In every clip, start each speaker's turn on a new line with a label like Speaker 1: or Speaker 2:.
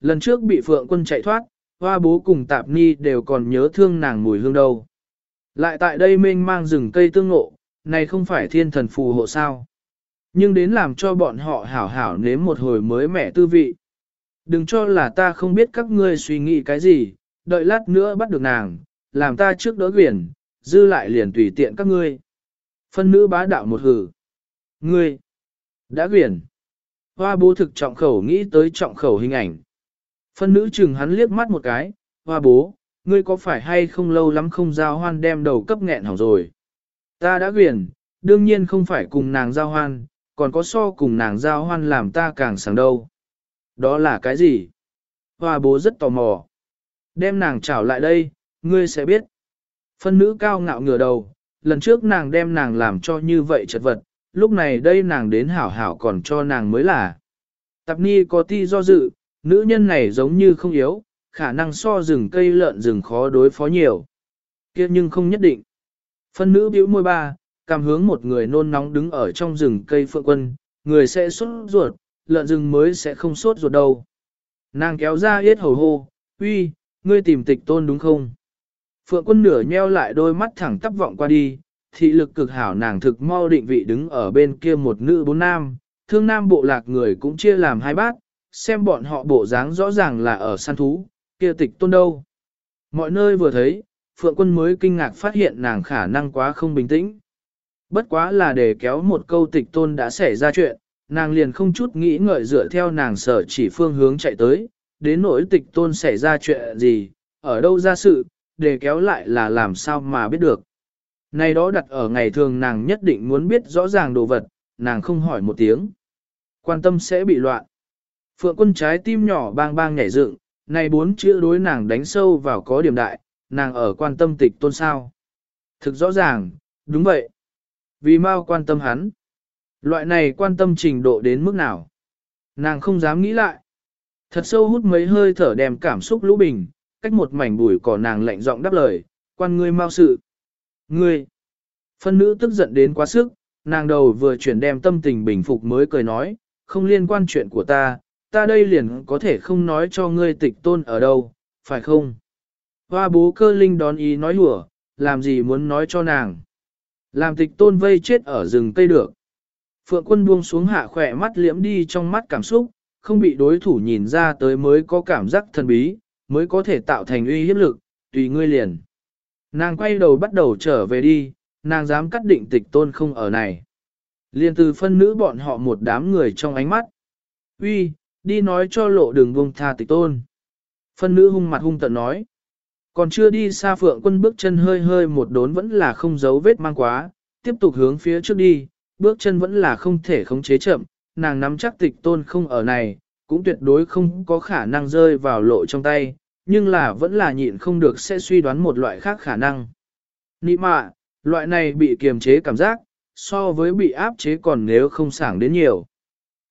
Speaker 1: Lần trước bị phượng quân chạy thoát, hoa bố cùng tạp ni đều còn nhớ thương nàng mùi hương đâu. Lại tại đây mênh mang rừng cây tương ngộ, này không phải thiên thần phù hộ sao. Nhưng đến làm cho bọn họ hảo hảo nếm một hồi mới mẻ tư vị. Đừng cho là ta không biết các ngươi suy nghĩ cái gì, đợi lát nữa bắt được nàng, làm ta trước đỡ quyển, dư lại liền tùy tiện các ngươi. Phân nữ bá đạo một hử. Ngươi, đã quyển. Hoa bố thực trọng khẩu nghĩ tới trọng khẩu hình ảnh. Phân nữ chừng hắn liếc mắt một cái, hoa bố, ngươi có phải hay không lâu lắm không giao hoan đem đầu cấp nghẹn hỏng rồi. Ta đã quyển, đương nhiên không phải cùng nàng giao hoan, còn có so cùng nàng giao hoan làm ta càng sáng đâu. Đó là cái gì? Hoa bố rất tò mò. Đem nàng trảo lại đây, ngươi sẽ biết. Phân nữ cao ngạo ngửa đầu, lần trước nàng đem nàng làm cho như vậy chật vật, lúc này đây nàng đến hảo hảo còn cho nàng mới là. Tạp ni có ti do dự, nữ nhân này giống như không yếu, khả năng so rừng cây lợn rừng khó đối phó nhiều. kia nhưng không nhất định. Phân nữ bĩu môi ba, cảm hướng một người nôn nóng đứng ở trong rừng cây phượng quân, người sẽ sốt ruột, lợn rừng mới sẽ không sốt ruột đâu. Nàng kéo ra yết hầu hô, uy, ngươi tìm tịch tôn đúng không? Phượng quân nửa nheo lại đôi mắt thẳng tắp vọng qua đi, thị lực cực hảo nàng thực mau định vị đứng ở bên kia một nữ bốn nam, thương nam bộ lạc người cũng chia làm hai bát, xem bọn họ bộ dáng rõ ràng là ở săn thú, kia tịch tôn đâu. Mọi nơi vừa thấy, Phượng quân mới kinh ngạc phát hiện nàng khả năng quá không bình tĩnh. Bất quá là để kéo một câu tịch tôn đã xảy ra chuyện, nàng liền không chút nghĩ ngợi dựa theo nàng sở chỉ phương hướng chạy tới, đến nỗi tịch tôn xảy ra chuyện gì, ở đâu ra sự, để kéo lại là làm sao mà biết được. Này đó đặt ở ngày thường nàng nhất định muốn biết rõ ràng đồ vật, nàng không hỏi một tiếng. Quan tâm sẽ bị loạn. Phượng quân trái tim nhỏ bang bang nhảy dựng, này bốn chữ đối nàng đánh sâu vào có điểm đại, nàng ở quan tâm tịch tôn sao. Thực rõ ràng, đúng vậy. Vì mau quan tâm hắn. Loại này quan tâm trình độ đến mức nào? Nàng không dám nghĩ lại. Thật sâu hút mấy hơi thở đem cảm xúc lũ bình, cách một mảnh bùi cỏ nàng lạnh giọng đáp lời, quan ngươi mau sự. Ngươi! Phân nữ tức giận đến quá sức, nàng đầu vừa chuyển đem tâm tình bình phục mới cười nói, không liên quan chuyện của ta, ta đây liền có thể không nói cho ngươi tịch tôn ở đâu, phải không? Hoa bố cơ linh đón ý nói hùa, làm gì muốn nói cho nàng? Làm tịch tôn vây chết ở rừng cây được. Phượng quân buông xuống hạ khỏe mắt liễm đi trong mắt cảm xúc, không bị đối thủ nhìn ra tới mới có cảm giác thần bí, mới có thể tạo thành uy hiếp lực, tùy ngươi liền. Nàng quay đầu bắt đầu trở về đi, nàng dám cắt định tịch tôn không ở này. Liên từ phân nữ bọn họ một đám người trong ánh mắt. Uy, đi nói cho lộ đường vùng tha tịch tôn. Phân nữ hung mặt hung tận nói. Còn chưa đi xa phượng quân bước chân hơi hơi một đốn vẫn là không giấu vết mang quá, tiếp tục hướng phía trước đi, bước chân vẫn là không thể khống chế chậm, nàng nắm chắc tịch tôn không ở này, cũng tuyệt đối không có khả năng rơi vào lộ trong tay, nhưng là vẫn là nhịn không được sẽ suy đoán một loại khác khả năng. Nị mạ, loại này bị kiềm chế cảm giác, so với bị áp chế còn nếu không sảng đến nhiều.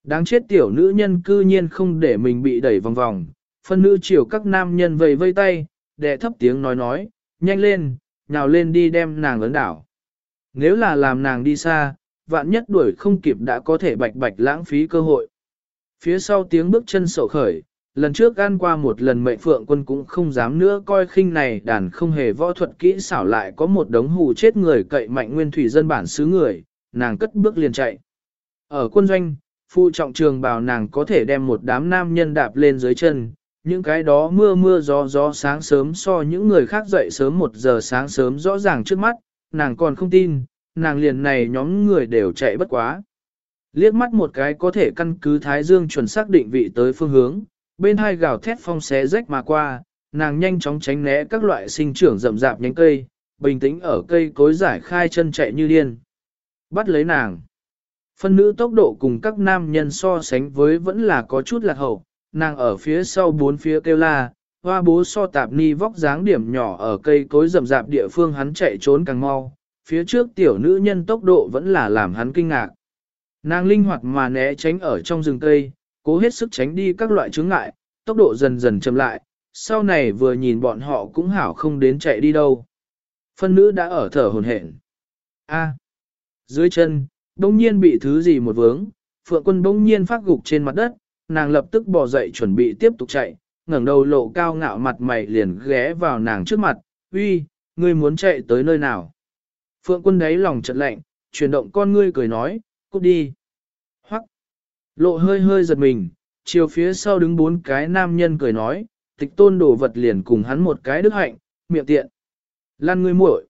Speaker 1: Đáng chết tiểu nữ nhân cư nhiên không để mình bị đẩy vòng vòng, phân nữ chiều các nam nhân vầy vây tay, đệ thấp tiếng nói nói, nhanh lên, nhào lên đi đem nàng lớn đảo. Nếu là làm nàng đi xa, vạn nhất đuổi không kịp đã có thể bạch bạch lãng phí cơ hội. Phía sau tiếng bước chân sổ khởi, lần trước ăn qua một lần mệnh phượng quân cũng không dám nữa coi khinh này đàn không hề võ thuật kỹ xảo lại có một đống hù chết người cậy mạnh nguyên thủy dân bản xứ người, nàng cất bước liền chạy. Ở quân doanh, phụ trọng trường bảo nàng có thể đem một đám nam nhân đạp lên dưới chân, những cái đó mưa mưa gió gió sáng sớm so những người khác dậy sớm một giờ sáng sớm rõ ràng trước mắt, nàng còn không tin, nàng liền này nhóm người đều chạy bất quá. Liếc mắt một cái có thể căn cứ Thái Dương chuẩn xác định vị tới phương hướng, bên hai gào thét phong xé rách mà qua, nàng nhanh chóng tránh né các loại sinh trưởng rậm rạp nhánh cây, bình tĩnh ở cây cối giải khai chân chạy như điên. Bắt lấy nàng. Phân nữ tốc độ cùng các nam nhân so sánh với vẫn là có chút lạc hậu, nàng ở phía sau bốn phía kêu la, hoa bố so tạp ni vóc dáng điểm nhỏ ở cây cối rậm rạp địa phương hắn chạy trốn càng mau, phía trước tiểu nữ nhân tốc độ vẫn là làm hắn kinh ngạc. Nàng linh hoạt mà né tránh ở trong rừng cây, cố hết sức tránh đi các loại chướng ngại, tốc độ dần dần chậm lại, sau này vừa nhìn bọn họ cũng hảo không đến chạy đi đâu. Phân nữ đã ở thở hồn hển. A. dưới chân, đông nhiên bị thứ gì một vướng, phượng quân đông nhiên phát gục trên mặt đất, nàng lập tức bỏ dậy chuẩn bị tiếp tục chạy, ngẩng đầu lộ cao ngạo mặt mày liền ghé vào nàng trước mặt, uy, ngươi muốn chạy tới nơi nào? Phượng quân đấy lòng chợt lạnh, chuyển động con ngươi cười nói, cút đi. Hoắc. Lộ hơi hơi giật mình, chiều phía sau đứng bốn cái nam nhân cười nói, tịch tôn đổ vật liền cùng hắn một cái đức hạnh, miệng tiện. Lan ngươi muội.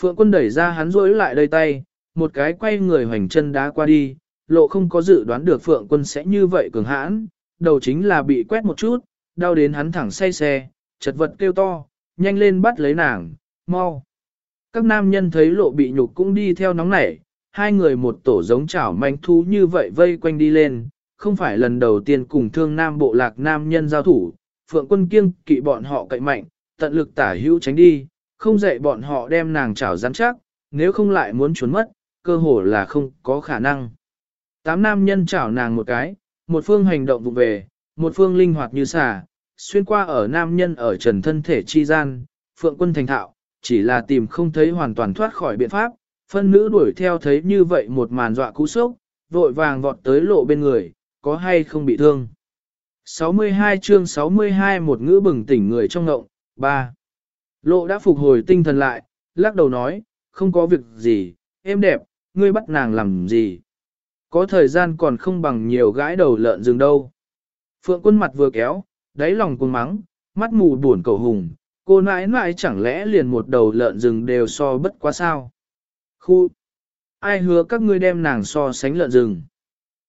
Speaker 1: Phượng quân đẩy ra hắn rối lại đầy tay, một cái quay người hoành chân đá qua đi, lộ không có dự đoán được Phượng quân sẽ như vậy cường hãn, đầu chính là bị quét một chút, đau đến hắn thẳng say xe, chật vật kêu to, nhanh lên bắt lấy nàng, mau. Các nam nhân thấy lộ bị nhục cũng đi theo nóng nảy, hai người một tổ giống chảo manh thú như vậy vây quanh đi lên, không phải lần đầu tiên cùng thương nam bộ lạc nam nhân giao thủ, phượng quân kiêng kỵ bọn họ cậy mạnh, tận lực tả hữu tránh đi, không dạy bọn họ đem nàng chảo rắn chắc, nếu không lại muốn trốn mất, cơ hồ là không có khả năng. Tám nam nhân chảo nàng một cái, một phương hành động vụ về, một phương linh hoạt như xà, xuyên qua ở nam nhân ở trần thân thể chi gian, phượng quân thành thạo, chỉ là tìm không thấy hoàn toàn thoát khỏi biện pháp, phân nữ đuổi theo thấy như vậy một màn dọa cú sốc, vội vàng vọt tới lộ bên người, có hay không bị thương. 62 chương 62 một ngữ bừng tỉnh người trong ngộng, 3. Lộ đã phục hồi tinh thần lại, lắc đầu nói, không có việc gì, em đẹp, ngươi bắt nàng làm gì. Có thời gian còn không bằng nhiều gãi đầu lợn rừng đâu. Phượng quân mặt vừa kéo, đáy lòng cuồng mắng, mắt mù buồn cầu hùng, cô nãi nãi chẳng lẽ liền một đầu lợn rừng đều so bất quá sao. Khu! Ai hứa các ngươi đem nàng so sánh lợn rừng.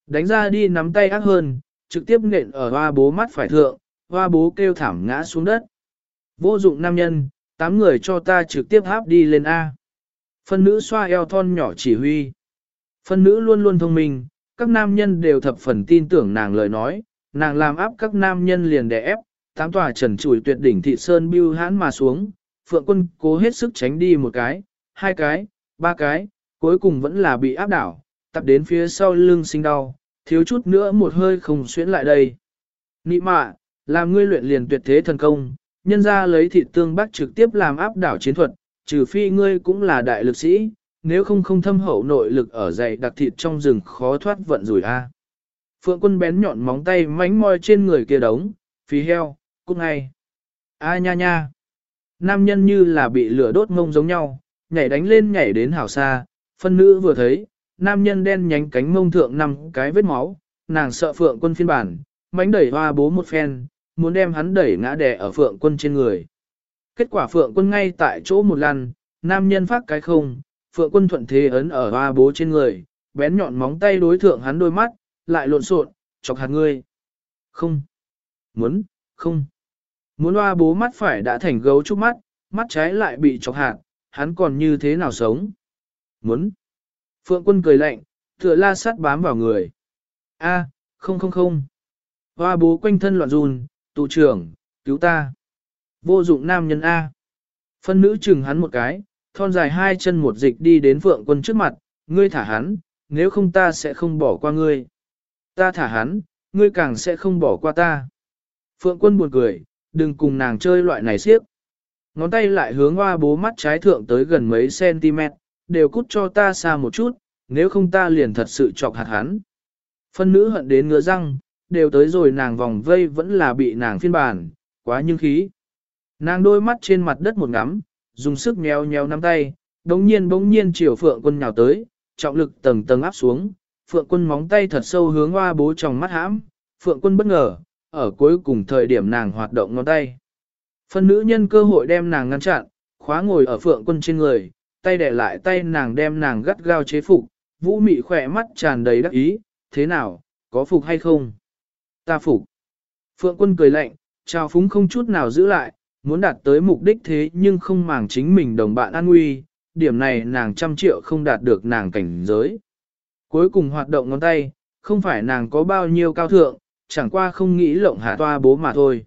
Speaker 1: Đánh ra đi nắm tay ác hơn, trực tiếp nện ở hoa bố mắt phải thượng, hoa bố kêu thảm ngã xuống đất. Vô dụng nam nhân, tám người cho ta trực tiếp háp đi lên A. Phân nữ xoa eo thon nhỏ chỉ huy. Phân nữ luôn luôn thông minh, các nam nhân đều thập phần tin tưởng nàng lời nói, nàng làm áp các nam nhân liền đè ép, tám tòa trần chùi tuyệt đỉnh thị sơn bưu hãn mà xuống, phượng quân cố hết sức tránh đi một cái, hai cái, ba cái, cuối cùng vẫn là bị áp đảo, tập đến phía sau lưng sinh đau, thiếu chút nữa một hơi không xuyễn lại đây. Nị mạ, làm ngươi luyện liền tuyệt thế thần công, nhân ra lấy thị tương bắc trực tiếp làm áp đảo chiến thuật, trừ phi ngươi cũng là đại lực sĩ, nếu không không thâm hậu nội lực ở dày đặc thịt trong rừng khó thoát vận rủi a. Phượng quân bén nhọn móng tay mánh moi trên người kia đống, phí heo, cút ngay. A nha nha. Nam nhân như là bị lửa đốt ngông giống nhau, nhảy đánh lên nhảy đến hảo xa, phân nữ vừa thấy, nam nhân đen nhánh cánh mông thượng nằm, cái vết máu, nàng sợ phượng quân phiên bản, mánh đẩy hoa bố một phen, muốn đem hắn đẩy ngã đè ở phượng quân trên người. Kết quả phượng quân ngay tại chỗ một lần, nam nhân phát cái không, phượng quân thuận thế ấn ở hoa bố trên người, bén nhọn móng tay đối thượng hắn đôi mắt, lại lộn xộn, chọc hạt ngươi. Không. Muốn, không. Muốn hoa bố mắt phải đã thành gấu trúc mắt, mắt trái lại bị chọc hạt, hắn còn như thế nào sống? Muốn. Phượng quân cười lạnh, tựa la sắt bám vào người. A, không không không. Hoa bố quanh thân loạn run, tụ trưởng, cứu ta. Vô dụng nam nhân A. Phân nữ chừng hắn một cái, thon dài hai chân một dịch đi đến phượng quân trước mặt, ngươi thả hắn, nếu không ta sẽ không bỏ qua ngươi. Ta thả hắn, ngươi càng sẽ không bỏ qua ta. Phượng quân buồn cười, đừng cùng nàng chơi loại này siếp. Ngón tay lại hướng hoa bố mắt trái thượng tới gần mấy cm, đều cút cho ta xa một chút, nếu không ta liền thật sự chọc hạt hắn. Phân nữ hận đến ngựa răng, đều tới rồi nàng vòng vây vẫn là bị nàng phiên bản, quá nhưng khí. Nàng đôi mắt trên mặt đất một ngắm, dùng sức nhéo nhéo nắm tay, đống nhiên bỗng nhiên chiều phượng quân nhào tới, trọng lực tầng tầng áp xuống, phượng quân móng tay thật sâu hướng hoa bố trong mắt hãm, phượng quân bất ngờ, ở cuối cùng thời điểm nàng hoạt động ngón tay. Phân nữ nhân cơ hội đem nàng ngăn chặn, khóa ngồi ở phượng quân trên người, tay để lại tay nàng đem nàng gắt gao chế phục, vũ mị khỏe mắt tràn đầy đắc ý, thế nào, có phục hay không? Ta phục. Phượng quân cười lạnh, trao phúng không chút nào giữ lại, muốn đạt tới mục đích thế nhưng không màng chính mình đồng bạn an nguy, điểm này nàng trăm triệu không đạt được nàng cảnh giới. Cuối cùng hoạt động ngón tay, không phải nàng có bao nhiêu cao thượng, chẳng qua không nghĩ lộng hạ toa bố mà thôi.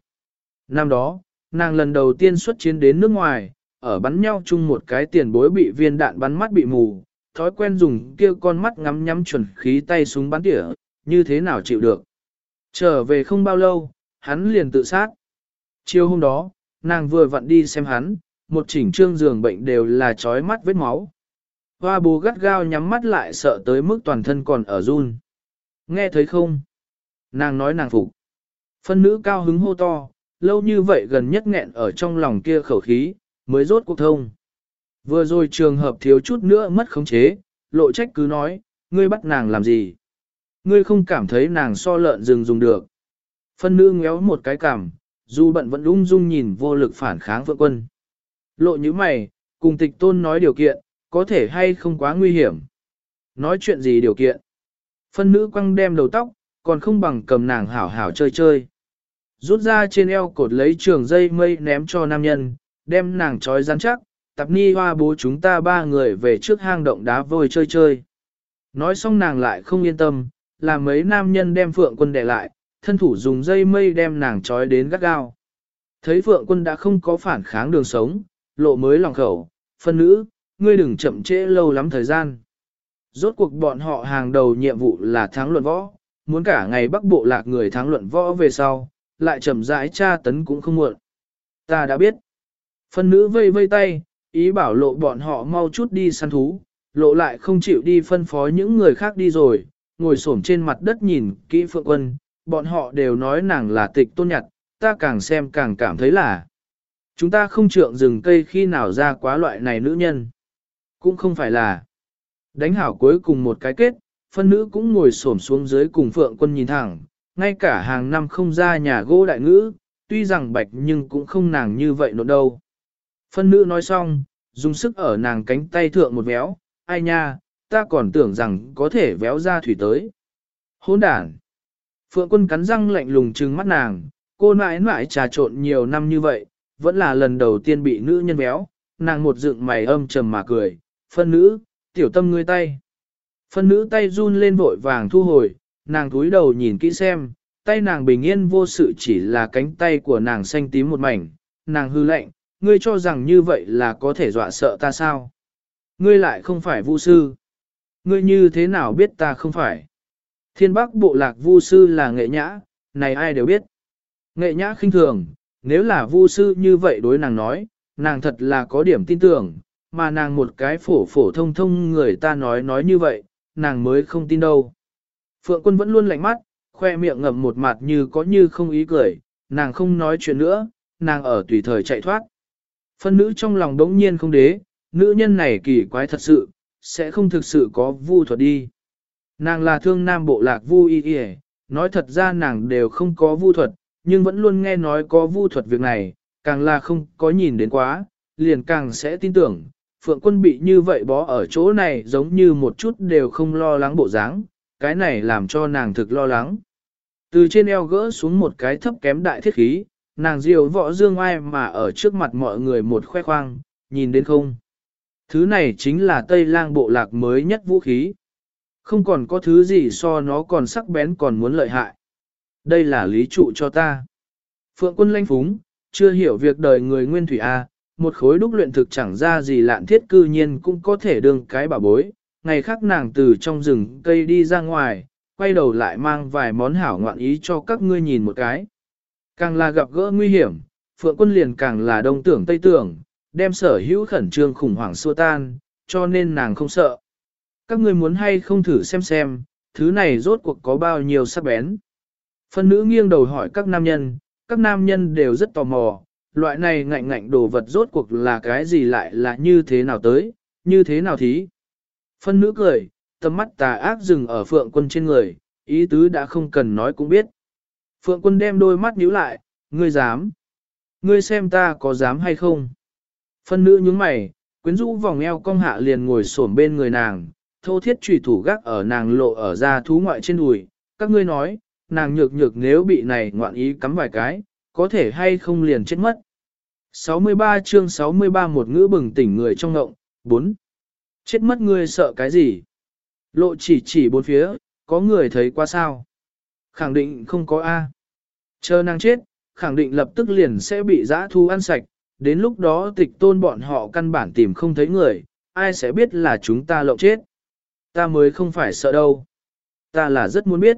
Speaker 1: Năm đó, nàng lần đầu tiên xuất chiến đến nước ngoài, ở bắn nhau chung một cái tiền bối bị viên đạn bắn mắt bị mù, thói quen dùng kia con mắt ngắm nhắm chuẩn khí tay súng bắn tỉa, như thế nào chịu được. Trở về không bao lâu, hắn liền tự sát. Chiều hôm đó, nàng vừa vặn đi xem hắn, một chỉnh trương giường bệnh đều là trói mắt vết máu. Hoa bố gắt gao nhắm mắt lại sợ tới mức toàn thân còn ở run. Nghe thấy không? Nàng nói nàng phục. Phân nữ cao hứng hô to, lâu như vậy gần nhất nghẹn ở trong lòng kia khẩu khí, mới rốt cuộc thông. Vừa rồi trường hợp thiếu chút nữa mất khống chế, lộ trách cứ nói, ngươi bắt nàng làm gì? Ngươi không cảm thấy nàng so lợn rừng dùng được. Phân nữ ngéo một cái cảm, dù bận vẫn ung dung nhìn vô lực phản kháng vượng quân. Lộ như mày, cùng tịch tôn nói điều kiện, có thể hay không quá nguy hiểm. Nói chuyện gì điều kiện. Phân nữ quăng đem đầu tóc, còn không bằng cầm nàng hảo hảo chơi chơi. Rút ra trên eo cột lấy trường dây mây ném cho nam nhân, đem nàng trói rắn chắc, tập ni hoa bố chúng ta ba người về trước hang động đá vôi chơi chơi. Nói xong nàng lại không yên tâm, là mấy nam nhân đem phượng quân để lại, thân thủ dùng dây mây đem nàng trói đến gắt gao. Thấy phượng quân đã không có phản kháng đường sống, lộ mới lòng khẩu, phân nữ, ngươi đừng chậm trễ lâu lắm thời gian. Rốt cuộc bọn họ hàng đầu nhiệm vụ là thắng luận võ, muốn cả ngày bắc bộ lạc người thắng luận võ về sau, lại chậm rãi tra tấn cũng không muộn. Ta đã biết. Phân nữ vây vây tay, ý bảo lộ bọn họ mau chút đi săn thú, lộ lại không chịu đi phân phó những người khác đi rồi, ngồi xổm trên mặt đất nhìn kỹ phượng quân, bọn họ đều nói nàng là tịch tôn nhặt, ta càng xem càng cảm thấy là chúng ta không trượng rừng cây khi nào ra quá loại này nữ nhân. Cũng không phải là đánh hảo cuối cùng một cái kết, phân nữ cũng ngồi xổm xuống dưới cùng phượng quân nhìn thẳng, ngay cả hàng năm không ra nhà gỗ đại ngữ, tuy rằng bạch nhưng cũng không nàng như vậy nộn đâu. Phân nữ nói xong, dùng sức ở nàng cánh tay thượng một véo, ai nha, ta còn tưởng rằng có thể véo ra thủy tới. hỗn đản! Phượng quân cắn răng lạnh lùng trừng mắt nàng, cô nãi nãi trà trộn nhiều năm như vậy, vẫn là lần đầu tiên bị nữ nhân béo, nàng một dựng mày âm trầm mà cười, phân nữ, tiểu tâm ngươi tay. Phân nữ tay run lên vội vàng thu hồi, nàng túi đầu nhìn kỹ xem, tay nàng bình yên vô sự chỉ là cánh tay của nàng xanh tím một mảnh, nàng hư lạnh, ngươi cho rằng như vậy là có thể dọa sợ ta sao? Ngươi lại không phải vũ sư. Ngươi như thế nào biết ta không phải? Thiên Bắc bộ lạc vu sư là nghệ nhã, này ai đều biết. Nghệ nhã khinh thường, nếu là vu sư như vậy đối nàng nói, nàng thật là có điểm tin tưởng, mà nàng một cái phổ phổ thông thông người ta nói nói như vậy, nàng mới không tin đâu. Phượng quân vẫn luôn lạnh mắt, khoe miệng ngậm một mặt như có như không ý cười, nàng không nói chuyện nữa, nàng ở tùy thời chạy thoát. Phân nữ trong lòng đống nhiên không đế, nữ nhân này kỳ quái thật sự, sẽ không thực sự có vu thuật đi. Nàng là thương nam bộ lạc vu y y, nói thật ra nàng đều không có vu thuật, nhưng vẫn luôn nghe nói có vu thuật việc này, càng là không có nhìn đến quá, liền càng sẽ tin tưởng. Phượng quân bị như vậy bó ở chỗ này giống như một chút đều không lo lắng bộ dáng, cái này làm cho nàng thực lo lắng. Từ trên eo gỡ xuống một cái thấp kém đại thiết khí, nàng diều võ dương ai mà ở trước mặt mọi người một khoe khoang, nhìn đến không. Thứ này chính là Tây lang bộ lạc mới nhất vũ khí. Không còn có thứ gì so nó còn sắc bén còn muốn lợi hại. Đây là lý trụ cho ta. Phượng quân lanh phúng, chưa hiểu việc đời người nguyên thủy A, một khối đúc luyện thực chẳng ra gì lạn thiết cư nhiên cũng có thể đương cái bảo bối. Ngày khác nàng từ trong rừng cây đi ra ngoài, quay đầu lại mang vài món hảo ngoạn ý cho các ngươi nhìn một cái. Càng là gặp gỡ nguy hiểm, Phượng quân liền càng là đông tưởng tây tưởng, đem sở hữu khẩn trương khủng hoảng xua tan, cho nên nàng không sợ. Các ngươi muốn hay không thử xem xem, thứ này rốt cuộc có bao nhiêu sắc bén. Phân nữ nghiêng đầu hỏi các nam nhân, các nam nhân đều rất tò mò, loại này ngạnh ngạnh đồ vật rốt cuộc là cái gì lại là như thế nào tới, như thế nào thí. Phân nữ cười, tầm mắt tà ác dừng ở phượng quân trên người, ý tứ đã không cần nói cũng biết. Phượng quân đem đôi mắt nhíu lại, ngươi dám. Ngươi xem ta có dám hay không. Phân nữ nhướng mày, quyến rũ vòng eo cong hạ liền ngồi xổm bên người nàng, thô thiết trùy thủ gác ở nàng lộ ở ra thú ngoại trên đùi. Các ngươi nói, nàng nhược nhược nếu bị này ngoạn ý cắm vài cái, có thể hay không liền chết mất. 63 chương 63 một ngữ bừng tỉnh người trong ngộng, 4. Chết mất ngươi sợ cái gì? Lộ chỉ chỉ bốn phía, có người thấy qua sao? Khẳng định không có A. Chờ nàng chết, khẳng định lập tức liền sẽ bị giã thu ăn sạch, đến lúc đó tịch tôn bọn họ căn bản tìm không thấy người, ai sẽ biết là chúng ta lộng chết. Ta mới không phải sợ đâu. Ta là rất muốn biết.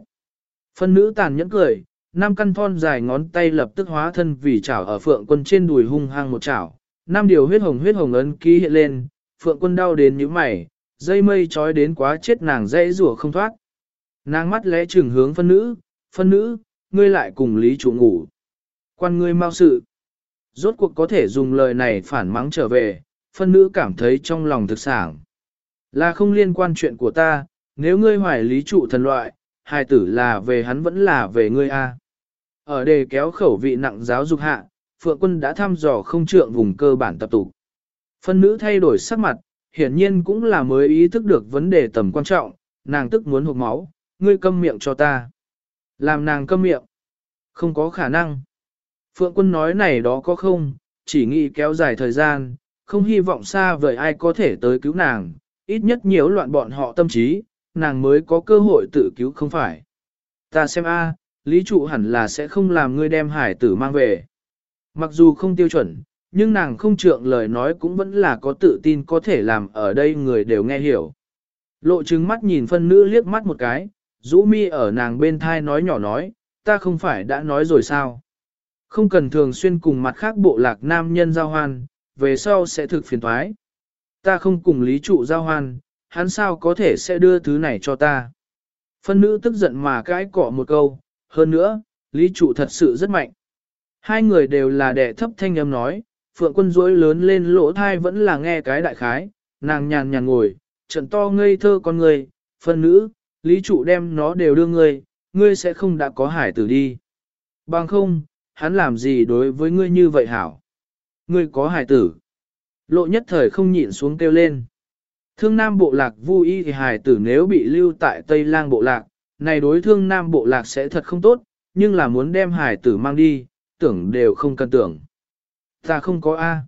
Speaker 1: Phân nữ tàn nhẫn cười, năm căn thon dài ngón tay lập tức hóa thân vì chảo ở phượng quân trên đùi hung hăng một chảo. Năm điều huyết hồng huyết hồng ấn ký hiện lên, phượng quân đau đến như mày, dây mây trói đến quá chết nàng dễ rủa không thoát. Nàng mắt lẽ trừng hướng phân nữ, phân nữ, ngươi lại cùng lý chủ ngủ. Quan ngươi mau sự. Rốt cuộc có thể dùng lời này phản mắng trở về, phân nữ cảm thấy trong lòng thực sảng. Là không liên quan chuyện của ta, nếu ngươi hoài lý trụ thần loại, hài tử là về hắn vẫn là về ngươi a. Ở đề kéo khẩu vị nặng giáo dục hạ, Phượng quân đã thăm dò không trượng vùng cơ bản tập tục. Phân nữ thay đổi sắc mặt, hiển nhiên cũng là mới ý thức được vấn đề tầm quan trọng, nàng tức muốn hụt máu, ngươi câm miệng cho ta. Làm nàng câm miệng. Không có khả năng. Phượng quân nói này đó có không, chỉ nghĩ kéo dài thời gian, không hy vọng xa vời ai có thể tới cứu nàng, ít nhất nhiễu loạn bọn họ tâm trí, nàng mới có cơ hội tự cứu không phải. Ta xem a, lý trụ hẳn là sẽ không làm ngươi đem hải tử mang về. Mặc dù không tiêu chuẩn, nhưng nàng không trượng lời nói cũng vẫn là có tự tin có thể làm ở đây người đều nghe hiểu. Lộ trứng mắt nhìn phân nữ liếc mắt một cái, rũ mi ở nàng bên thai nói nhỏ nói, ta không phải đã nói rồi sao. Không cần thường xuyên cùng mặt khác bộ lạc nam nhân giao hoan, về sau sẽ thực phiền thoái. Ta không cùng lý trụ giao hoan, hắn sao có thể sẽ đưa thứ này cho ta. Phân nữ tức giận mà cãi cọ một câu, hơn nữa, lý trụ thật sự rất mạnh. Hai người đều là đệ thấp thanh âm nói, phượng quân rối lớn lên lỗ thai vẫn là nghe cái đại khái, nàng nhàn nhàn ngồi, trận to ngây thơ con người, phân nữ, lý trụ đem nó đều đưa ngươi, ngươi sẽ không đã có hải tử đi. Bằng không, hắn làm gì đối với ngươi như vậy hảo? Ngươi có hải tử. Lộ nhất thời không nhịn xuống kêu lên. Thương Nam Bộ Lạc vui y thì hải tử nếu bị lưu tại Tây Lang Bộ Lạc, này đối thương Nam Bộ Lạc sẽ thật không tốt, nhưng là muốn đem hải tử mang đi, tưởng đều không cần tưởng. Ta không có A.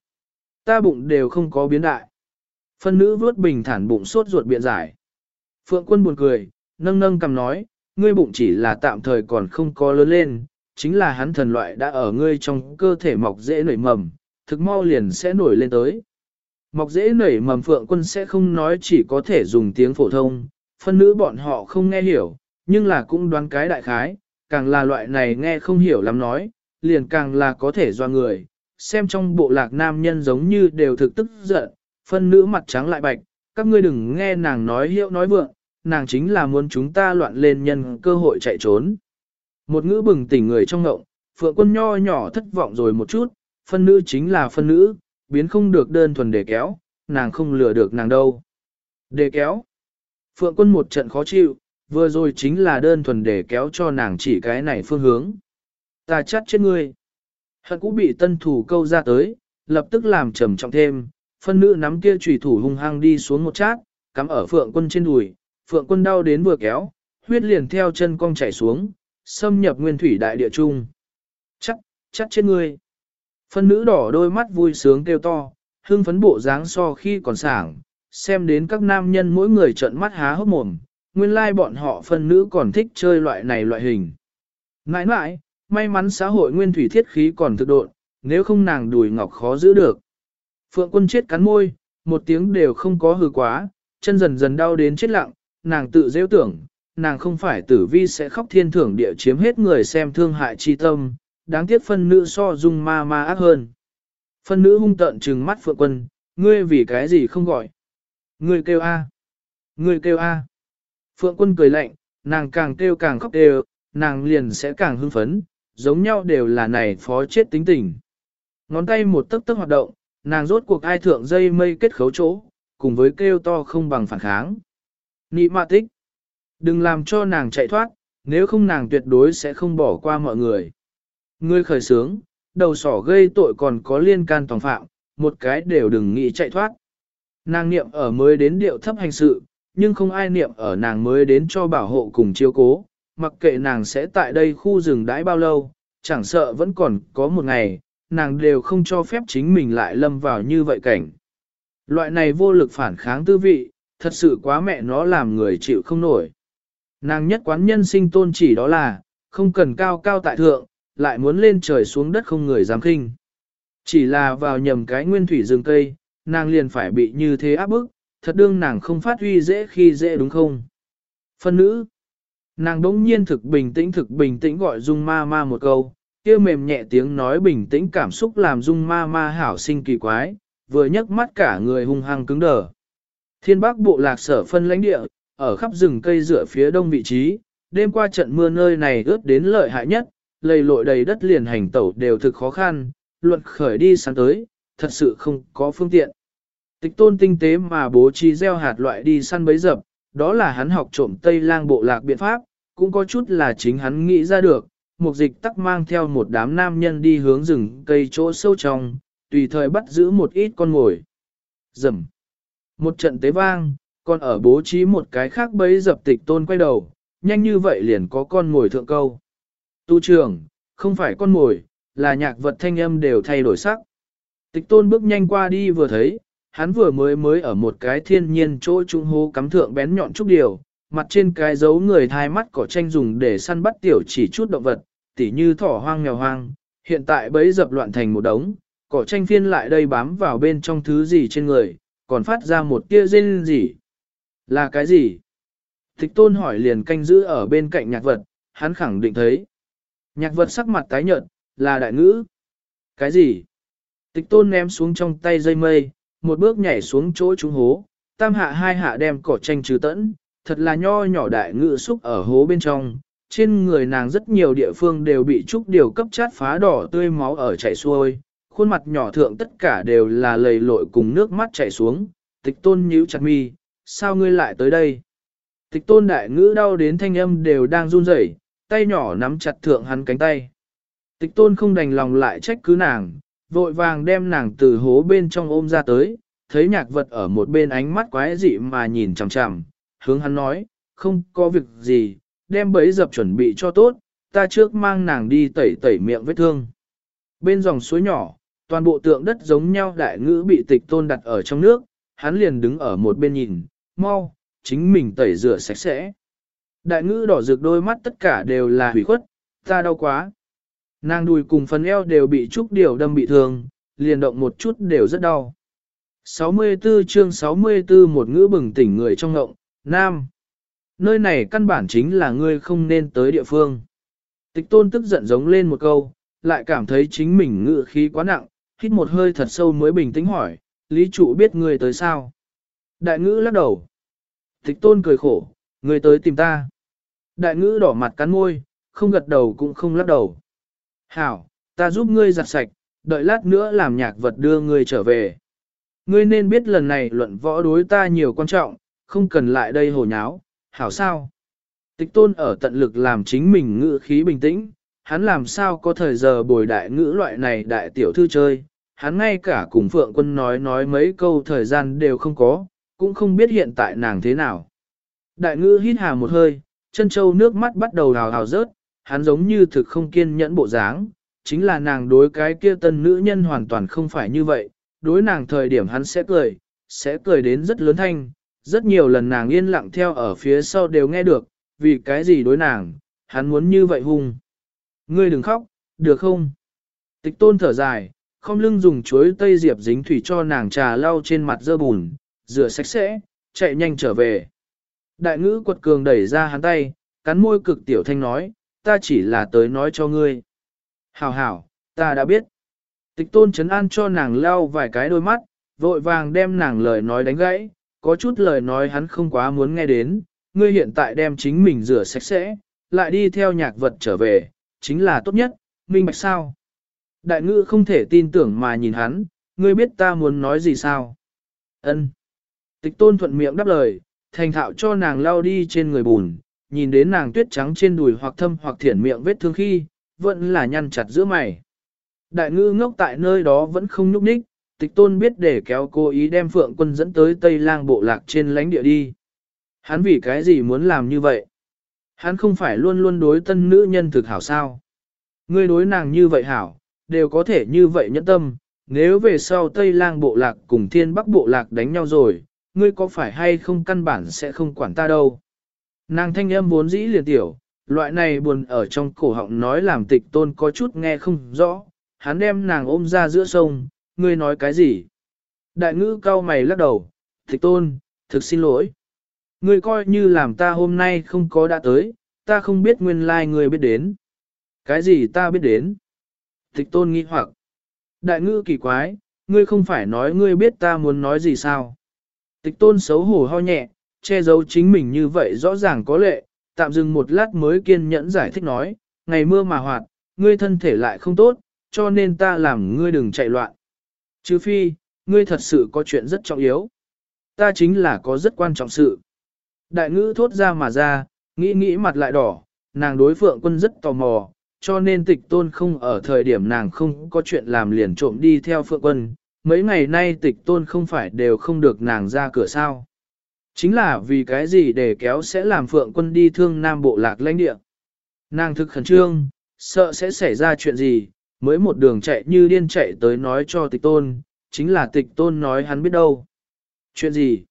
Speaker 1: Ta bụng đều không có biến đại. Phân nữ vuốt bình thản bụng sốt ruột biện giải. Phượng quân buồn cười, nâng nâng cầm nói, ngươi bụng chỉ là tạm thời còn không có lớn lên, chính là hắn thần loại đã ở ngươi trong cơ thể mọc dễ nảy mầm, thực mau liền sẽ nổi lên tới. Mọc dễ nảy mầm phượng quân sẽ không nói chỉ có thể dùng tiếng phổ thông, phân nữ bọn họ không nghe hiểu, nhưng là cũng đoán cái đại khái, càng là loại này nghe không hiểu lắm nói, liền càng là có thể do người, xem trong bộ lạc nam nhân giống như đều thực tức giận, phân nữ mặt trắng lại bạch, các ngươi đừng nghe nàng nói hiệu nói vượng, nàng chính là muốn chúng ta loạn lên nhân cơ hội chạy trốn. Một ngữ bừng tỉnh người trong ngộng, phượng quân nho nhỏ thất vọng rồi một chút, phân nữ chính là phân nữ, biến không được đơn thuần để kéo, nàng không lừa được nàng đâu. Để kéo. Phượng quân một trận khó chịu, vừa rồi chính là đơn thuần để kéo cho nàng chỉ cái này phương hướng. Ta chắt chết ngươi. Hận cũng bị tân thủ câu ra tới, lập tức làm trầm trọng thêm, phân nữ nắm kia trùy thủ hung hăng đi xuống một chát, cắm ở phượng quân trên đùi, phượng quân đau đến vừa kéo, huyết liền theo chân cong chảy xuống, xâm nhập nguyên thủy đại địa trung. Chắc, chắc chết ngươi. Phân nữ đỏ đôi mắt vui sướng kêu to, hưng phấn bộ dáng so khi còn sảng, xem đến các nam nhân mỗi người trợn mắt há hốc mồm, nguyên lai like bọn họ phân nữ còn thích chơi loại này loại hình. Nãi nãi, may mắn xã hội nguyên thủy thiết khí còn thực độn, nếu không nàng đùi ngọc khó giữ được. Phượng quân chết cắn môi, một tiếng đều không có hừ quá, chân dần dần đau đến chết lặng, nàng tự dễ tưởng, nàng không phải tử vi sẽ khóc thiên thưởng địa chiếm hết người xem thương hại chi tâm, đáng tiếc phân nữ so dung ma ma ác hơn. Phân nữ hung tợn trừng mắt phượng quân, ngươi vì cái gì không gọi? Ngươi kêu A. Ngươi kêu A. Phượng quân cười lạnh, nàng càng kêu càng khóc đều, nàng liền sẽ càng hưng phấn, giống nhau đều là này phó chết tính tình. Ngón tay một tấc tấc hoạt động, nàng rốt cuộc ai thượng dây mây kết khấu chỗ, cùng với kêu to không bằng phản kháng. Nị mạ tích. Đừng làm cho nàng chạy thoát, nếu không nàng tuyệt đối sẽ không bỏ qua mọi người. Ngươi khởi sướng, đầu sỏ gây tội còn có liên can tòng phạm, một cái đều đừng nghĩ chạy thoát. Nàng niệm ở mới đến điệu thấp hành sự, nhưng không ai niệm ở nàng mới đến cho bảo hộ cùng chiếu cố, mặc kệ nàng sẽ tại đây khu rừng đãi bao lâu, chẳng sợ vẫn còn có một ngày, nàng đều không cho phép chính mình lại lâm vào như vậy cảnh. Loại này vô lực phản kháng tư vị, thật sự quá mẹ nó làm người chịu không nổi. Nàng nhất quán nhân sinh tôn chỉ đó là, không cần cao cao tại thượng, lại muốn lên trời xuống đất không người dám khinh. Chỉ là vào nhầm cái nguyên thủy rừng cây, nàng liền phải bị như thế áp bức, thật đương nàng không phát huy dễ khi dễ đúng không? Phân nữ, nàng đống nhiên thực bình tĩnh thực bình tĩnh gọi Dung ma ma một câu, kia mềm nhẹ tiếng nói bình tĩnh cảm xúc làm Dung ma ma hảo sinh kỳ quái, vừa nhấc mắt cả người hung hăng cứng đờ. Thiên bắc bộ lạc sở phân lãnh địa, ở khắp rừng cây dựa phía đông vị trí, đêm qua trận mưa nơi này ướt đến lợi hại nhất, lầy lội đầy đất liền hành tẩu đều thực khó khăn, luận khởi đi sáng tới, thật sự không có phương tiện. Tịch tôn tinh tế mà bố trí gieo hạt loại đi săn bấy dập, đó là hắn học trộm Tây lang bộ lạc biện pháp, cũng có chút là chính hắn nghĩ ra được, mục dịch tắc mang theo một đám nam nhân đi hướng rừng cây chỗ sâu trong, tùy thời bắt giữ một ít con ngồi. Dầm. Một trận tế vang, còn ở bố trí một cái khác bấy dập tịch tôn quay đầu, nhanh như vậy liền có con ngồi thượng câu. Tu trưởng, không phải con mồi, là nhạc vật thanh âm đều thay đổi sắc. Tịch tôn bước nhanh qua đi vừa thấy, hắn vừa mới mới ở một cái thiên nhiên chỗ trung hô cắm thượng bén nhọn chút điều, mặt trên cái dấu người thai mắt cỏ tranh dùng để săn bắt tiểu chỉ chút động vật, tỉ như thỏ hoang nghèo hoang, hiện tại bấy dập loạn thành một đống, cỏ tranh phiên lại đây bám vào bên trong thứ gì trên người, còn phát ra một tia rên gì. Là cái gì? Tịch tôn hỏi liền canh giữ ở bên cạnh nhạc vật, hắn khẳng định thấy. Nhạc vật sắc mặt tái nhợt, là đại ngữ. Cái gì? Tịch tôn ném xuống trong tay dây mây, một bước nhảy xuống chỗ trúng hố, tam hạ hai hạ đem cỏ tranh trừ tẫn, thật là nho nhỏ đại ngữ xúc ở hố bên trong. Trên người nàng rất nhiều địa phương đều bị trúc điều cấp chát phá đỏ tươi máu ở chảy xuôi, khuôn mặt nhỏ thượng tất cả đều là lầy lội cùng nước mắt chảy xuống, tịch tôn nhíu chặt mi, sao ngươi lại tới đây? Tịch tôn đại ngữ đau đến thanh âm đều đang run rẩy, tay nhỏ nắm chặt thượng hắn cánh tay. Tịch tôn không đành lòng lại trách cứ nàng, vội vàng đem nàng từ hố bên trong ôm ra tới, thấy nhạc vật ở một bên ánh mắt quái dị mà nhìn chằm chằm, hướng hắn nói, không có việc gì, đem bấy dập chuẩn bị cho tốt, ta trước mang nàng đi tẩy tẩy miệng vết thương. Bên dòng suối nhỏ, toàn bộ tượng đất giống nhau đại ngữ bị tịch tôn đặt ở trong nước, hắn liền đứng ở một bên nhìn, mau, chính mình tẩy rửa sạch sẽ. Đại ngữ đỏ rực đôi mắt tất cả đều là hủy khuất, ta đau quá. Nàng đùi cùng phần eo đều bị trúc điều đâm bị thương, liền động một chút đều rất đau. 64 chương 64 một ngữ bừng tỉnh người trong ngộng, Nam. Nơi này căn bản chính là ngươi không nên tới địa phương. Tịch tôn tức giận giống lên một câu, lại cảm thấy chính mình ngự khí quá nặng, hít một hơi thật sâu mới bình tĩnh hỏi, lý trụ biết ngươi tới sao? Đại ngữ lắc đầu. Tịch tôn cười khổ, ngươi tới tìm ta. Đại ngữ đỏ mặt cắn môi, không gật đầu cũng không lắc đầu. Hảo, ta giúp ngươi giặt sạch, đợi lát nữa làm nhạc vật đưa ngươi trở về. Ngươi nên biết lần này luận võ đối ta nhiều quan trọng, không cần lại đây hồ nháo, hảo sao? Tịch tôn ở tận lực làm chính mình ngữ khí bình tĩnh, hắn làm sao có thời giờ bồi đại ngữ loại này đại tiểu thư chơi, hắn ngay cả cùng phượng quân nói nói mấy câu thời gian đều không có, cũng không biết hiện tại nàng thế nào. Đại ngữ hít hà một hơi, chân châu nước mắt bắt đầu hào hào rớt, hắn giống như thực không kiên nhẫn bộ dáng, chính là nàng đối cái kia tân nữ nhân hoàn toàn không phải như vậy, đối nàng thời điểm hắn sẽ cười, sẽ cười đến rất lớn thanh, rất nhiều lần nàng yên lặng theo ở phía sau đều nghe được, vì cái gì đối nàng, hắn muốn như vậy hung. Ngươi đừng khóc, được không? Tịch tôn thở dài, không lưng dùng chuối tây diệp dính thủy cho nàng trà lau trên mặt dơ bùn, rửa sạch sẽ, chạy nhanh trở về. Đại ngữ quật cường đẩy ra hắn tay, cắn môi cực tiểu thanh nói, ta chỉ là tới nói cho ngươi. Hảo hảo, ta đã biết. Tịch tôn chấn an cho nàng lao vài cái đôi mắt, vội vàng đem nàng lời nói đánh gãy, có chút lời nói hắn không quá muốn nghe đến, ngươi hiện tại đem chính mình rửa sạch sẽ, lại đi theo nhạc vật trở về, chính là tốt nhất, minh bạch sao. Đại ngữ không thể tin tưởng mà nhìn hắn, ngươi biết ta muốn nói gì sao? Ân. Tịch tôn thuận miệng đáp lời, thành thạo cho nàng lao đi trên người bùn, nhìn đến nàng tuyết trắng trên đùi hoặc thâm hoặc thiển miệng vết thương khi, vẫn là nhăn chặt giữa mày. Đại ngư ngốc tại nơi đó vẫn không nhúc nhích, tịch tôn biết để kéo cô ý đem phượng quân dẫn tới Tây lang bộ lạc trên lãnh địa đi. Hắn vì cái gì muốn làm như vậy? Hắn không phải luôn luôn đối tân nữ nhân thực hảo sao? Ngươi đối nàng như vậy hảo, đều có thể như vậy nhẫn tâm, nếu về sau Tây lang bộ lạc cùng thiên bắc bộ lạc đánh nhau rồi, ngươi có phải hay không căn bản sẽ không quản ta đâu. Nàng thanh âm vốn dĩ liền tiểu, loại này buồn ở trong cổ họng nói làm tịch tôn có chút nghe không rõ, hắn đem nàng ôm ra giữa sông, ngươi nói cái gì? Đại ngữ cao mày lắc đầu, tịch tôn, thực xin lỗi. Ngươi coi như làm ta hôm nay không có đã tới, ta không biết nguyên lai like ngươi biết đến. Cái gì ta biết đến? Tịch tôn nghi hoặc. Đại ngữ kỳ quái, ngươi không phải nói ngươi biết ta muốn nói gì sao? Tịch tôn xấu hổ ho nhẹ, che giấu chính mình như vậy rõ ràng có lệ, tạm dừng một lát mới kiên nhẫn giải thích nói, ngày mưa mà hoạt, ngươi thân thể lại không tốt, cho nên ta làm ngươi đừng chạy loạn. Chứ phi, ngươi thật sự có chuyện rất trọng yếu. Ta chính là có rất quan trọng sự. Đại ngữ thốt ra mà ra, nghĩ nghĩ mặt lại đỏ, nàng đối phượng quân rất tò mò, cho nên tịch tôn không ở thời điểm nàng không có chuyện làm liền trộm đi theo phượng quân. Mấy ngày nay tịch tôn không phải đều không được nàng ra cửa sao. Chính là vì cái gì để kéo sẽ làm phượng quân đi thương nam bộ lạc lãnh địa. Nàng thực khẩn trương, sợ sẽ xảy ra chuyện gì, mới một đường chạy như điên chạy tới nói cho tịch tôn, chính là tịch tôn nói hắn biết đâu. Chuyện gì?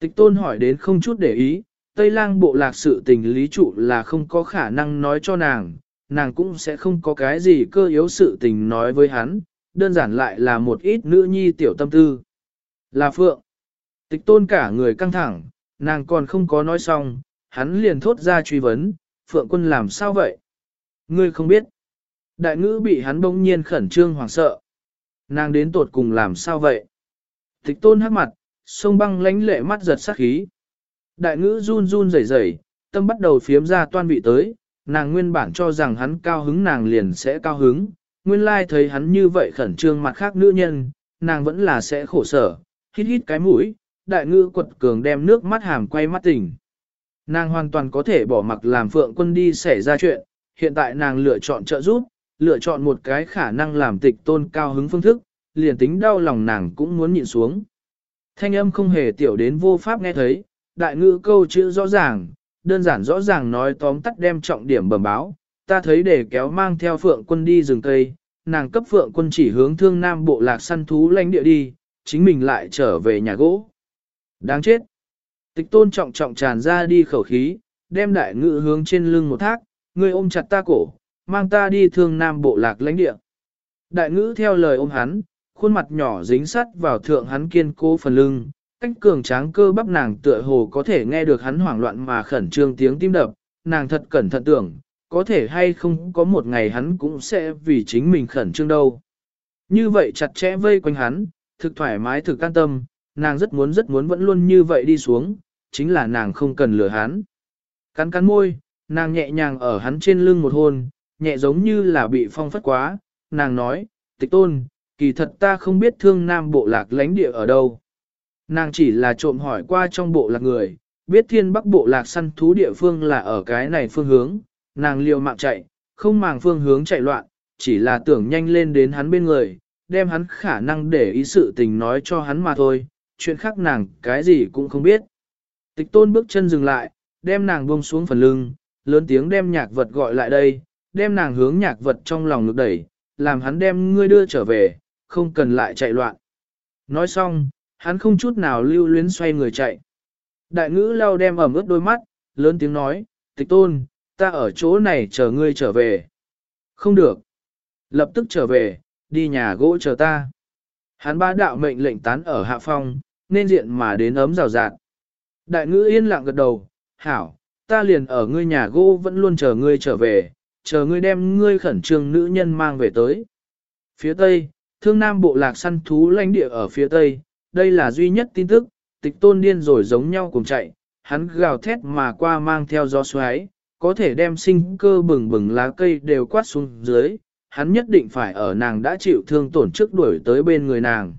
Speaker 1: Tịch tôn hỏi đến không chút để ý, Tây lang bộ lạc sự tình lý trụ là không có khả năng nói cho nàng, nàng cũng sẽ không có cái gì cơ yếu sự tình nói với hắn, đơn giản lại là một ít nữ nhi tiểu tâm tư. Là Phượng. Tịch tôn cả người căng thẳng, nàng còn không có nói xong, hắn liền thốt ra truy vấn, Phượng quân làm sao vậy? Ngươi không biết. Đại ngữ bị hắn bỗng nhiên khẩn trương hoảng sợ. Nàng đến tột cùng làm sao vậy? Tịch tôn hắc mặt, sông băng lánh lệ mắt giật sắc khí. Đại ngữ run run rẩy rẩy, tâm bắt đầu phiếm ra toan vị tới, nàng nguyên bản cho rằng hắn cao hứng nàng liền sẽ cao hứng, nguyên lai thấy hắn như vậy khẩn trương mặt khác nữ nhân, nàng vẫn là sẽ khổ sở, hít hít cái mũi, đại ngư quật cường đem nước mắt hàm quay mắt tỉnh. Nàng hoàn toàn có thể bỏ mặc làm phượng quân đi xảy ra chuyện, hiện tại nàng lựa chọn trợ giúp, lựa chọn một cái khả năng làm tịch tôn cao hứng phương thức, liền tính đau lòng nàng cũng muốn nhịn xuống. Thanh âm không hề tiểu đến vô pháp nghe thấy, đại ngữ câu chữ rõ ràng, đơn giản rõ ràng nói tóm tắt đem trọng điểm bẩm báo, ta thấy để kéo mang theo phượng quân đi rừng cây, nàng cấp phượng quân chỉ hướng thương nam bộ lạc săn thú lãnh địa đi, chính mình lại trở về nhà gỗ. Đáng chết! Tịch tôn trọng trọng tràn ra đi khẩu khí, đem đại ngữ hướng trên lưng một thác, người ôm chặt ta cổ, mang ta đi thương nam bộ lạc lãnh địa. Đại ngữ theo lời ôm hắn, khuôn mặt nhỏ dính sắt vào thượng hắn kiên cố phần lưng, cách cường tráng cơ bắp nàng tựa hồ có thể nghe được hắn hoảng loạn mà khẩn trương tiếng tim đập, nàng thật cẩn thận tưởng, có thể hay không có một ngày hắn cũng sẽ vì chính mình khẩn trương đâu. Như vậy chặt chẽ vây quanh hắn, thực thoải mái thực an tâm, nàng rất muốn rất muốn vẫn luôn như vậy đi xuống, chính là nàng không cần lừa hắn. Cắn cắn môi, nàng nhẹ nhàng ở hắn trên lưng một hôn, nhẹ giống như là bị phong phất quá, nàng nói, tịch tôn, kỳ thật ta không biết thương nam bộ lạc lãnh địa ở đâu. Nàng chỉ là trộm hỏi qua trong bộ lạc người, biết thiên bắc bộ lạc săn thú địa phương là ở cái này phương hướng, nàng liều mạng chạy, không màng phương hướng chạy loạn, chỉ là tưởng nhanh lên đến hắn bên người, đem hắn khả năng để ý sự tình nói cho hắn mà thôi, chuyện khác nàng cái gì cũng không biết. Tịch tôn bước chân dừng lại, đem nàng buông xuống phần lưng, lớn tiếng đem nhạc vật gọi lại đây, đem nàng hướng nhạc vật trong lòng ngực đẩy, làm hắn đem ngươi đưa trở về, không cần lại chạy loạn. Nói xong, hắn không chút nào lưu luyến xoay người chạy. Đại ngữ lau đem ẩm ướt đôi mắt, lớn tiếng nói, tịch tôn, ta ở chỗ này chờ ngươi trở về. Không được. Lập tức trở về, đi nhà gỗ chờ ta. Hắn ba đạo mệnh lệnh tán ở hạ phong, nên diện mà đến ấm rào rạt. Đại ngữ yên lặng gật đầu, hảo, ta liền ở ngươi nhà gỗ vẫn luôn chờ ngươi trở về, chờ ngươi đem ngươi khẩn trương nữ nhân mang về tới. Phía Tây, thương nam bộ lạc săn thú lãnh địa ở phía Tây, đây là duy nhất tin tức, tịch tôn điên rồi giống nhau cùng chạy, hắn gào thét mà qua mang theo gió xoáy, có thể đem sinh cơ bừng bừng lá cây đều quát xuống dưới, hắn nhất định phải ở nàng đã chịu thương tổn trước đuổi tới bên người nàng.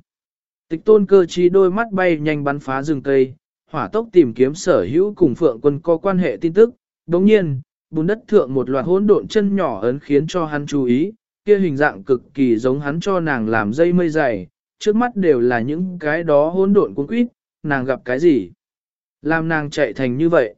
Speaker 1: Tịch tôn cơ trí đôi mắt bay nhanh bắn phá rừng cây, hỏa tốc tìm kiếm sở hữu cùng phượng quân có quan hệ tin tức, đồng nhiên, bùn đất thượng một loạt hỗn độn chân nhỏ ấn khiến cho hắn chú ý, kia hình dạng cực kỳ giống hắn cho nàng làm dây mây dày, trước mắt đều là những cái đó hỗn độn cuốn quýt, nàng gặp cái gì? Làm nàng chạy thành như vậy.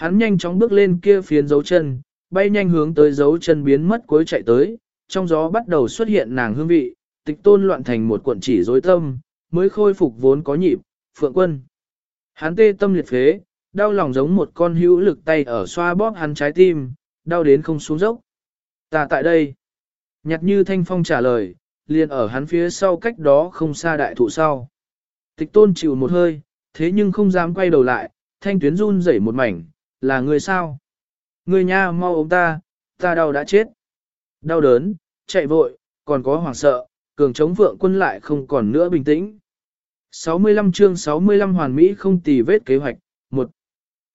Speaker 1: Hắn nhanh chóng bước lên kia phiến dấu chân, bay nhanh hướng tới dấu chân biến mất cuối chạy tới, trong gió bắt đầu xuất hiện nàng hương vị, tịch tôn loạn thành một cuộn chỉ rối tâm, mới khôi phục vốn có nhịp, phượng quân. Hắn tê tâm liệt phế, đau lòng giống một con hữu lực tay ở xoa bóp hắn trái tim, đau đến không xuống dốc. Ta tại đây. Nhặt như thanh phong trả lời, liền ở hắn phía sau cách đó không xa đại thụ sau. Tịch tôn chịu một hơi, thế nhưng không dám quay đầu lại, thanh tuyến run rẩy một mảnh, là người sao? Người nha mau ôm ta, ta đau đã chết. Đau đớn, chạy vội, còn có hoảng sợ, cường chống vượng quân lại không còn nữa bình tĩnh. 65 chương 65 hoàn mỹ không tì vết kế hoạch, một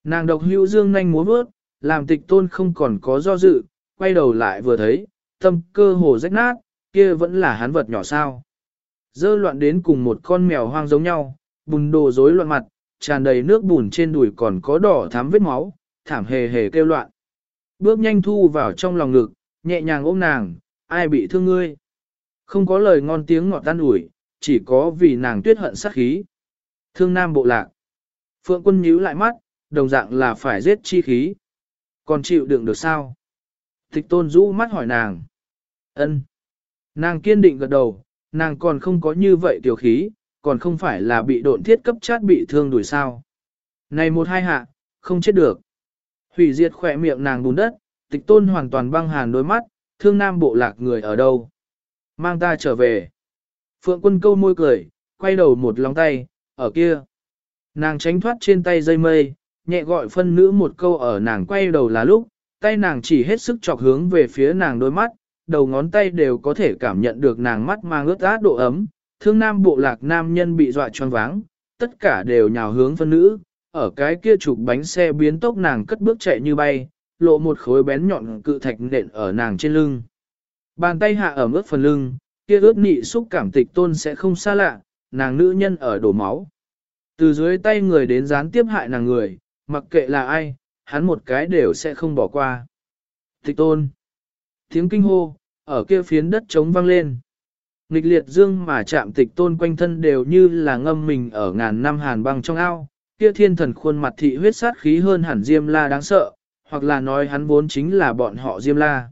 Speaker 1: Nàng độc hữu dương nhanh múa bước, làm tịch tôn không còn có do dự, quay đầu lại vừa thấy, tâm cơ hồ rách nát, kia vẫn là hắn vật nhỏ sao. Dơ loạn đến cùng một con mèo hoang giống nhau, bùn đồ rối loạn mặt, tràn đầy nước bùn trên đùi còn có đỏ thắm vết máu, thảm hề hề kêu loạn. Bước nhanh thu vào trong lòng ngực, nhẹ nhàng ôm nàng, ai bị thương ngươi. Không có lời ngon tiếng ngọt tan ủi, chỉ có vì nàng tuyết hận sát khí. Thương nam bộ lạc. Phượng quân nhíu lại mắt, đồng dạng là phải giết chi khí. Còn chịu đựng được sao? Tịch tôn rũ mắt hỏi nàng. ân Nàng kiên định gật đầu, nàng còn không có như vậy tiểu khí, còn không phải là bị độn thiết cấp chát bị thương đuổi sao. Này một hai hạ, không chết được. Hủy diệt khỏe miệng nàng bùn đất, tịch tôn hoàn toàn băng hàn đôi mắt, thương nam bộ lạc người ở đâu. Mang ta trở về. Phượng quân câu môi cười, quay đầu một lòng tay, ở kia. Nàng tránh thoát trên tay dây mây, nhẹ gọi phân nữ một câu ở nàng quay đầu là lúc, tay nàng chỉ hết sức chọc hướng về phía nàng đôi mắt, đầu ngón tay đều có thể cảm nhận được nàng mắt mang ướt át độ ấm, thương nam bộ lạc nam nhân bị dọa choáng váng, tất cả đều nhào hướng phân nữ, ở cái kia chụp bánh xe biến tốc nàng cất bước chạy như bay, lộ một khối bén nhọn cự thạch nện ở nàng trên lưng. Bàn tay hạ ở ướt phần lưng, kia ướt nị xúc cảm tịch tôn sẽ không xa lạ, nàng nữ nhân ở đổ máu. Từ dưới tay người đến gián tiếp hại nàng người, mặc kệ là ai, hắn một cái đều sẽ không bỏ qua. Tịch tôn. Tiếng kinh hô, ở kia phiến đất trống vang lên. Nghịch liệt dương mà chạm tịch tôn quanh thân đều như là ngâm mình ở ngàn năm hàn băng trong ao, kia thiên thần khuôn mặt thị huyết sát khí hơn hẳn Diêm La đáng sợ, hoặc là nói hắn vốn chính là bọn họ Diêm La.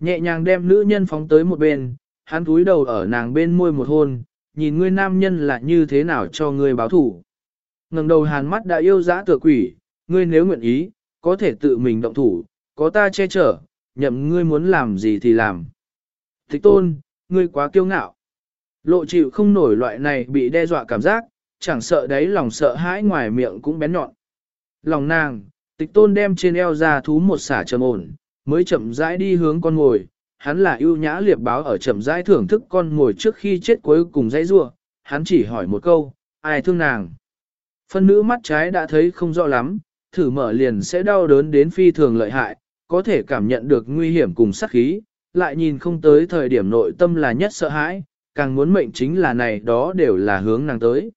Speaker 1: Nhẹ nhàng đem nữ nhân phóng tới một bên, hắn cúi đầu ở nàng bên môi một hôn, nhìn ngươi nam nhân là như thế nào cho ngươi báo thủ. ngẩng đầu hàn mắt đã yêu dã tựa quỷ, ngươi nếu nguyện ý, có thể tự mình động thủ, có ta che chở, nhậm ngươi muốn làm gì thì làm. Thích tôn, ngươi quá kiêu ngạo. Lộ chịu không nổi loại này bị đe dọa cảm giác, chẳng sợ đấy lòng sợ hãi ngoài miệng cũng bén nhọn. Lòng nàng, tịch tôn đem trên eo ra thú một xả trầm ổn, mới chậm rãi đi hướng con ngồi. Hắn là ưu nhã liệp báo ở chậm rãi thưởng thức con ngồi trước khi chết cuối cùng dãy rua. Hắn chỉ hỏi một câu, ai thương nàng? Phân nữ mắt trái đã thấy không rõ lắm, thử mở liền sẽ đau đớn đến phi thường lợi hại, có thể cảm nhận được nguy hiểm cùng sát khí, lại nhìn không tới thời điểm nội tâm là nhất sợ hãi, càng muốn mệnh chính là này đó đều là hướng nàng tới.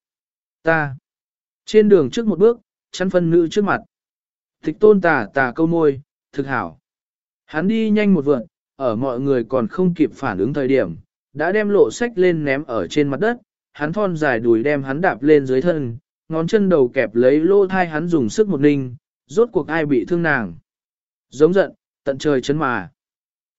Speaker 1: Ta. Trên đường trước một bước, chăn phân nữ trước mặt. Thích tôn tà tà câu môi, thực hảo. Hắn đi nhanh một vượn, ở mọi người còn không kịp phản ứng thời điểm, đã đem lộ sách lên ném ở trên mặt đất, hắn thon dài đùi đem hắn đạp lên dưới thân, ngón chân đầu kẹp lấy lô thai hắn dùng sức một ninh, rốt cuộc ai bị thương nàng. Giống giận, tận trời chấn mà.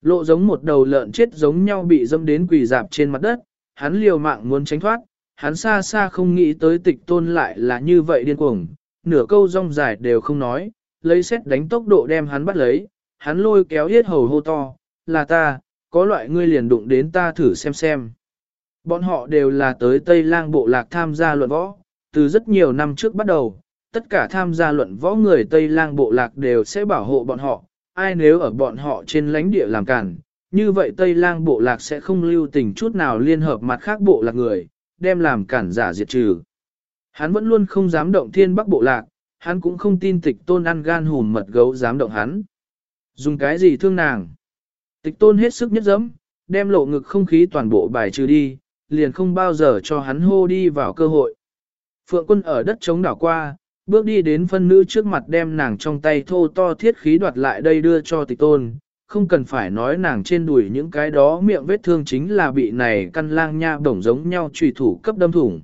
Speaker 1: Lộ giống một đầu lợn chết giống nhau bị dâm đến quỳ dạp trên mặt đất, hắn liều mạng muốn tránh thoát, hắn xa xa không nghĩ tới tịch tôn lại là như vậy điên cuồng, nửa câu rong dài đều không nói, lấy xét đánh tốc độ đem hắn bắt lấy, hắn lôi kéo hết hầu hô to, là ta, có loại ngươi liền đụng đến ta thử xem xem. Bọn họ đều là tới Tây Lang Bộ Lạc tham gia luận võ, từ rất nhiều năm trước bắt đầu, tất cả tham gia luận võ người Tây Lang Bộ Lạc đều sẽ bảo hộ bọn họ, ai nếu ở bọn họ trên lãnh địa làm cản, như vậy Tây Lang Bộ Lạc sẽ không lưu tình chút nào liên hợp mặt khác Bộ Lạc người, đem làm cản giả diệt trừ. Hắn vẫn luôn không dám động thiên bắc Bộ Lạc, hắn cũng không tin tịch tôn ăn gan hùn mật gấu dám động hắn. Dùng cái gì thương nàng? Tịch tôn hết sức nhất dẫm, đem lộ ngực không khí toàn bộ bài trừ đi, liền không bao giờ cho hắn hô đi vào cơ hội. Phượng quân ở đất chống đảo qua, bước đi đến phân nữ trước mặt đem nàng trong tay thô to thiết khí đoạt lại đây đưa cho tịch tôn. Không cần phải nói nàng trên đùi những cái đó miệng vết thương chính là bị này căn lang nha bổng giống nhau trùy thủ cấp đâm thủng.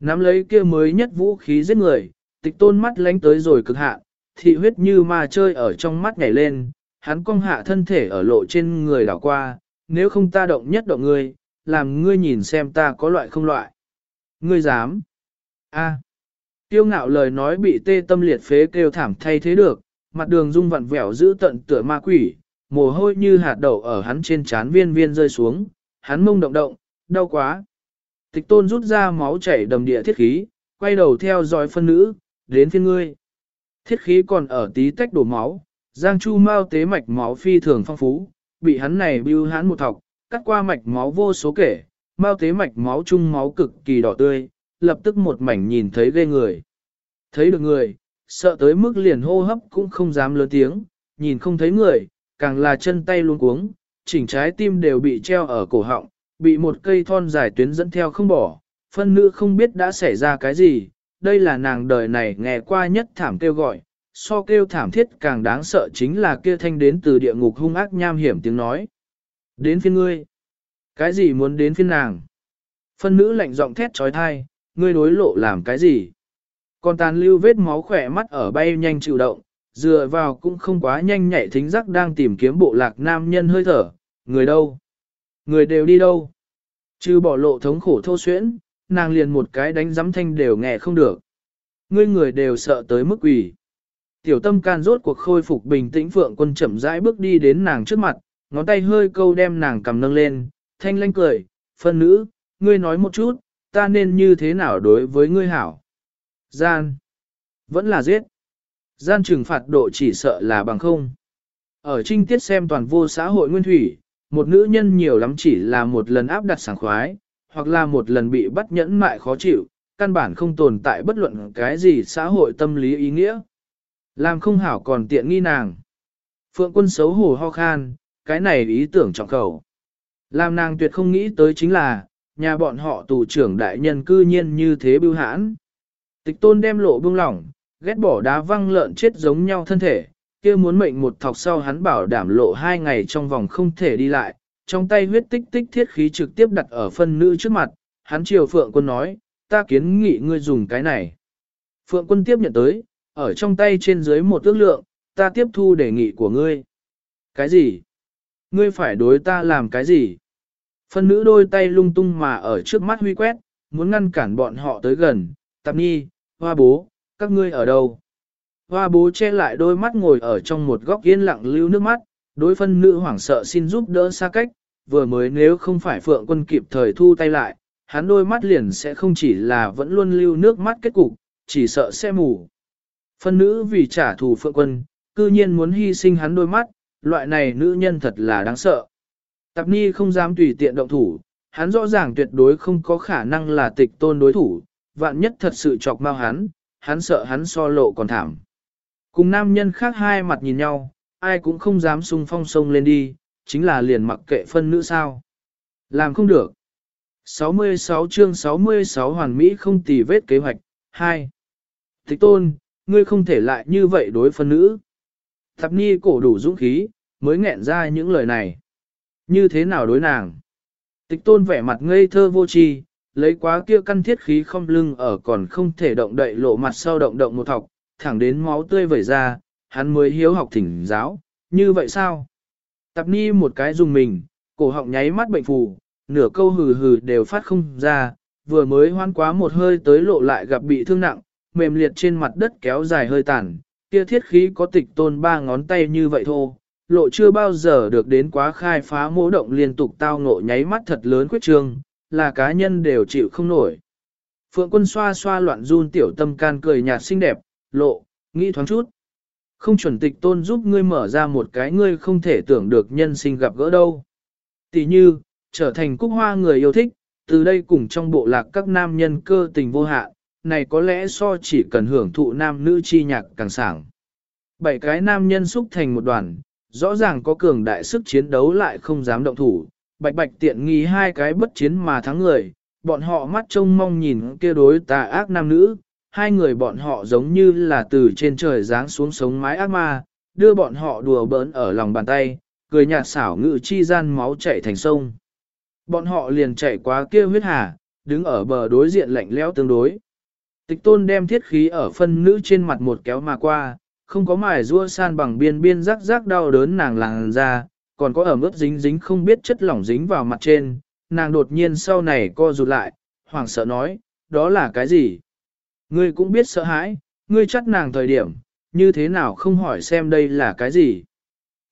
Speaker 1: Nắm lấy kia mới nhất vũ khí giết người, tịch tôn mắt lánh tới rồi cực hạ, thị huyết như ma chơi ở trong mắt nhảy lên, hắn cong hạ thân thể ở lộ trên người đảo qua, nếu không ta động nhất động ngươi, làm ngươi nhìn xem ta có loại không loại. Ngươi dám. A. Tiêu ngạo lời nói bị tê tâm liệt phế kêu thảm thay thế được, mặt đường dung vặn vẹo giữ tận tựa ma quỷ, mồ hôi như hạt đậu ở hắn trên trán viên viên rơi xuống, hắn mông động động, đau quá. Tịch tôn rút ra máu chảy đầm địa thiết khí, quay đầu theo dõi phân nữ, đến phiên ngươi. Thiết khí còn ở tí tách đổ máu, giang chu mau tế mạch máu phi thường phong phú, bị hắn này bưu hắn một thọc, cắt qua mạch máu vô số kể, mau tế mạch máu chung máu cực kỳ đỏ tươi, lập tức một mảnh nhìn thấy ghê người. Thấy được người, sợ tới mức liền hô hấp cũng không dám lớn tiếng, nhìn không thấy người, càng là chân tay luôn cuống, chỉnh trái tim đều bị treo ở cổ họng, bị một cây thon dài tuyến dẫn theo không bỏ, phân nữ không biết đã xảy ra cái gì, đây là nàng đời này nghe qua nhất thảm kêu gọi, so kêu thảm thiết càng đáng sợ chính là kia thanh đến từ địa ngục hung ác nham hiểm tiếng nói. Đến phiên ngươi. Cái gì muốn đến phiên nàng? Phân nữ lạnh giọng thét trói thai, ngươi đối lộ làm cái gì? Còn tàn lưu vết máu khỏe mắt ở bay nhanh chịu động, dựa vào cũng không quá nhanh nhạy thính giác đang tìm kiếm bộ lạc nam nhân hơi thở, người đâu? Người đều đi đâu? Chứ bỏ lộ thống khổ thô xuyễn, nàng liền một cái đánh giấm thanh đều nghe không được. Ngươi người đều sợ tới mức quỷ. Tiểu tâm can rốt cuộc khôi phục bình tĩnh phượng quân chậm rãi bước đi đến nàng trước mặt, ngón tay hơi câu đem nàng cầm nâng lên, thanh lanh cười, phân nữ, ngươi nói một chút, ta nên như thế nào đối với ngươi hảo. Gian. Vẫn là giết. Gian trừng phạt độ chỉ sợ là bằng không. Ở trinh tiết xem toàn vô xã hội nguyên thủy, một nữ nhân nhiều lắm chỉ là một lần áp đặt sảng khoái, hoặc là một lần bị bắt nhẫn mại khó chịu, căn bản không tồn tại bất luận cái gì xã hội tâm lý ý nghĩa. Làm không hảo còn tiện nghi nàng. Phượng quân xấu hổ ho khan, cái này ý tưởng trọng cầu. Làm nàng tuyệt không nghĩ tới chính là, nhà bọn họ tù trưởng đại nhân cư nhiên như thế bưu hãn. Tịch tôn đem lộ buông lỏng, ghét bỏ đá văng lợn chết giống nhau thân thể, kia muốn mệnh một thọc sau hắn bảo đảm lộ hai ngày trong vòng không thể đi lại, trong tay huyết tích tích thiết khí trực tiếp đặt ở phân nữ trước mặt, hắn chiều Phượng quân nói, ta kiến nghị ngươi dùng cái này. Phượng quân tiếp nhận tới, ở trong tay trên dưới một ước lượng, ta tiếp thu đề nghị của ngươi. Cái gì? Ngươi phải đối ta làm cái gì? Phân nữ đôi tay lung tung mà ở trước mắt huy quét, muốn ngăn cản bọn họ tới gần. Tạp nhi, hoa bố, các ngươi ở đâu? Hoa bố che lại đôi mắt ngồi ở trong một góc yên lặng lưu nước mắt, đối phân nữ hoảng sợ xin giúp đỡ xa cách, vừa mới nếu không phải phượng quân kịp thời thu tay lại, hắn đôi mắt liền sẽ không chỉ là vẫn luôn lưu nước mắt kết cục, chỉ sợ sẽ mù. Phân nữ vì trả thù phượng quân, cư nhiên muốn hy sinh hắn đôi mắt, loại này nữ nhân thật là đáng sợ. Tạp Ni không dám tùy tiện động thủ, hắn rõ ràng tuyệt đối không có khả năng là tịch tôn đối thủ, vạn nhất thật sự chọc mau hắn, hắn sợ hắn so lộ còn thảm. Cùng nam nhân khác hai mặt nhìn nhau, ai cũng không dám sung phong sông lên đi, chính là liền mặc kệ phân nữ sao. Làm không được. 66 chương 66 hoàn mỹ không tì vết kế hoạch, 2. Tịch tôn, ngươi không thể lại như vậy đối phân nữ. Thập ni cổ đủ dũng khí, mới nghẹn ra những lời này. Như thế nào đối nàng? Tịch tôn vẻ mặt ngây thơ vô tri, lấy quá kia căn thiết khí không lưng ở còn không thể động đậy lộ mặt sau động động một thọc, thẳng đến máu tươi vẩy ra, hắn mới hiếu học thỉnh giáo, như vậy sao? Tạp ni một cái dùng mình, cổ họng nháy mắt bệnh phù, nửa câu hừ hừ đều phát không ra, vừa mới hoan quá một hơi tới lộ lại gặp bị thương nặng, mềm liệt trên mặt đất kéo dài hơi tàn, kia thiết khí có tịch tôn ba ngón tay như vậy thôi, lộ chưa bao giờ được đến quá khai phá mô động liên tục tao ngộ nháy mắt thật lớn quyết trương, là cá nhân đều chịu không nổi. Phượng quân xoa xoa loạn run tiểu tâm can cười nhạt xinh đẹp, lộ, nghĩ thoáng chút. Không chuẩn tịch tôn giúp ngươi mở ra một cái ngươi không thể tưởng được nhân sinh gặp gỡ đâu. Tỷ như, trở thành cúc hoa người yêu thích, từ đây cùng trong bộ lạc các nam nhân cơ tình vô hạn, này có lẽ so chỉ cần hưởng thụ nam nữ chi nhạc càng sảng. Bảy cái nam nhân xúc thành một đoàn, rõ ràng có cường đại sức chiến đấu lại không dám động thủ, bạch bạch tiện nghi hai cái bất chiến mà thắng người, bọn họ mắt trông mong nhìn kia đối tà ác nam nữ, hai người bọn họ giống như là từ trên trời giáng xuống sống mái ác ma, đưa bọn họ đùa bỡn ở lòng bàn tay, cười nhạt xảo ngự chi gian máu chảy thành sông. Bọn họ liền chạy qua kia huyết hà, đứng ở bờ đối diện lạnh lẽo tương đối. Tịch tôn đem thiết khí ở phân nữ trên mặt một kéo mà qua, không có mài rua san bằng biên biên rắc rắc đau đớn nàng làng ra, còn có ẩm ướt dính dính không biết chất lỏng dính vào mặt trên, nàng đột nhiên sau này co rụt lại, hoảng sợ nói, đó là cái gì? Ngươi cũng biết sợ hãi, ngươi chắc nàng thời điểm, như thế nào không hỏi xem đây là cái gì?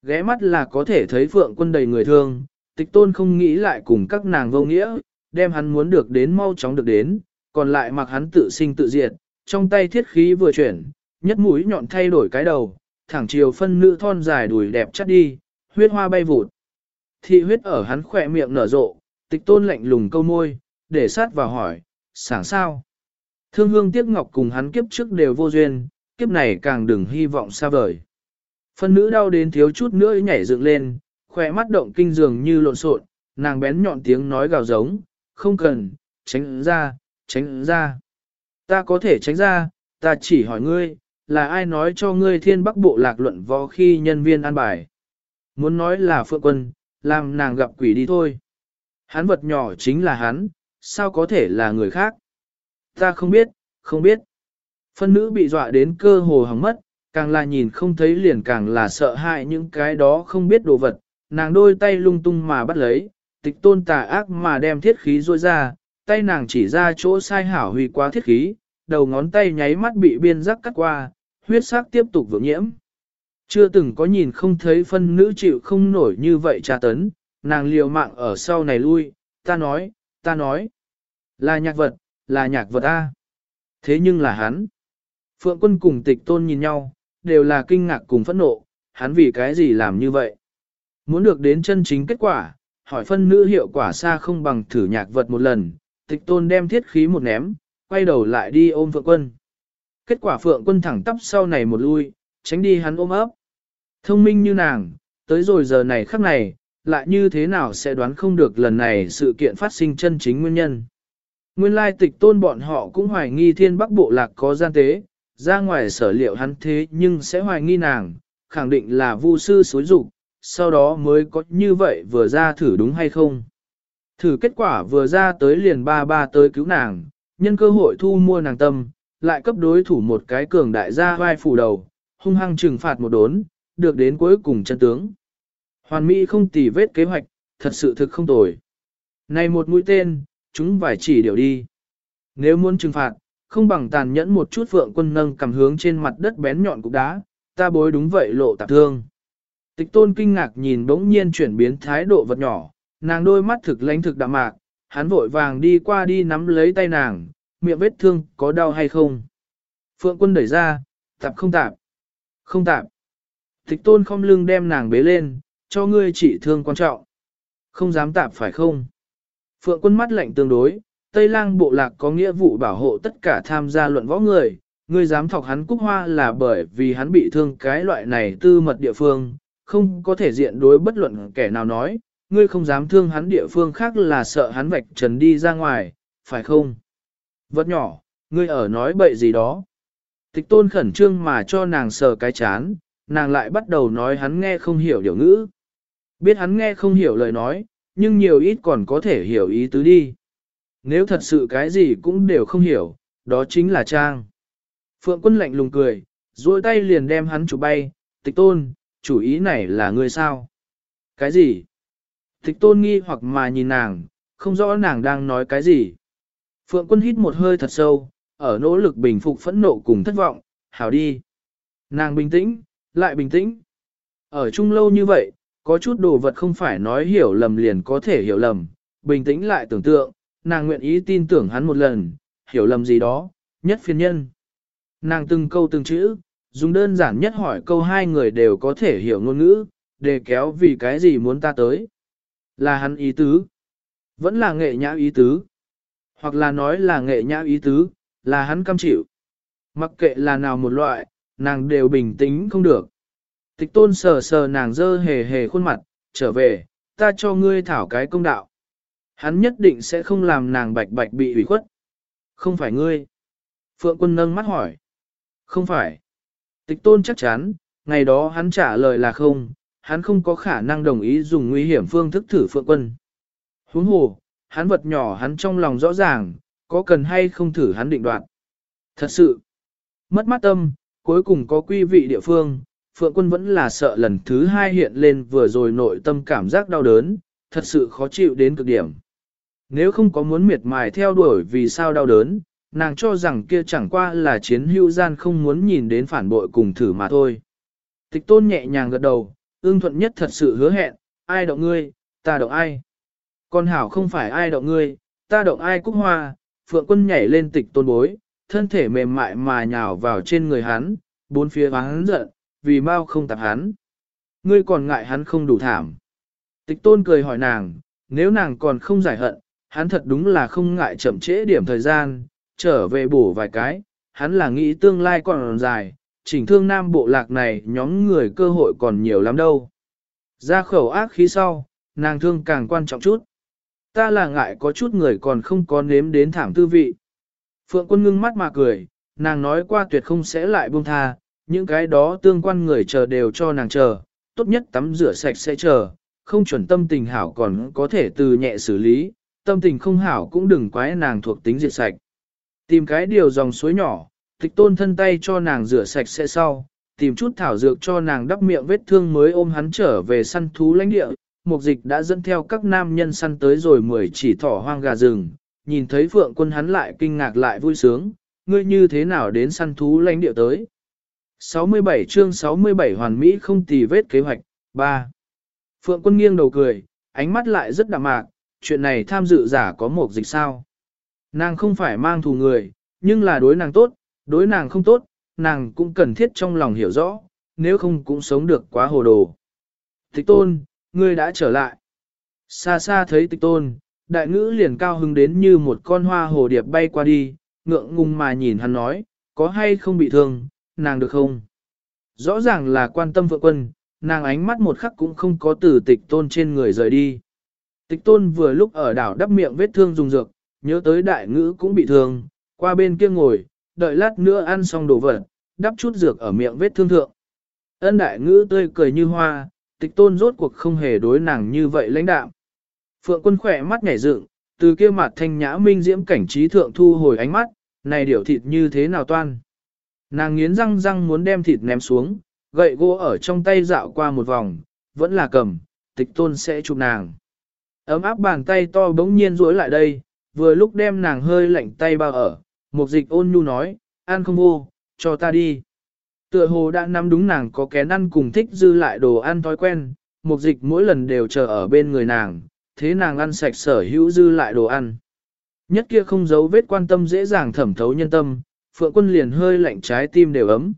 Speaker 1: Ghé mắt là có thể thấy phượng quân đầy người thương, tịch tôn không nghĩ lại cùng các nàng vô nghĩa, đem hắn muốn được đến mau chóng được đến, còn lại mặc hắn tự sinh tự diệt, trong tay thiết khí vừa chuyển, nhất mũi nhọn thay đổi cái đầu, thẳng chiều phân nữ thon dài đùi đẹp chắt đi, huyết hoa bay vụt. Thị huyết ở hắn khỏe miệng nở rộ, tịch tôn lạnh lùng câu môi, để sát vào hỏi, sảng sao. Thương hương tiếc ngọc cùng hắn kiếp trước đều vô duyên, kiếp này càng đừng hy vọng xa vời. Phân nữ đau đến thiếu chút nữa nhảy dựng lên, khỏe mắt động kinh dường như lộn xộn, nàng bén nhọn tiếng nói gào giống, không cần, tránh ra, tránh ra. Ta có thể tránh ra, ta chỉ hỏi ngươi, là ai nói cho ngươi thiên bắc bộ lạc luận võ khi nhân viên an bài. Muốn nói là phượng quân, làm nàng gặp quỷ đi thôi. Hắn vật nhỏ chính là hắn, sao có thể là người khác? Ta không biết, không biết. Phân nữ bị dọa đến cơ hồ hỏng mất, càng là nhìn không thấy liền càng là sợ hãi những cái đó không biết đồ vật. Nàng đôi tay lung tung mà bắt lấy, tịch tôn tà ác mà đem thiết khí rôi ra, tay nàng chỉ ra chỗ sai hảo huy quá thiết khí, đầu ngón tay nháy mắt bị biên giác cắt qua, huyết sắc tiếp tục vượng nhiễm. Chưa từng có nhìn không thấy phân nữ chịu không nổi như vậy tra tấn, nàng liều mạng ở sau này lui, ta nói, ta nói, là nhạc vật, là nhạc vật A. Thế nhưng là hắn. Phượng quân cùng tịch tôn nhìn nhau, đều là kinh ngạc cùng phẫn nộ, hắn vì cái gì làm như vậy. Muốn được đến chân chính kết quả, hỏi phân nữ hiệu quả xa không bằng thử nhạc vật một lần, tịch tôn đem thiết khí một ném, quay đầu lại đi ôm phượng quân. Kết quả phượng quân thẳng tắp sau này một lui, tránh đi hắn ôm ấp. Thông minh như nàng, tới rồi giờ này khắc này, lại như thế nào sẽ đoán không được lần này sự kiện phát sinh chân chính nguyên nhân. Nguyên lai tịch tôn bọn họ cũng hoài nghi thiên bắc bộ lạc có gian tế, ra ngoài sở liệu hắn thế nhưng sẽ hoài nghi nàng, khẳng định là vu sư xối dục sau đó mới có như vậy vừa ra thử đúng hay không. Thử kết quả vừa ra tới liền ba ba tới cứu nàng, nhân cơ hội thu mua nàng tâm, lại cấp đối thủ một cái cường đại gia vai phủ đầu, hung hăng trừng phạt một đốn, được đến cuối cùng chân tướng. Hoàn Mỹ không tì vết kế hoạch, thật sự thực không tồi. Này một mũi tên, chúng vài chỉ điều đi. Nếu muốn trừng phạt, không bằng tàn nhẫn một chút vượng quân nâng cầm hướng trên mặt đất bén nhọn cục đá, ta bối đúng vậy lộ tạp thương. Tịch tôn kinh ngạc nhìn bỗng nhiên chuyển biến thái độ vật nhỏ, nàng đôi mắt thực lánh thực đạm mạc, hắn vội vàng đi qua đi nắm lấy tay nàng, miệng vết thương có đau hay không. Phượng quân đẩy ra, tạp không tạp, không tạp. Tịch tôn không lưng đem nàng bế lên, cho ngươi chỉ thương quan trọng. Không dám tạp phải không? Phượng quân mắt lạnh tương đối, Tây lang bộ lạc có nghĩa vụ bảo hộ tất cả tham gia luận võ người, ngươi dám thọc hắn cúc hoa là bởi vì hắn bị thương cái loại này tư mật địa phương, không có thể diện đối bất luận kẻ nào nói, ngươi không dám thương hắn địa phương khác là sợ hắn vạch trần đi ra ngoài, phải không? Vật nhỏ, ngươi ở nói bậy gì đó. Tịch tôn khẩn trương mà cho nàng sờ cái chán, nàng lại bắt đầu nói hắn nghe không hiểu điều ngữ. Biết hắn nghe không hiểu lời nói, nhưng nhiều ít còn có thể hiểu ý tứ đi. Nếu thật sự cái gì cũng đều không hiểu, đó chính là Trang. Phượng quân lạnh lùng cười, duỗi tay liền đem hắn chụp bay, tịch tôn, chủ ý này là ngươi sao? Cái gì? Tịch tôn nghi hoặc mà nhìn nàng, không rõ nàng đang nói cái gì. Phượng quân hít một hơi thật sâu, ở nỗ lực bình phục phẫn nộ cùng thất vọng, hảo đi. Nàng bình tĩnh, lại bình tĩnh. Ở chung lâu như vậy, có chút đồ vật không phải nói hiểu lầm liền có thể hiểu lầm, bình tĩnh lại tưởng tượng, nàng nguyện ý tin tưởng hắn một lần, hiểu lầm gì đó, nhất phiên nhân. Nàng từng câu từng chữ, dùng đơn giản nhất hỏi câu hai người đều có thể hiểu ngôn ngữ, để kéo vì cái gì muốn ta tới. Là hắn ý tứ, vẫn là nghệ nhã ý tứ, hoặc là nói là nghệ nhã ý tứ, là hắn cam chịu. Mặc kệ là nào một loại, nàng đều bình tĩnh không được. Tịch tôn sờ sờ nàng dơ hề hề khuôn mặt, trở về, ta cho ngươi thảo cái công đạo. Hắn nhất định sẽ không làm nàng bạch bạch bị ủy khuất. Không phải ngươi. Phượng quân nâng mắt hỏi. Không phải. Tịch tôn chắc chắn, ngày đó hắn trả lời là không, hắn không có khả năng đồng ý dùng nguy hiểm phương thức thử phượng quân. Huống hồ, hắn vật nhỏ hắn trong lòng rõ ràng, có cần hay không thử hắn định đoạt. Thật sự, mất mắt tâm, cuối cùng có quy vị địa phương, Phượng quân vẫn là sợ lần thứ hai hiện lên vừa rồi nội tâm cảm giác đau đớn, thật sự khó chịu đến cực điểm. Nếu không có muốn miệt mài theo đuổi vì sao đau đớn, nàng cho rằng kia chẳng qua là chiến hữu gian không muốn nhìn đến phản bội cùng thử mà thôi. Tịch tôn nhẹ nhàng gật đầu, ương thuận nhất thật sự hứa hẹn, ai động ngươi, ta động ai. Con hảo không phải ai động ngươi, ta động ai cúc hoa, phượng quân nhảy lên tịch tôn bối, thân thể mềm mại mà nhào vào trên người hắn, bốn phía hắn giận, vì mau không tạp hắn. Ngươi còn ngại hắn không đủ thảm. Tịch tôn cười hỏi nàng, nếu nàng còn không giải hận, hắn thật đúng là không ngại chậm trễ điểm thời gian, trở về bổ vài cái, hắn là nghĩ tương lai còn dài, chỉnh thương nam bộ lạc này nhóm người cơ hội còn nhiều lắm đâu. Ra khẩu ác khí sau, nàng thương càng quan trọng chút. Ta là ngại có chút người còn không có nếm đến thảm tư vị. Phượng quân ngưng mắt mà cười, nàng nói qua tuyệt không sẽ lại buông tha, những cái đó tương quan người chờ đều cho nàng chờ, tốt nhất tắm rửa sạch sẽ chờ, không chuẩn tâm tình hảo còn có thể từ nhẹ xử lý, tâm tình không hảo cũng đừng quái nàng thuộc tính diệt sạch. Tìm cái điều dòng suối nhỏ, tịch tôn thân tay cho nàng rửa sạch sẽ sau, tìm chút thảo dược cho nàng đắp miệng vết thương mới ôm hắn trở về săn thú lãnh địa. Mục dịch đã dẫn theo các nam nhân săn tới rồi mười chỉ thỏ hoang gà rừng, nhìn thấy phượng quân hắn lại kinh ngạc lại vui sướng, ngươi như thế nào đến săn thú lãnh địa tới. 67 chương 67 hoàn mỹ không tì vết kế hoạch, 3. Phượng quân nghiêng đầu cười, ánh mắt lại rất đạm mạc, chuyện này tham dự giả có một dịch sao. Nàng không phải mang thù người, nhưng là đối nàng tốt, đối nàng không tốt, nàng cũng cần thiết trong lòng hiểu rõ, nếu không cũng sống được quá hồ đồ. Thích tôn, ngươi đã trở lại. Xa xa thấy tịch tôn, đại ngữ liền cao hứng đến như một con hoa hồ điệp bay qua đi, ngượng ngùng mà nhìn hắn nói, có hay không bị thương, nàng được không? Rõ ràng là quan tâm vợ quân, nàng ánh mắt một khắc cũng không có từ tịch tôn trên người rời đi. Tịch tôn vừa lúc ở đảo đắp miệng vết thương dùng dược, nhớ tới đại ngữ cũng bị thương, qua bên kia ngồi, đợi lát nữa ăn xong đồ vật, đắp chút dược ở miệng vết thương thượng. Ân đại ngữ tươi cười như hoa, tịch tôn rốt cuộc không hề đối nàng như vậy lãnh đạo. Phượng quân khỏe mắt nhảy dựng, từ kia mặt thanh nhã minh diễm cảnh trí thượng thu hồi ánh mắt, này điểu thịt như thế nào toan. Nàng nghiến răng răng muốn đem thịt ném xuống, gậy gỗ ở trong tay dạo qua một vòng, vẫn là cầm, tịch tôn sẽ chụp nàng. Ấm áp bàn tay to bỗng nhiên duỗi lại đây, vừa lúc đem nàng hơi lạnh tay bao ở, một dịch ôn nhu nói, ăn không vô, cho ta đi. Tựa hồ đã nắm đúng nàng có kén ăn cùng thích dư lại đồ ăn thói quen, một dịch mỗi lần đều chờ ở bên người nàng, thế nàng ăn sạch sở hữu dư lại đồ ăn. Nhất kia không giấu vết quan tâm dễ dàng thẩm thấu nhân tâm, phượng quân liền hơi lạnh trái tim đều ấm.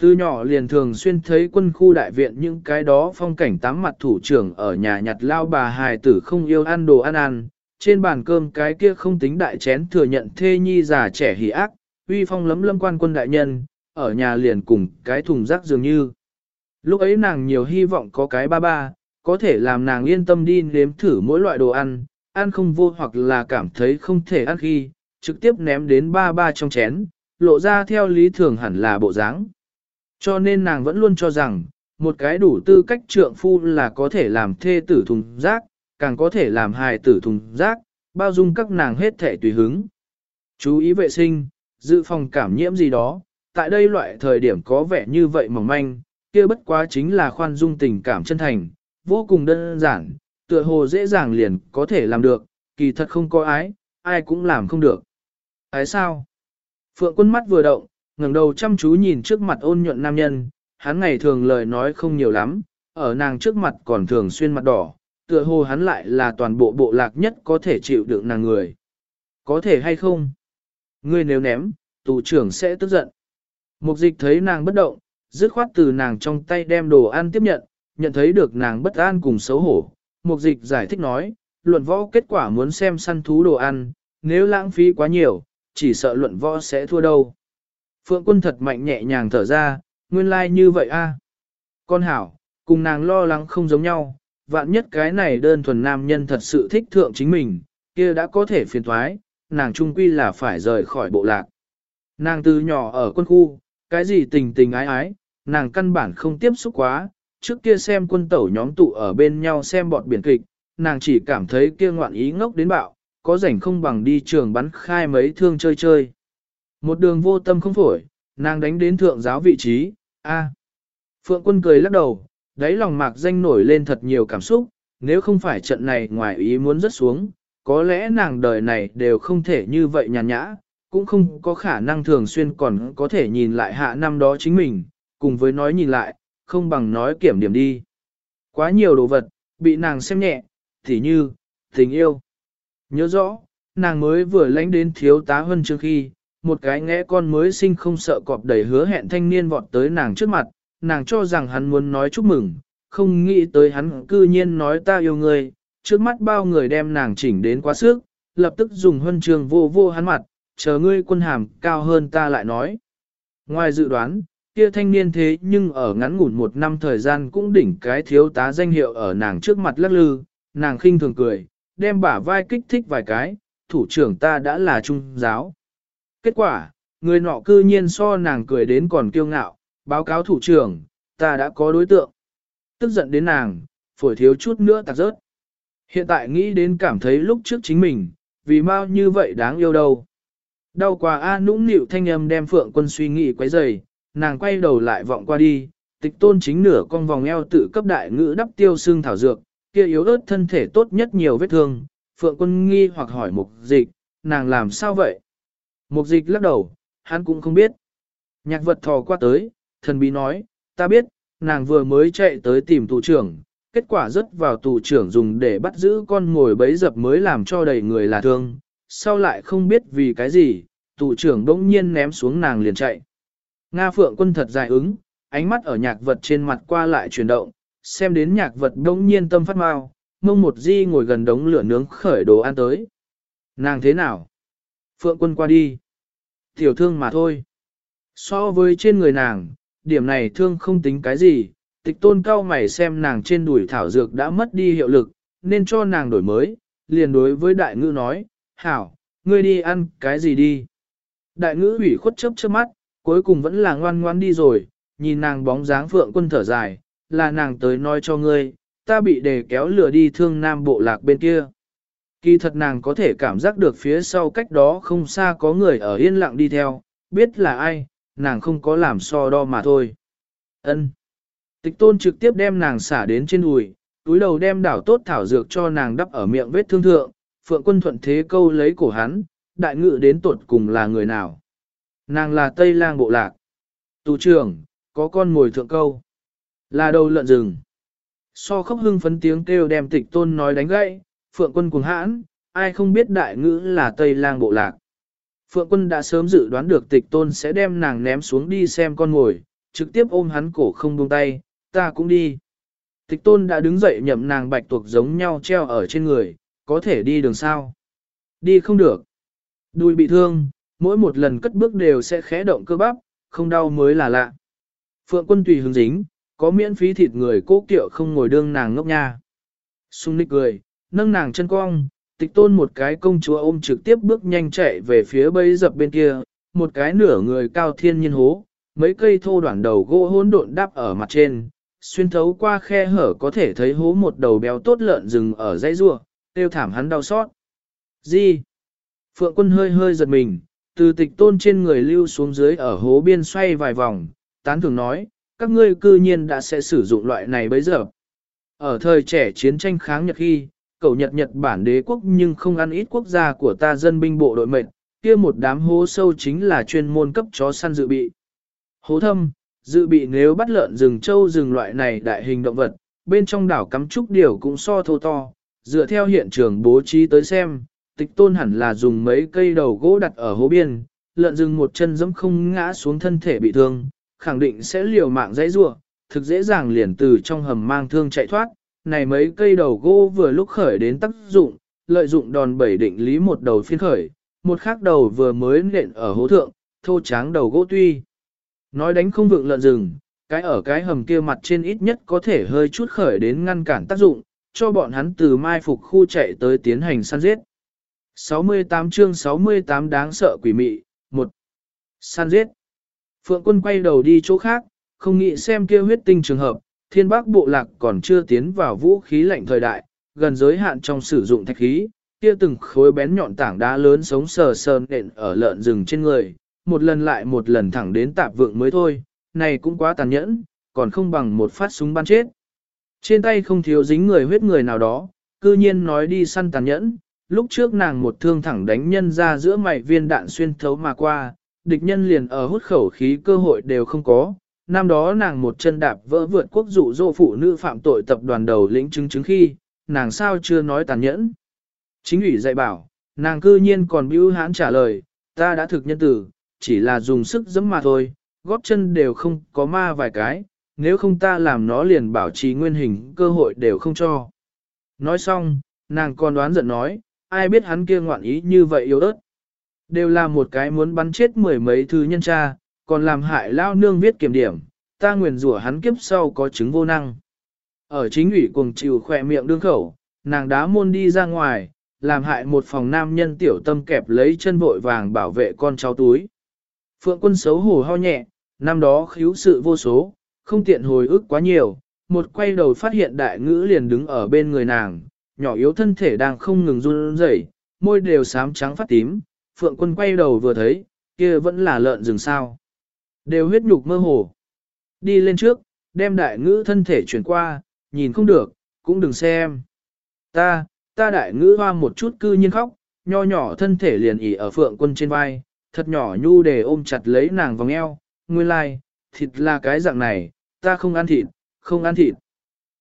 Speaker 1: Từ nhỏ liền thường xuyên thấy quân khu đại viện những cái đó phong cảnh tám mặt thủ trưởng ở nhà nhặt lao bà hài tử không yêu ăn đồ ăn ăn, trên bàn cơm cái kia không tính đại chén thừa nhận thê nhi già trẻ hỉ ác, uy phong lấm lâm quan quân đại nhân, ở nhà liền cùng cái thùng rác dường như. Lúc ấy nàng nhiều hy vọng có cái ba ba, có thể làm nàng yên tâm đi nếm thử mỗi loại đồ ăn, ăn không vô hoặc là cảm thấy không thể ăn khi, trực tiếp ném đến ba ba trong chén, lộ ra theo lý thường hẳn là bộ dáng. Cho nên nàng vẫn luôn cho rằng, một cái đủ tư cách trượng phu là có thể làm thê tử thùng rác, càng có thể làm hài tử thùng rác, bao dung các nàng hết thể tùy hứng. Chú ý vệ sinh, dự phòng cảm nhiễm gì đó, tại đây loại thời điểm có vẻ như vậy mỏng manh, kia bất quá chính là khoan dung tình cảm chân thành, vô cùng đơn giản, tựa hồ dễ dàng liền có thể làm được, kỳ thật không có ái, ai cũng làm không được. Ái sao? Phượng quân mắt vừa động, ngẩng đầu chăm chú nhìn trước mặt ôn nhuận nam nhân, hắn ngày thường lời nói không nhiều lắm, ở nàng trước mặt còn thường xuyên mặt đỏ, tựa hồ hắn lại là toàn bộ bộ lạc nhất có thể chịu đựng nàng người. Có thể hay không? Ngươi nếu ném, tù trưởng sẽ tức giận. Mục dịch thấy nàng bất động, dứt khoát từ nàng trong tay đem đồ ăn tiếp nhận, nhận thấy được nàng bất an cùng xấu hổ. Mục dịch giải thích nói, luận võ kết quả muốn xem săn thú đồ ăn, nếu lãng phí quá nhiều, chỉ sợ luận võ sẽ thua đâu. Phượng quân thật mạnh nhẹ nhàng thở ra, nguyên lai like như vậy a. Con hảo, cùng nàng lo lắng không giống nhau, vạn nhất cái này đơn thuần nam nhân thật sự thích thượng chính mình, kia đã có thể phiền thoái, nàng trung quy là phải rời khỏi bộ lạc. Nàng từ nhỏ ở quân khu, cái gì tình tình ái ái, nàng căn bản không tiếp xúc quá, trước kia xem quân tẩu nhóm tụ ở bên nhau xem bọn biển kịch, nàng chỉ cảm thấy kia ngoạn ý ngốc đến bạo, có rảnh không bằng đi trường bắn khai mấy thương chơi chơi. Một đường vô tâm không phổi, nàng đánh đến thượng giáo vị trí, a. Phượng quân cười lắc đầu, đáy lòng mạc danh nổi lên thật nhiều cảm xúc, nếu không phải trận này ngoài ý muốn rất xuống, có lẽ nàng đời này đều không thể như vậy nhàn nhã, cũng không có khả năng thường xuyên còn có thể nhìn lại hạ năm đó chính mình, cùng với nói nhìn lại, không bằng nói kiểm điểm đi. Quá nhiều đồ vật, bị nàng xem nhẹ, thì như, tình yêu. Nhớ rõ, nàng mới vừa lãnh đến thiếu tá hơn trước khi, một cái ngẽ con mới sinh không sợ cọp đầy hứa hẹn thanh niên vọt tới nàng trước mặt, nàng cho rằng hắn muốn nói chúc mừng, không nghĩ tới hắn cư nhiên nói ta yêu ngươi, trước mắt bao người đem nàng chỉnh đến quá sức, lập tức dùng huân trường vô vô hắn mặt, chờ ngươi quân hàm cao hơn ta lại nói. Ngoài dự đoán, kia thanh niên thế nhưng ở ngắn ngủn một năm thời gian cũng đỉnh cái thiếu tá danh hiệu ở nàng trước mặt lắc lư, nàng khinh thường cười, đem bả vai kích thích vài cái, thủ trưởng ta đã là trung giáo. Kết quả, người nọ cư nhiên so nàng cười đến còn kiêu ngạo, báo cáo thủ trưởng, ta đã có đối tượng. Tức giận đến nàng, phổi thiếu chút nữa tạc rớt. Hiện tại nghĩ đến cảm thấy lúc trước chính mình, vì mau như vậy đáng yêu đâu. Đau quá A nũng nịu thanh âm đem phượng quân suy nghĩ quấy dày, nàng quay đầu lại vọng qua đi, tịch tôn chính nửa con vòng eo tự cấp đại ngữ đắp tiêu xương thảo dược, kia yếu ớt thân thể tốt nhất nhiều vết thương, phượng quân nghi hoặc hỏi mục dịch, nàng làm sao vậy? Mục dịch lắc đầu, hắn cũng không biết. Nhạc vật thò qua tới, thần bí nói, ta biết, nàng vừa mới chạy tới tìm tù trưởng, kết quả rớt vào tù trưởng dùng để bắt giữ con ngồi bấy dập mới làm cho đầy người là thương, sau lại không biết vì cái gì, tù trưởng bỗng nhiên ném xuống nàng liền chạy. Nga phượng quân thật dài ứng, ánh mắt ở nhạc vật trên mặt qua lại chuyển động, xem đến nhạc vật bỗng nhiên tâm phát mau, mông một di ngồi gần đống lửa nướng khởi đồ ăn tới. Nàng thế nào? Phượng quân qua đi. Tiểu thương mà thôi. So với trên người nàng, điểm này thương không tính cái gì, tịch tôn cao mày xem nàng trên đùi thảo dược đã mất đi hiệu lực, nên cho nàng đổi mới, liền đối với đại ngữ nói, hảo, ngươi đi ăn cái gì đi. Đại ngữ ủy khuất chớp chớp mắt, cuối cùng vẫn là ngoan ngoan đi rồi, nhìn nàng bóng dáng phượng quân thở dài, là nàng tới nói cho ngươi, ta bị đề kéo lửa đi thương nam bộ lạc bên kia. Kỳ thật nàng có thể cảm giác được phía sau cách đó không xa có người ở yên lặng đi theo, biết là ai, nàng không có làm so đo mà thôi. Ân. Tịch tôn trực tiếp đem nàng xả đến trên đùi, túi đầu đem đảo tốt thảo dược cho nàng đắp ở miệng vết thương thượng, phượng quân thuận thế câu lấy cổ hắn, đại ngự đến tuột cùng là người nào. Nàng là Tây lang bộ lạc. Tù trưởng, có con ngồi thượng câu. Là đầu lợn rừng. So khóc hưng phấn tiếng kêu đem tịch tôn nói đánh gãy, phượng quân cuồng hãn, ai không biết đại ngữ là Tây lang bộ lạc. Phượng quân đã sớm dự đoán được tịch tôn sẽ đem nàng ném xuống đi xem con ngồi, trực tiếp ôm hắn cổ không buông tay, ta cũng đi. Tịch tôn đã đứng dậy nhậm nàng bạch tuộc giống nhau treo ở trên người, có thể đi đường sao? Đi không được. Đùi bị thương, mỗi một lần cất bước đều sẽ khẽ động cơ bắp, không đau mới là lạ. Phượng quân tùy hướng dính, có miễn phí thịt người cố kiệu không ngồi đương nàng ngốc nha. Xung nịch cười, nâng nàng chân cong, tịch tôn một cái công chúa ôm trực tiếp bước nhanh chạy về phía bấy dập bên kia, một cái nửa người cao thiên nhiên hố, mấy cây thô đoạn đầu gỗ hỗn độn đắp ở mặt trên, xuyên thấu qua khe hở có thể thấy hố một đầu béo tốt lợn rừng ở dãy rua, tiêu thảm hắn đau xót. Gì? Phượng quân hơi hơi giật mình, từ tịch tôn trên người lưu xuống dưới ở hố biên xoay vài vòng, tán thường nói, các ngươi cư nhiên đã sẽ sử dụng loại này bấy giờ. Ở thời trẻ chiến tranh kháng Nhật khi, cầu Nhật Nhật bản đế quốc nhưng không ăn ít quốc gia của ta dân binh bộ đội mệnh, kia một đám hố sâu chính là chuyên môn cấp chó săn dự bị. Hố thâm, dự bị nếu bắt lợn rừng châu rừng loại này đại hình động vật, bên trong đảo cắm trúc điều cũng so thô to, dựa theo hiện trường bố trí tới xem, tịch tôn hẳn là dùng mấy cây đầu gỗ đặt ở hố biên, lợn rừng một chân dẫm không ngã xuống thân thể bị thương, khẳng định sẽ liều mạng dãy rua, thực dễ dàng liền từ trong hầm mang thương chạy thoát, này mấy cây đầu gỗ vừa lúc khởi đến tác dụng, lợi dụng đòn bẩy định lý một đầu phiên khởi, một khác đầu vừa mới nện ở hố thượng, thô tráng đầu gỗ tuy. Nói đánh không vượng lợn rừng, cái ở cái hầm kia mặt trên ít nhất có thể hơi chút khởi đến ngăn cản tác dụng, cho bọn hắn từ mai phục khu chạy tới tiến hành săn giết. 68 chương 68 đáng sợ quỷ mị, 1. Săn giết. Phượng quân quay đầu đi chỗ khác, không nghĩ xem kia huyết tinh trường hợp, thiên bác bộ lạc còn chưa tiến vào vũ khí lạnh thời đại, gần giới hạn trong sử dụng thạch khí, kia từng khối bén nhọn tảng đá lớn sống sờ sờ nện ở lợn rừng trên người, một lần lại một lần thẳng đến tạp vượng mới thôi, này cũng quá tàn nhẫn, còn không bằng một phát súng bắn chết. Trên tay không thiếu dính người huyết người nào đó, cư nhiên nói đi săn tàn nhẫn, lúc trước nàng một thương thẳng đánh nhân ra giữa mày viên đạn xuyên thấu mà qua, địch nhân liền ở hút khẩu khí cơ hội đều không có. Năm đó nàng một chân đạp vỡ vượt quốc dụ dỗ phụ nữ phạm tội tập đoàn đầu lĩnh chứng chứng khi, nàng sao chưa nói tàn nhẫn. Chính ủy dạy bảo, nàng cư nhiên còn bưu hãn trả lời, ta đã thực nhân tử, chỉ là dùng sức giẫm mà thôi, góp chân đều không có ma vài cái, nếu không ta làm nó liền bảo trì nguyên hình cơ hội đều không cho. Nói xong, nàng còn đoán giận nói, ai biết hắn kia ngoạn ý như vậy yếu ớt. Đều là một cái muốn bắn chết mười mấy thứ nhân cha, còn làm hại lao nương viết kiểm điểm, ta nguyền rủa hắn kiếp sau có chứng vô năng. Ở chính ủy cuồng chịu khỏe miệng đương khẩu, nàng đá môn đi ra ngoài, làm hại một phòng nam nhân tiểu tâm kẹp lấy chân vội vàng bảo vệ con cháu túi. Phượng quân xấu hổ ho nhẹ, năm đó khíu sự vô số, không tiện hồi ức quá nhiều, một quay đầu phát hiện đại ngữ liền đứng ở bên người nàng, nhỏ yếu thân thể đang không ngừng run rẩy, môi đều xám trắng phát tím, phượng quân quay đầu vừa thấy, kia vẫn là lợn rừng sao. Đều huyết nhục mơ hồ. Đi lên trước, đem đại ngữ thân thể chuyển qua, nhìn không được, cũng đừng xem. Ta, ta đại ngữ hoa một chút cư nhiên khóc, nho nhỏ thân thể liền ỉ ở phượng quân trên vai, thật nhỏ nhu để ôm chặt lấy nàng vòng eo, nguyên lai, like, thịt là cái dạng này, ta không ăn thịt, không ăn thịt.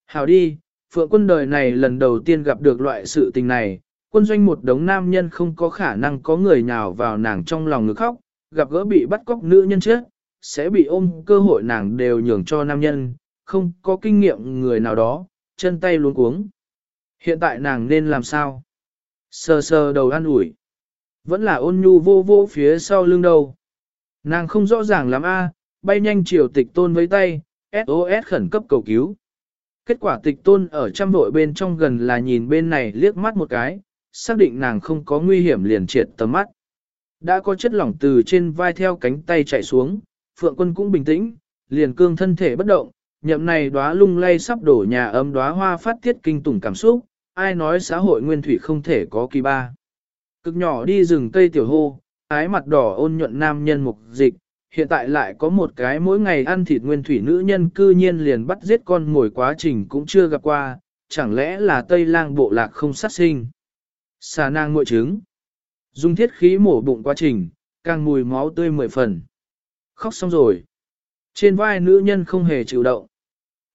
Speaker 1: Hảo đi, phượng quân đời này lần đầu tiên gặp được loại sự tình này, quân doanh một đống nam nhân không có khả năng có người nào vào nàng trong lòng ngực khóc, gặp gỡ bị bắt cóc nữ nhân chết, sẽ bị ôm cơ hội nàng đều nhường cho nam nhân, không có kinh nghiệm người nào đó, chân tay luống cuống. Hiện tại nàng nên làm sao? Sờ sờ đầu an ủi. Vẫn là ôn nhu vô vô phía sau lưng đầu. Nàng không rõ ràng lắm a, bay nhanh chiều tịch tôn với tay, SOS khẩn cấp cầu cứu. Kết quả tịch tôn ở trăm vội bên trong gần là nhìn bên này liếc mắt một cái, xác định nàng không có nguy hiểm liền triệt tầm mắt. Đã có chất lỏng từ trên vai theo cánh tay chạy xuống, phượng quân cũng bình tĩnh, liền cương thân thể bất động, nhậm này đóa lung lay sắp đổ nhà ấm đóa hoa phát tiết kinh tủng cảm xúc, ai nói xã hội nguyên thủy không thể có kỳ ba. Cực nhỏ đi rừng cây tiểu hô, ái mặt đỏ ôn nhuận nam nhân mục dịch, hiện tại lại có một cái mỗi ngày ăn thịt nguyên thủy nữ nhân cư nhiên liền bắt giết con ngồi quá trình cũng chưa gặp qua, chẳng lẽ là Tây lang bộ lạc không sát sinh. Xà nang ngội trứng. Dùng thiết khí mổ bụng quá trình, càng mùi máu tươi mười phần. Khóc xong rồi. Trên vai nữ nhân không hề chịu động.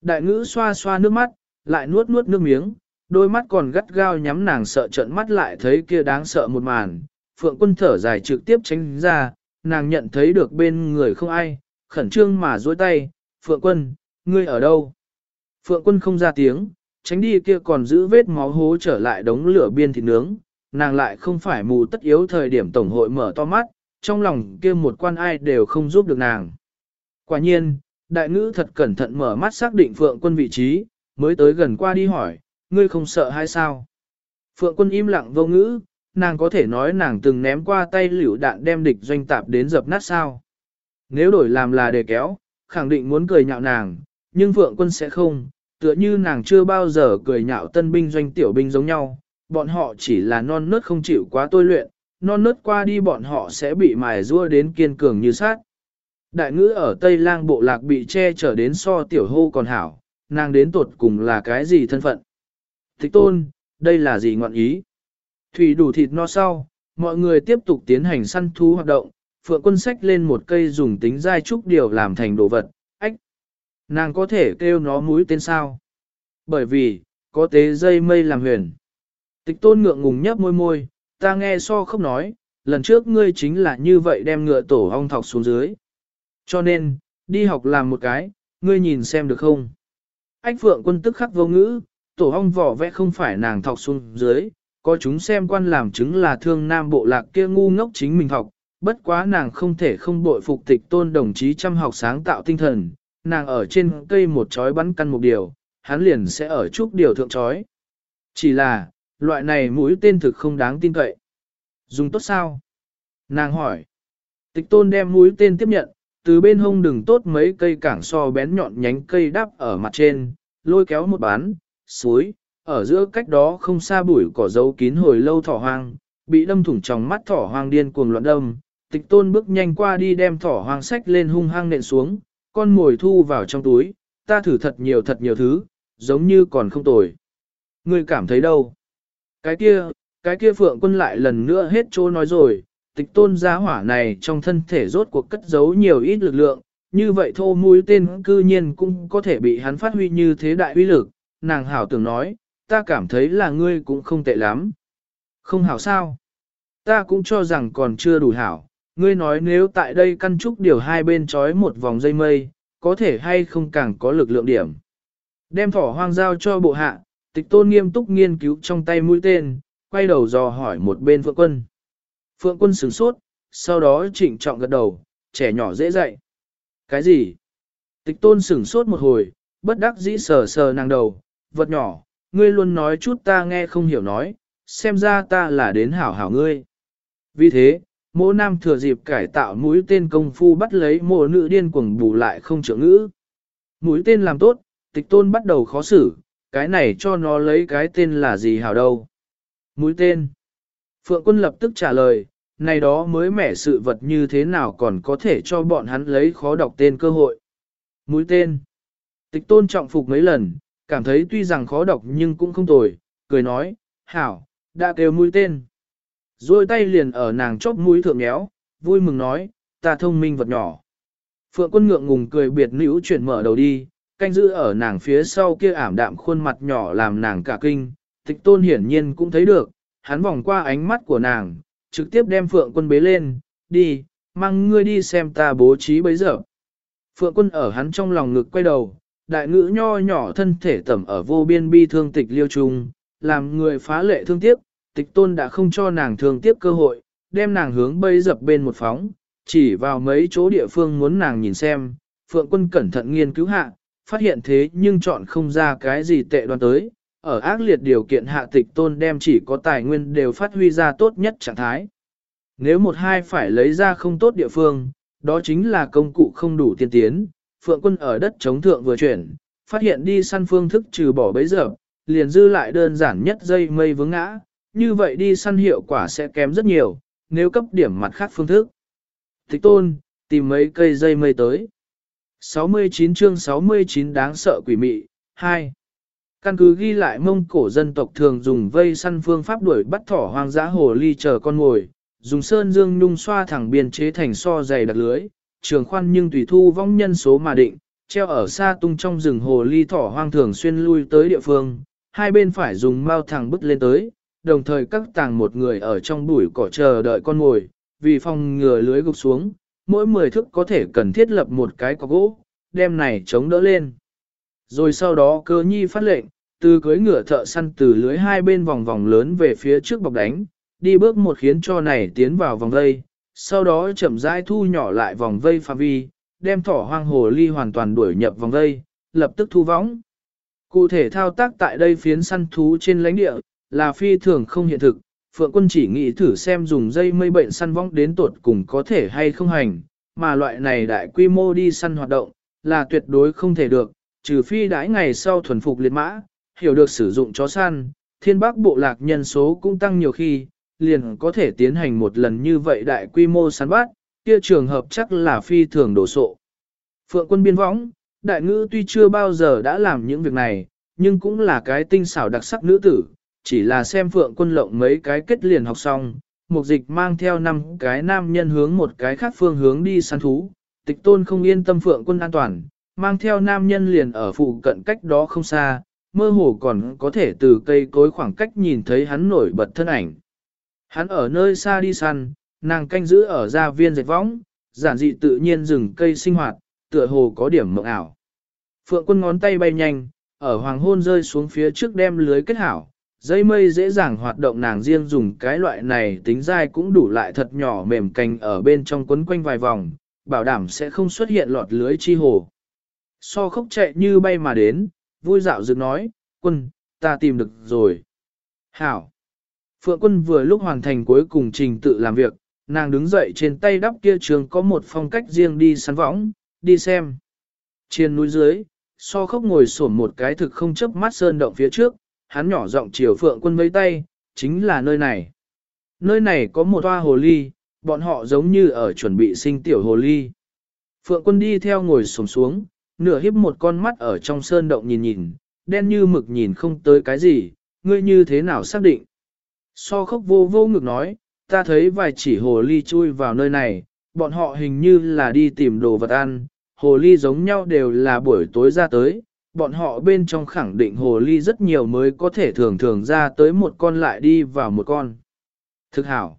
Speaker 1: Đại ngữ xoa xoa nước mắt, lại nuốt nuốt nước miếng, đôi mắt còn gắt gao nhắm nàng sợ trợn mắt lại thấy kia đáng sợ một màn. Phượng quân thở dài trực tiếp tránh ra, nàng nhận thấy được bên người không ai, khẩn trương mà dối tay, Phượng quân, ngươi ở đâu? Phượng quân không ra tiếng, tránh đi kia còn giữ vết máu hố trở lại đống lửa biên thịt nướng, nàng lại không phải mù tất yếu thời điểm tổng hội mở to mắt, trong lòng kia một quan ai đều không giúp được nàng. Quả nhiên, đại ngữ thật cẩn thận mở mắt xác định Phượng quân vị trí, mới tới gần qua đi hỏi, ngươi không sợ hay sao? Phượng quân im lặng vô ngữ, nàng có thể nói nàng từng ném qua tay liễu đạn đem địch doanh tạp đến dập nát sao. Nếu đổi làm là để kéo, khẳng định muốn cười nhạo nàng, nhưng Phượng quân sẽ không, tựa như nàng chưa bao giờ cười nhạo tân binh doanh tiểu binh giống nhau, bọn họ chỉ là non nớt không chịu quá tôi luyện, non nớt qua đi bọn họ sẽ bị mài rua đến kiên cường như sát. Đại ngữ ở Tây Lang bộ lạc bị che chở đến so tiểu hô còn hảo, nàng đến tột cùng là cái gì thân phận. Thích tôn, đây là gì ngọn ý? Thủy đủ thịt no sau, mọi người tiếp tục tiến hành săn thú hoạt động, phượng quân sách lên một cây dùng tính dai trúc điều làm thành đồ vật, ách. Nàng có thể kêu nó mũi tên sao? Bởi vì, có tế dây mây làm huyền. Tịch tôn ngượng ngùng nhấp môi môi, ta nghe so không nói, lần trước ngươi chính là như vậy đem ngựa tổ ong thọc xuống dưới. Cho nên, đi học làm một cái, ngươi nhìn xem được không? Ách phượng quân tức khắc vô ngữ, tổ ong vỏ vẽ không phải nàng thọc xuống dưới, có chúng xem quan làm chứng là thương nam bộ lạc kia ngu ngốc chính mình học, bất quá nàng không thể không bội phục tịch tôn đồng chí chăm học sáng tạo tinh thần, nàng ở trên cây một chói bắn căn một điều, hắn liền sẽ ở chút điều thượng chói. Chỉ là, loại này mũi tên thực không đáng tin cậy. Dùng tốt sao? Nàng hỏi. Tịch tôn đem mũi tên tiếp nhận, từ bên hông đừng tốt mấy cây cảng so bén nhọn nhánh cây đắp ở mặt trên, lôi kéo một bán, suối, ở giữa cách đó không xa bụi cỏ dấu kín hồi lâu thỏ hoang, bị đâm thủng trong mắt thỏ hoang điên cuồng loạn đâm. Tịch tôn bước nhanh qua đi đem thỏ hoang sách lên hung hăng nện xuống, con mồi thu vào trong túi, ta thử thật nhiều thật nhiều thứ, giống như còn không tồi. Ngươi cảm thấy đâu? Cái kia, cái kia phượng quân lại lần nữa hết chỗ nói rồi, tịch tôn gia hỏa này trong thân thể rốt cuộc cất giấu nhiều ít lực lượng, như vậy thô mũi tên cư nhiên cũng có thể bị hắn phát huy như thế đại uy lực, nàng hảo tưởng nói, ta cảm thấy là ngươi cũng không tệ lắm. Không hảo sao? Ta cũng cho rằng còn chưa đủ hảo, ngươi nói nếu tại đây căn trúc điều hai bên trói một vòng dây mây, có thể hay không càng có lực lượng điểm. Đem thỏ hoang giao cho bộ hạ, tịch tôn nghiêm túc nghiên cứu trong tay mũi tên, quay đầu dò hỏi một bên phượng quân. Phượng quân sửng sốt, sau đó trịnh trọng gật đầu, trẻ nhỏ dễ dạy. Cái gì? Tịch tôn sửng sốt một hồi, bất đắc dĩ sờ sờ nàng đầu, vật nhỏ, ngươi luôn nói chút ta nghe không hiểu nói, xem ra ta là đến hảo hảo ngươi. Vì thế, mỗi nam thừa dịp cải tạo mũi tên công phu bắt lấy mộ nữ điên cuồng bù lại không trưởng ngữ. Mũi tên làm tốt, tịch tôn bắt đầu khó xử, cái này cho nó lấy cái tên là gì hảo đâu. Mũi tên. Phượng quân lập tức trả lời, này đó mới mẻ sự vật như thế nào còn có thể cho bọn hắn lấy khó đọc tên cơ hội. Mũi tên. Tịch tôn trọng phục mấy lần, cảm thấy tuy rằng khó đọc nhưng cũng không tồi, cười nói, hảo, đã kêu mũi tên. Rồi tay liền ở nàng chóp mũi thượng nhéo, vui mừng nói, ta thông minh vật nhỏ. Phượng quân ngượng ngùng cười biệt nữ chuyển mở đầu đi, canh giữ ở nàng phía sau kia ảm đạm khuôn mặt nhỏ làm nàng cả kinh, tịch tôn hiển nhiên cũng thấy được, hắn vòng qua ánh mắt của nàng, trực tiếp đem phượng quân bế lên, đi, mang ngươi đi xem ta bố trí bấy giờ. Phượng quân ở hắn trong lòng ngực quay đầu, đại ngữ nho nhỏ thân thể tẩm ở vô biên bi thương tịch liêu trung, làm người phá lệ thương tiếc, tịch tôn đã không cho nàng thương tiếc cơ hội, đem nàng hướng bấy dập bên một phóng, chỉ vào mấy chỗ địa phương muốn nàng nhìn xem, phượng quân cẩn thận nghiên cứu hạ, phát hiện thế nhưng chọn không ra cái gì tệ đoan tới, ở ác liệt điều kiện hạ tịch tôn đem chỉ có tài nguyên đều phát huy ra tốt nhất trạng thái. Nếu một hai phải lấy ra không tốt địa phương, đó chính là công cụ không đủ tiên tiến, phượng quân ở đất chống thượng vừa chuyển, phát hiện đi săn phương thức trừ bỏ bấy giờ, liền dư lại đơn giản nhất dây mây vướng ngã, như vậy đi săn hiệu quả sẽ kém rất nhiều, nếu cấp điểm mặt khác phương thức. Thích tôn, tìm mấy cây dây mây tới. 69 chương 69 đáng sợ quỷ mị, 2. Căn cứ ghi lại mông cổ dân tộc thường dùng vây săn phương pháp đuổi bắt thỏ hoang dã hồ ly chờ con ngồi, dùng sơn dương nhung xoa thẳng biên chế thành so dày đặc lưới, trường khoan nhưng tùy thu vong nhân số mà định, treo ở xa tung trong rừng hồ ly thỏ hoang thường xuyên lui tới địa phương, hai bên phải dùng mau thẳng bứt lên tới, đồng thời các tàng một người ở trong bụi cỏ chờ đợi con ngồi, vì phòng ngừa lưới gục xuống, mỗi 10 thức có thể cần thiết lập một cái cọc gỗ, đem này chống đỡ lên. Rồi sau đó cơ nhi phát lệnh, từ cưới ngựa thợ săn từ lưới hai bên vòng vòng lớn về phía trước bọc đánh, đi bước một khiến cho này tiến vào vòng dây sau đó chậm rãi thu nhỏ lại vòng vây phạm vi, đem thỏ hoang hồ ly hoàn toàn đuổi nhập vòng vây, lập tức thu võng. Cụ thể thao tác tại đây phiến săn thú trên lãnh địa, là phi thường không hiện thực, Phượng quân chỉ nghĩ thử xem dùng dây mây bệnh săn vong đến tột cùng có thể hay không hành, mà loại này đại quy mô đi săn hoạt động, là tuyệt đối không thể được, trừ phi đãi ngày sau thuần phục liệt mã, hiểu được sử dụng chó săn, thiên bắc bộ lạc nhân số cũng tăng nhiều khi, liền có thể tiến hành một lần như vậy đại quy mô săn bắt, kia trường hợp chắc là phi thường đổ sộ. Phượng quân biên võng, đại ngữ tuy chưa bao giờ đã làm những việc này, nhưng cũng là cái tinh xảo đặc sắc nữ tử, chỉ là xem phượng quân lộng mấy cái kết liền học xong, mục dịch mang theo năm cái nam nhân hướng một cái khác phương hướng đi săn thú, tịch tôn không yên tâm phượng quân an toàn, mang theo nam nhân liền ở phụ cận cách đó không xa, mơ hồ còn có thể từ cây cối khoảng cách nhìn thấy hắn nổi bật thân ảnh. Hắn ở nơi xa đi săn, nàng canh giữ ở gia viên dệt võng, giản dị tự nhiên rừng cây sinh hoạt, tựa hồ có điểm mộng ảo. Phượng quân ngón tay bay nhanh, ở hoàng hôn rơi xuống phía trước đem lưới kết hảo, dây mây dễ dàng hoạt động nàng riêng dùng cái loại này tính dai cũng đủ lại thật nhỏ mềm cành ở bên trong quấn quanh vài vòng, bảo đảm sẽ không xuất hiện lọt lưới chi hồ. So khốc chạy như bay mà đến, vui dạo dựng nói, quân, ta tìm được rồi. Hảo. Phượng quân vừa lúc hoàn thành cuối cùng trình tự làm việc, nàng đứng dậy trên tay đắp kia trường có một phong cách riêng đi săn võng, đi xem. Trên núi dưới, so khóc ngồi sổm một cái thực không chấp mắt sơn động phía trước, hắn nhỏ giọng chiều phượng quân vây tay, chính là nơi này. Nơi này có một hoa hồ ly, bọn họ giống như ở chuẩn bị sinh tiểu hồ ly. Phượng quân đi theo ngồi sổm xuống, nửa hiếp một con mắt ở trong sơn động nhìn nhìn, đen như mực nhìn không tới cái gì, ngươi như thế nào xác định. So khóc vô vô ngực nói, ta thấy vài chỉ hồ ly chui vào nơi này, bọn họ hình như là đi tìm đồ vật ăn, hồ ly giống nhau đều là buổi tối ra tới, bọn họ bên trong khẳng định hồ ly rất nhiều mới có thể thường thường ra tới một con lại đi vào một con. Thực hảo.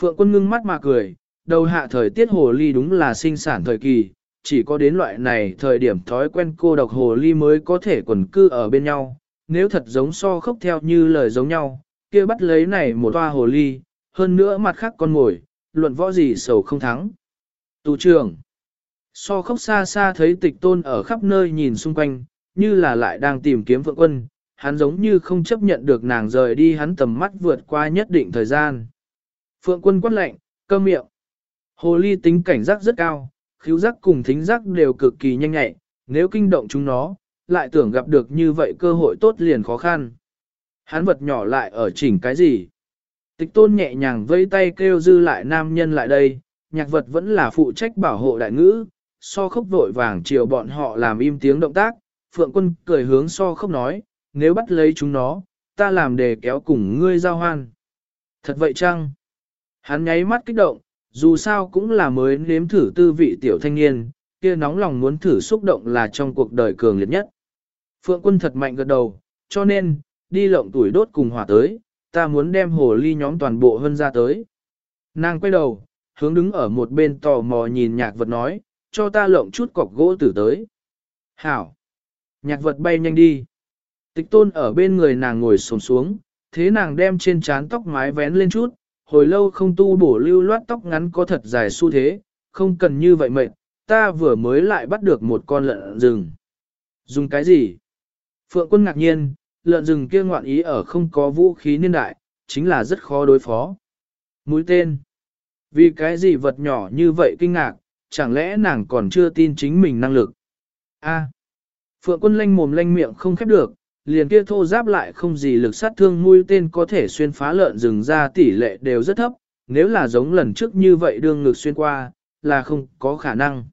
Speaker 1: Phượng quân ngưng mắt mà cười, đầu hạ thời tiết hồ ly đúng là sinh sản thời kỳ, chỉ có đến loại này thời điểm thói quen cô độc hồ ly mới có thể quần cư ở bên nhau, nếu thật giống so khốc theo như lời giống nhau, kia bắt lấy này một toa hồ ly, hơn nữa mặt khác con ngồi, luận võ gì sầu không thắng. Tù trưởng. So khóc xa xa thấy tịch tôn ở khắp nơi nhìn xung quanh, như là lại đang tìm kiếm phượng quân, hắn giống như không chấp nhận được nàng rời đi hắn tầm mắt vượt qua nhất định thời gian. Phượng quân quát lệnh, cơ miệng. Hồ ly tính cảnh giác rất cao, khíu giác cùng thính giác đều cực kỳ nhanh nhạy, nếu kinh động chúng nó, lại tưởng gặp được như vậy cơ hội tốt liền khó khăn. Hắn vật nhỏ lại ở chỉnh cái gì? Tịch tôn nhẹ nhàng vây tay kêu dư lại nam nhân lại đây, nhạc vật vẫn là phụ trách bảo hộ đại ngữ, so khốc vội vàng chiều bọn họ làm im tiếng động tác, phượng quân cười hướng so khốc nói, nếu bắt lấy chúng nó, ta làm để kéo cùng ngươi giao hoan. Thật vậy chăng? Hắn nháy mắt kích động, dù sao cũng là mới nếm thử tư vị tiểu thanh niên, kia nóng lòng muốn thử xúc động là trong cuộc đời cường liệt nhất. Phượng quân thật mạnh gật đầu, cho nên, đi lộng tuổi đốt cùng hỏa tới, ta muốn đem hồ ly nhóm toàn bộ hơn ra tới. Nàng quay đầu, hướng đứng ở một bên tò mò nhìn nhạc vật nói, cho ta lộng chút cọc gỗ tử tới. Hảo! Nhạc vật bay nhanh đi. Tịch tôn ở bên người nàng ngồi sồn xuống, thế nàng đem trên trán tóc mái vén lên chút, hồi lâu không tu bổ lưu loát tóc ngắn có thật dài xu thế, không cần như vậy mệt, ta vừa mới lại bắt được một con lợn rừng. Dùng cái gì? Phượng quân ngạc nhiên, lợn rừng kia ngoạn ý ở không có vũ khí niên đại, chính là rất khó đối phó. Mũi tên. Vì cái gì vật nhỏ như vậy kinh ngạc, chẳng lẽ nàng còn chưa tin chính mình năng lực? A. Phượng quân lanh mồm lanh miệng không khép được, liền kia thô giáp lại không gì lực sát thương mũi tên có thể xuyên phá lợn rừng ra tỷ lệ đều rất thấp, nếu là giống lần trước như vậy đương ngực xuyên qua, là không có khả năng.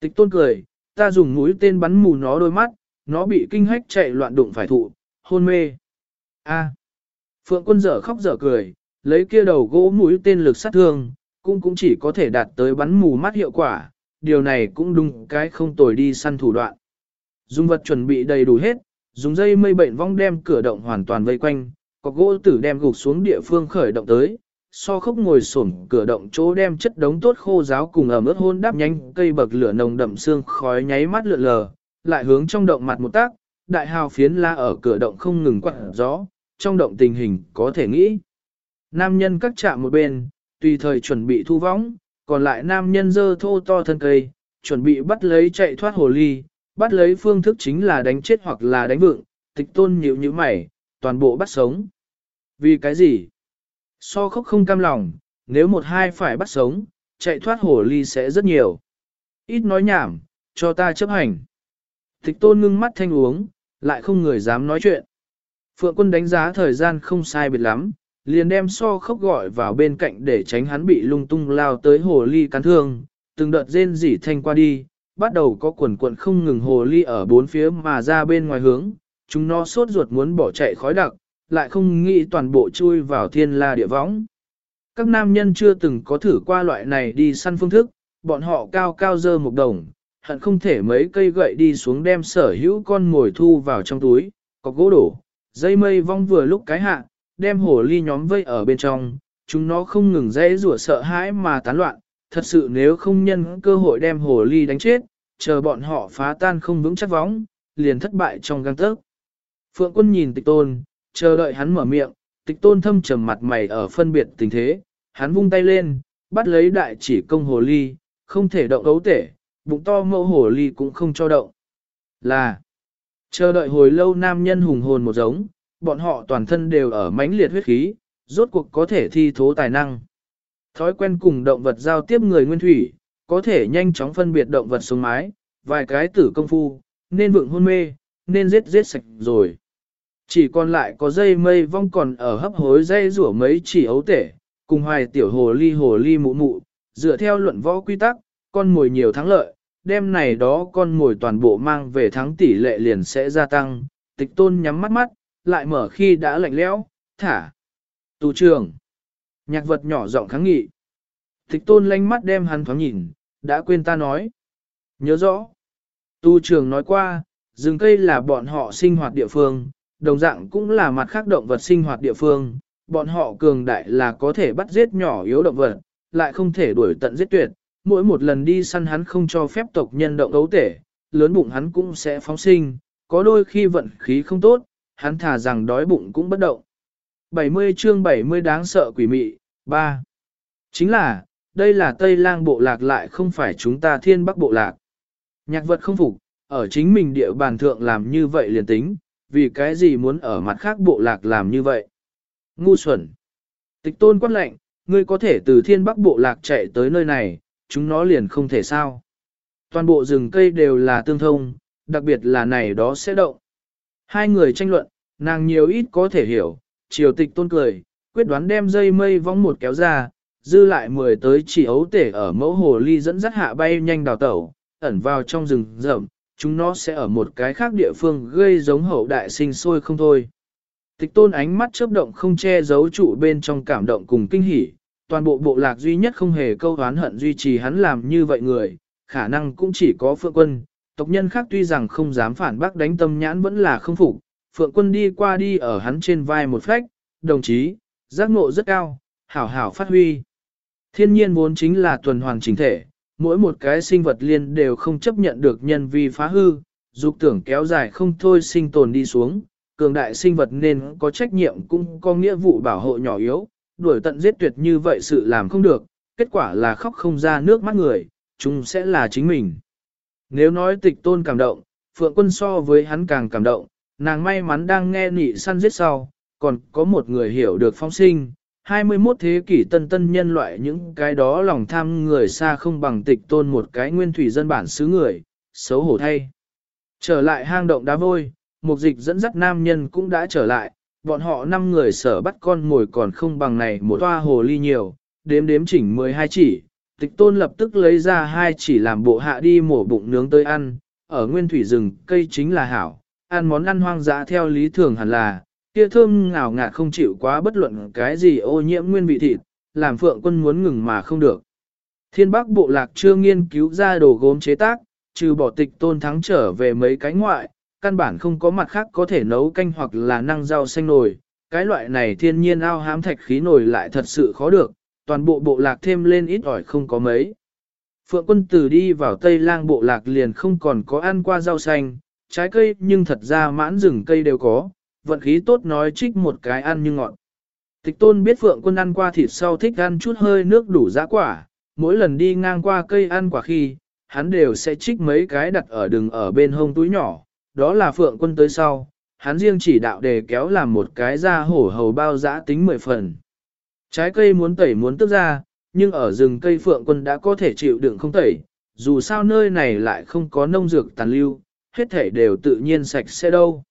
Speaker 1: Tịch tôn cười, ta dùng mũi tên bắn mù nó đôi mắt, nó bị kinh hách chạy loạn đụng phải thụ, hôn mê. A. Phượng quân dở khóc dở cười, lấy kia đầu gỗ mũi tên lực sát thương, cũng cũng chỉ có thể đạt tới bắn mù mắt hiệu quả, điều này cũng đúng cái không tồi đi săn thủ đoạn. Dùng vật chuẩn bị đầy đủ hết, dùng dây mây bệnh vong đem cửa động hoàn toàn vây quanh, có gỗ tử đem gục xuống địa phương khởi động tới, so khốc ngồi sổn cửa động chỗ đem chất đống tốt khô giáo cùng ẩm ướt hôn đắp nhanh cây bậc lửa nồng đậm xương khói nháy mắt lượn lờ, lại hướng trong động mặt một tác, đại hào phiến la ở cửa động không ngừng quặn gió, trong động tình hình có thể nghĩ. Nam nhân cắt chạm một bên, tùy thời chuẩn bị thu võng, còn lại nam nhân dơ thô to thân cây, chuẩn bị bắt lấy chạy thoát hồ ly, bắt lấy phương thức chính là đánh chết hoặc là đánh vựng, tịch tôn nhịu như mày, toàn bộ bắt sống. Vì cái gì? So khóc không cam lòng, nếu một hai phải bắt sống, chạy thoát hồ ly sẽ rất nhiều. Ít nói nhảm, cho ta chấp hành. Tịch tôn ngưng mắt thanh uống, lại không người dám nói chuyện. Phượng quân đánh giá thời gian không sai biệt lắm, liền đem so khóc gọi vào bên cạnh để tránh hắn bị lung tung lao tới hồ ly cắn thương, từng đợt rên rỉ thanh qua đi, bắt đầu có quần quận không ngừng hồ ly ở bốn phía mà ra bên ngoài hướng, chúng nó sốt ruột muốn bỏ chạy khói đặc, lại không nghĩ toàn bộ chui vào thiên la địa võng. Các nam nhân chưa từng có thử qua loại này đi săn phương thức, bọn họ cao cao dơ một đồng, hận không thể mấy cây gậy đi xuống đem sở hữu con mồi thu vào trong túi, có gỗ đổ, dây mây vong vừa lúc cái hạ, đem hồ ly nhóm vây ở bên trong, chúng nó không ngừng dãy rủa sợ hãi mà tán loạn, thật sự nếu không nhân cơ hội đem hồ ly đánh chết, chờ bọn họ phá tan không vững chắc vóng, liền thất bại trong găng tấc. Phượng quân nhìn tịch tôn, chờ đợi hắn mở miệng, tịch tôn thâm trầm mặt mày ở phân biệt tình thế, hắn vung tay lên, bắt lấy đại chỉ công hồ ly, không thể động ấu tể, bụng to mẫu hồ ly cũng không cho động. Là, chờ đợi hồi lâu nam nhân hùng hồn một giống, bọn họ toàn thân đều ở mãnh liệt huyết khí, rốt cuộc có thể thi thố tài năng. Thói quen cùng động vật giao tiếp người nguyên thủy, có thể nhanh chóng phân biệt động vật xuống mái, vài cái tử công phu, nên vượng hôn mê, nên giết giết sạch rồi. Chỉ còn lại có dây mây vong còn ở hấp hối dây rủa mấy chỉ ấu tể, cùng hoài tiểu hồ ly hồ ly mụ mụ, dựa theo luận võ quy tắc, con mồi nhiều thắng lợi, đêm này đó con ngồi toàn bộ mang về thắng tỷ lệ liền sẽ gia tăng, tịch tôn nhắm mắt mắt, lại mở khi đã lạnh lẽo, thả. Tù trường. Nhạc vật nhỏ giọng kháng nghị. Tịch tôn lanh mắt đem hắn thoáng nhìn, đã quên ta nói. Nhớ rõ. Tu trường nói qua, rừng cây là bọn họ sinh hoạt địa phương, đồng dạng cũng là mặt khác động vật sinh hoạt địa phương. Bọn họ cường đại là có thể bắt giết nhỏ yếu động vật, lại không thể đuổi tận giết tuyệt. Mỗi một lần đi săn hắn không cho phép tộc nhân động ấu tể, lớn bụng hắn cũng sẽ phóng sinh, có đôi khi vận khí không tốt, hắn thả rằng đói bụng cũng bất động. 70 chương 70 đáng sợ quỷ mị, 3. Chính là, đây là Tây Lang bộ lạc lại không phải chúng ta thiên bắc bộ lạc. Nhạc vật không phục, ở chính mình địa bàn thượng làm như vậy liền tính, vì cái gì muốn ở mặt khác bộ lạc làm như vậy. Ngu xuẩn. Tịch tôn quát lệnh, ngươi có thể từ thiên bắc bộ lạc chạy tới nơi này, chúng nó liền không thể sao. Toàn bộ rừng cây đều là tương thông, đặc biệt là này đó sẽ động. Hai người tranh luận, nàng nhiều ít có thể hiểu, triều tịch tôn cười, quyết đoán đem dây mây vong một kéo ra, dư lại mười tới chỉ ấu tể ở mẫu hồ ly dẫn dắt hạ bay nhanh đào tẩu, ẩn vào trong rừng rậm, chúng nó sẽ ở một cái khác địa phương gây giống hậu đại sinh sôi không thôi. Tịch tôn ánh mắt chớp động không che giấu trụ bên trong cảm động cùng kinh hỉ, toàn bộ bộ lạc duy nhất không hề câu oán hận duy trì hắn làm như vậy người, khả năng cũng chỉ có phượng quân, tộc nhân khác tuy rằng không dám phản bác đánh tâm nhãn vẫn là không phục, phượng quân đi qua đi ở hắn trên vai một phách, đồng chí, giác ngộ rất cao, hảo hảo phát huy. Thiên nhiên vốn chính là tuần hoàn chính thể, mỗi một cái sinh vật liên đều không chấp nhận được nhân vi phá hư, dục tưởng kéo dài không thôi sinh tồn đi xuống, cường đại sinh vật nên có trách nhiệm cũng có nghĩa vụ bảo hộ nhỏ yếu, đuổi tận giết tuyệt như vậy sự làm không được, kết quả là khóc không ra nước mắt người, chúng sẽ là chính mình. Nếu nói tịch tôn cảm động, phượng quân so với hắn càng cảm động, nàng may mắn đang nghe nị săn giết sau, còn có một người hiểu được phong sinh, 21 thế kỷ tân tân nhân loại những cái đó lòng tham người xa không bằng tịch tôn một cái nguyên thủy dân bản xứ người, xấu hổ thay. Trở lại hang động đá vôi, một dịch dẫn dắt nam nhân cũng đã trở lại, bọn họ năm người sở bắt con ngồi còn không bằng này một toa hồ ly nhiều, đếm đếm chỉnh 12 chỉ, tịch tôn lập tức lấy ra hai chỉ làm bộ hạ đi mổ bụng nướng tới ăn, ở nguyên thủy rừng cây chính là hảo, ăn món ăn hoang dã theo lý thường hẳn là, kia thơm ngào ngạt không chịu quá bất luận cái gì ô nhiễm nguyên vị thịt, làm phượng quân muốn ngừng mà không được. Thiên Bắc Bộ Lạc chưa nghiên cứu ra đồ gốm chế tác, trừ bỏ tịch tôn thắng trở về mấy cái ngoại, căn bản không có mặt khác có thể nấu canh hoặc là năng rau xanh nồi. Cái loại này thiên nhiên ao hám thạch khí nồi lại thật sự khó được, toàn bộ bộ lạc thêm lên ít ỏi không có mấy. Phượng quân tử đi vào Tây lang bộ lạc liền không còn có ăn qua rau xanh, trái cây nhưng thật ra mãn rừng cây đều có, vận khí tốt nói trích một cái ăn như ngọn. Tịch tôn biết Phượng quân ăn qua thịt sau thích ăn chút hơi nước đủ giá quả, mỗi lần đi ngang qua cây ăn quả khi, hắn đều sẽ trích mấy cái đặt ở đường ở bên hông túi nhỏ, đó là Phượng quân tới sau, hắn riêng chỉ đạo để kéo làm một cái ra hổ hầu bao giã tính mười phần. Trái cây muốn tẩy muốn tức ra, nhưng ở rừng cây Phượng quân đã có thể chịu đựng không tẩy, dù sao nơi này lại không có nông dược tàn lưu, hết thể đều tự nhiên sạch sẽ đâu.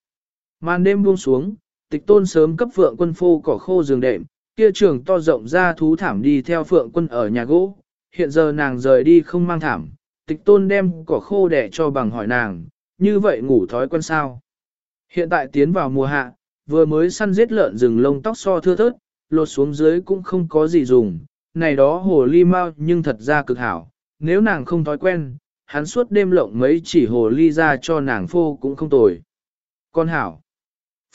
Speaker 1: Màn đêm buông xuống, tịch tôn sớm cấp phượng quân phô cỏ khô giường đệm, kia trường to rộng ra thú thảm đi theo phượng quân ở nhà gỗ, hiện giờ nàng rời đi không mang thảm, tịch tôn đem cỏ khô để cho bằng hỏi nàng, như vậy ngủ thói quen sao. Hiện tại tiến vào mùa hạ, vừa mới săn giết lợn rừng lông tóc so thưa thớt, lột xuống dưới cũng không có gì dùng, này đó hồ ly mau nhưng thật ra cực hảo, nếu nàng không thói quen, hắn suốt đêm lộng mấy chỉ hồ ly ra cho nàng phô cũng không tồi. Con hảo,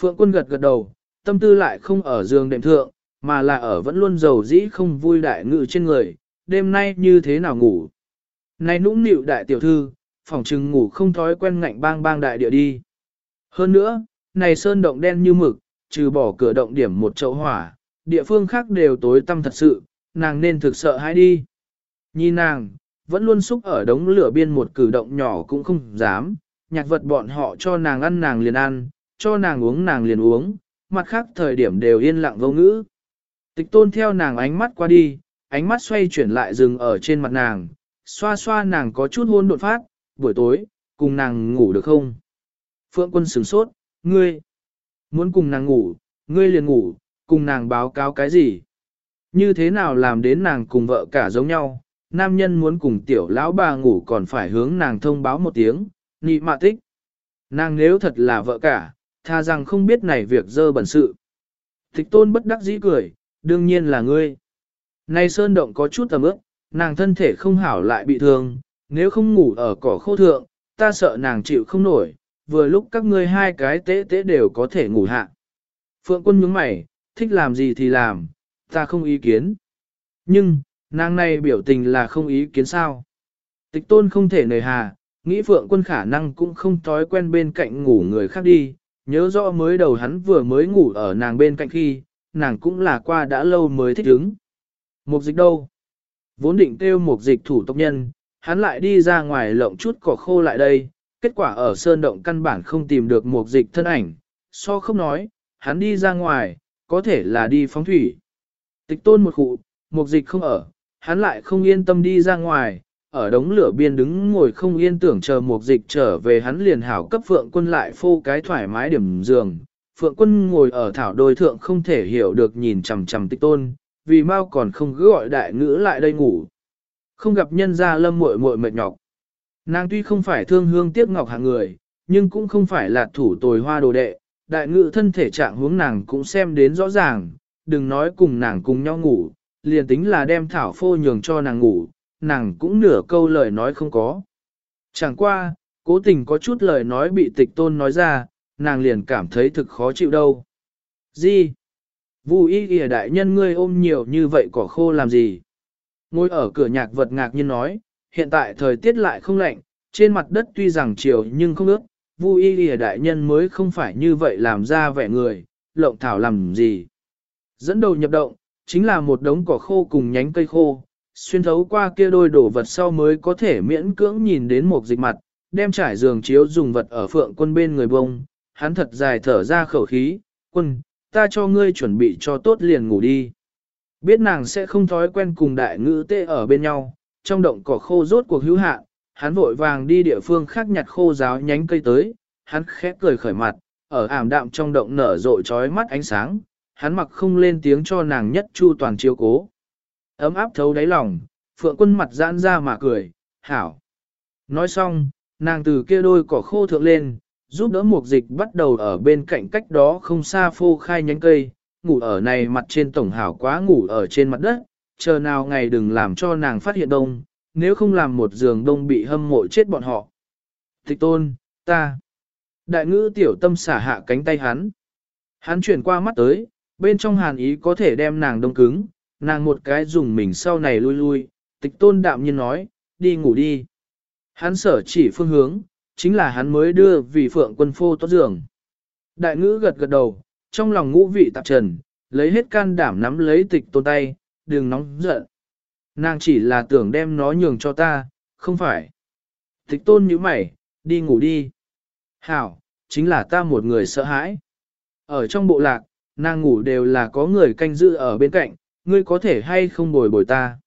Speaker 1: Phượng quân gật gật đầu, tâm tư lại không ở giường đệm thượng, mà là ở vẫn luôn giàu dĩ không vui đại ngự trên người, đêm nay như thế nào ngủ. Này nũng nịu đại tiểu thư, phòng trừng ngủ không thói quen ngạnh bang bang đại địa đi. Hơn nữa, này sơn động đen như mực, trừ bỏ cửa động điểm một chậu hỏa, địa phương khác đều tối tăm thật sự, nàng nên thực sợ hãi đi. Nhìn nàng, vẫn luôn xúc ở đống lửa biên một cử động nhỏ cũng không dám, nhạc vật bọn họ cho nàng ăn nàng liền ăn, cho nàng uống nàng liền uống, mặt khác thời điểm đều yên lặng vô ngữ. Tịch tôn theo nàng ánh mắt qua đi, ánh mắt xoay chuyển lại dừng ở trên mặt nàng, xoa xoa nàng có chút hôn đột phát, buổi tối, cùng nàng ngủ được không? Phượng quân sửng sốt, ngươi, muốn cùng nàng ngủ, ngươi liền ngủ, cùng nàng báo cáo cái gì? Như thế nào làm đến nàng cùng vợ cả giống nhau, nam nhân muốn cùng tiểu lão bà ngủ còn phải hướng nàng thông báo một tiếng, nị mạ tích. Nàng nếu thật là vợ cả, tha rằng không biết này việc dơ bẩn sự. Thích tôn bất đắc dĩ cười, đương nhiên là ngươi. Nay sơn động có chút tầm ước, nàng thân thể không hảo lại bị thương, nếu không ngủ ở cỏ khô thượng, ta sợ nàng chịu không nổi, vừa lúc các ngươi hai cái tế tế đều có thể ngủ hạ. Phượng quân nhướng mày, thích làm gì thì làm, ta không ý kiến. Nhưng, nàng này biểu tình là không ý kiến sao. Tịch tôn không thể nời hà, nghĩ Phượng quân khả năng cũng không thói quen bên cạnh ngủ người khác đi, nhớ rõ mới đầu hắn vừa mới ngủ ở nàng bên cạnh khi, nàng cũng là qua đã lâu mới thích ứng. Mục dịch đâu? Vốn định kêu một dịch thủ tộc nhân, hắn lại đi ra ngoài lộng chút cỏ khô lại đây, kết quả ở sơn động căn bản không tìm được một dịch thân ảnh, so không nói, hắn đi ra ngoài, có thể là đi phóng thủy. Tịch tôn một cụ, một dịch không ở, hắn lại không yên tâm đi ra ngoài, ở đống lửa biên đứng ngồi không yên tưởng chờ một dịch trở về hắn liền hảo cấp phượng quân lại phô cái thoải mái điểm giường. Phượng quân ngồi ở thảo đôi thượng không thể hiểu được nhìn chằm chằm tịch tôn, vì mau còn không cứ gọi đại ngữ lại đây ngủ. Không gặp nhân gia lâm muội muội mệt nhọc. Nàng tuy không phải thương hương tiếc ngọc hạng người, nhưng cũng không phải là thủ tồi hoa đồ đệ, đại ngự thân thể trạng hướng nàng cũng xem đến rõ ràng, đừng nói cùng nàng cùng nhau ngủ, liền tính là đem thảo phô nhường cho nàng ngủ, nàng cũng nửa câu lời nói không có. Chẳng qua, cố tình có chút lời nói bị tịch tôn nói ra, nàng liền cảm thấy thực khó chịu đâu. Gì? Vu y kìa đại nhân ngươi ôm nhiều như vậy cỏ khô làm gì? Ngồi ở cửa nhạc vật ngạc nhiên nói, hiện tại thời tiết lại không lạnh, trên mặt đất tuy rằng chiều nhưng không ướt, Vu y Lìa đại nhân mới không phải như vậy làm ra vẻ người, lộng thảo làm gì? Dẫn đầu nhập động, chính là một đống cỏ khô cùng nhánh cây khô, xuyên thấu qua kia đôi đổ vật sau mới có thể miễn cưỡng nhìn đến một dịch mặt, đem trải giường chiếu dùng vật ở phượng quân bên người bông, hắn thật dài thở ra khẩu khí, quân, ta cho ngươi chuẩn bị cho tốt liền ngủ đi. Biết nàng sẽ không thói quen cùng đại ngữ tê ở bên nhau, trong động cỏ khô rốt cuộc hữu hạn hắn vội vàng đi địa phương khác nhặt khô giáo nhánh cây tới, hắn khẽ cười khởi mặt, ở ảm đạm trong động nở rộ trói mắt ánh sáng, hắn mặc không lên tiếng cho nàng nhất chu toàn chiếu cố. Ấm áp thấu đáy lòng, phượng quân mặt giãn ra mà cười, hảo. Nói xong, nàng từ kia đôi cỏ khô thượng lên, giúp đỡ mục dịch bắt đầu ở bên cạnh cách đó không xa phô khai nhánh cây, ngủ ở này mặt trên tổng hảo quá ngủ ở trên mặt đất, chờ nào ngày đừng làm cho nàng phát hiện đông, nếu không làm một giường đông bị hâm mộ chết bọn họ. Thích tôn, ta. Đại ngữ tiểu tâm xả hạ cánh tay hắn. Hắn chuyển qua mắt tới, bên trong hàn ý có thể đem nàng đông cứng, nàng một cái dùng mình sau này lui lui, tịch tôn đạm nhiên nói, đi ngủ đi. Hắn sở chỉ phương hướng, chính là hắn mới đưa vì phượng quân phô tốt giường. Đại ngữ gật gật đầu, trong lòng ngũ vị tạp trần, lấy hết can đảm nắm lấy tịch tôn tay, đừng nóng giận. Nàng chỉ là tưởng đem nó nhường cho ta, không phải. Tịch tôn như mày, đi ngủ đi. Hảo, chính là ta một người sợ hãi. Ở trong bộ lạc, nàng ngủ đều là có người canh giữ ở bên cạnh, ngươi có thể hay không bồi bồi ta.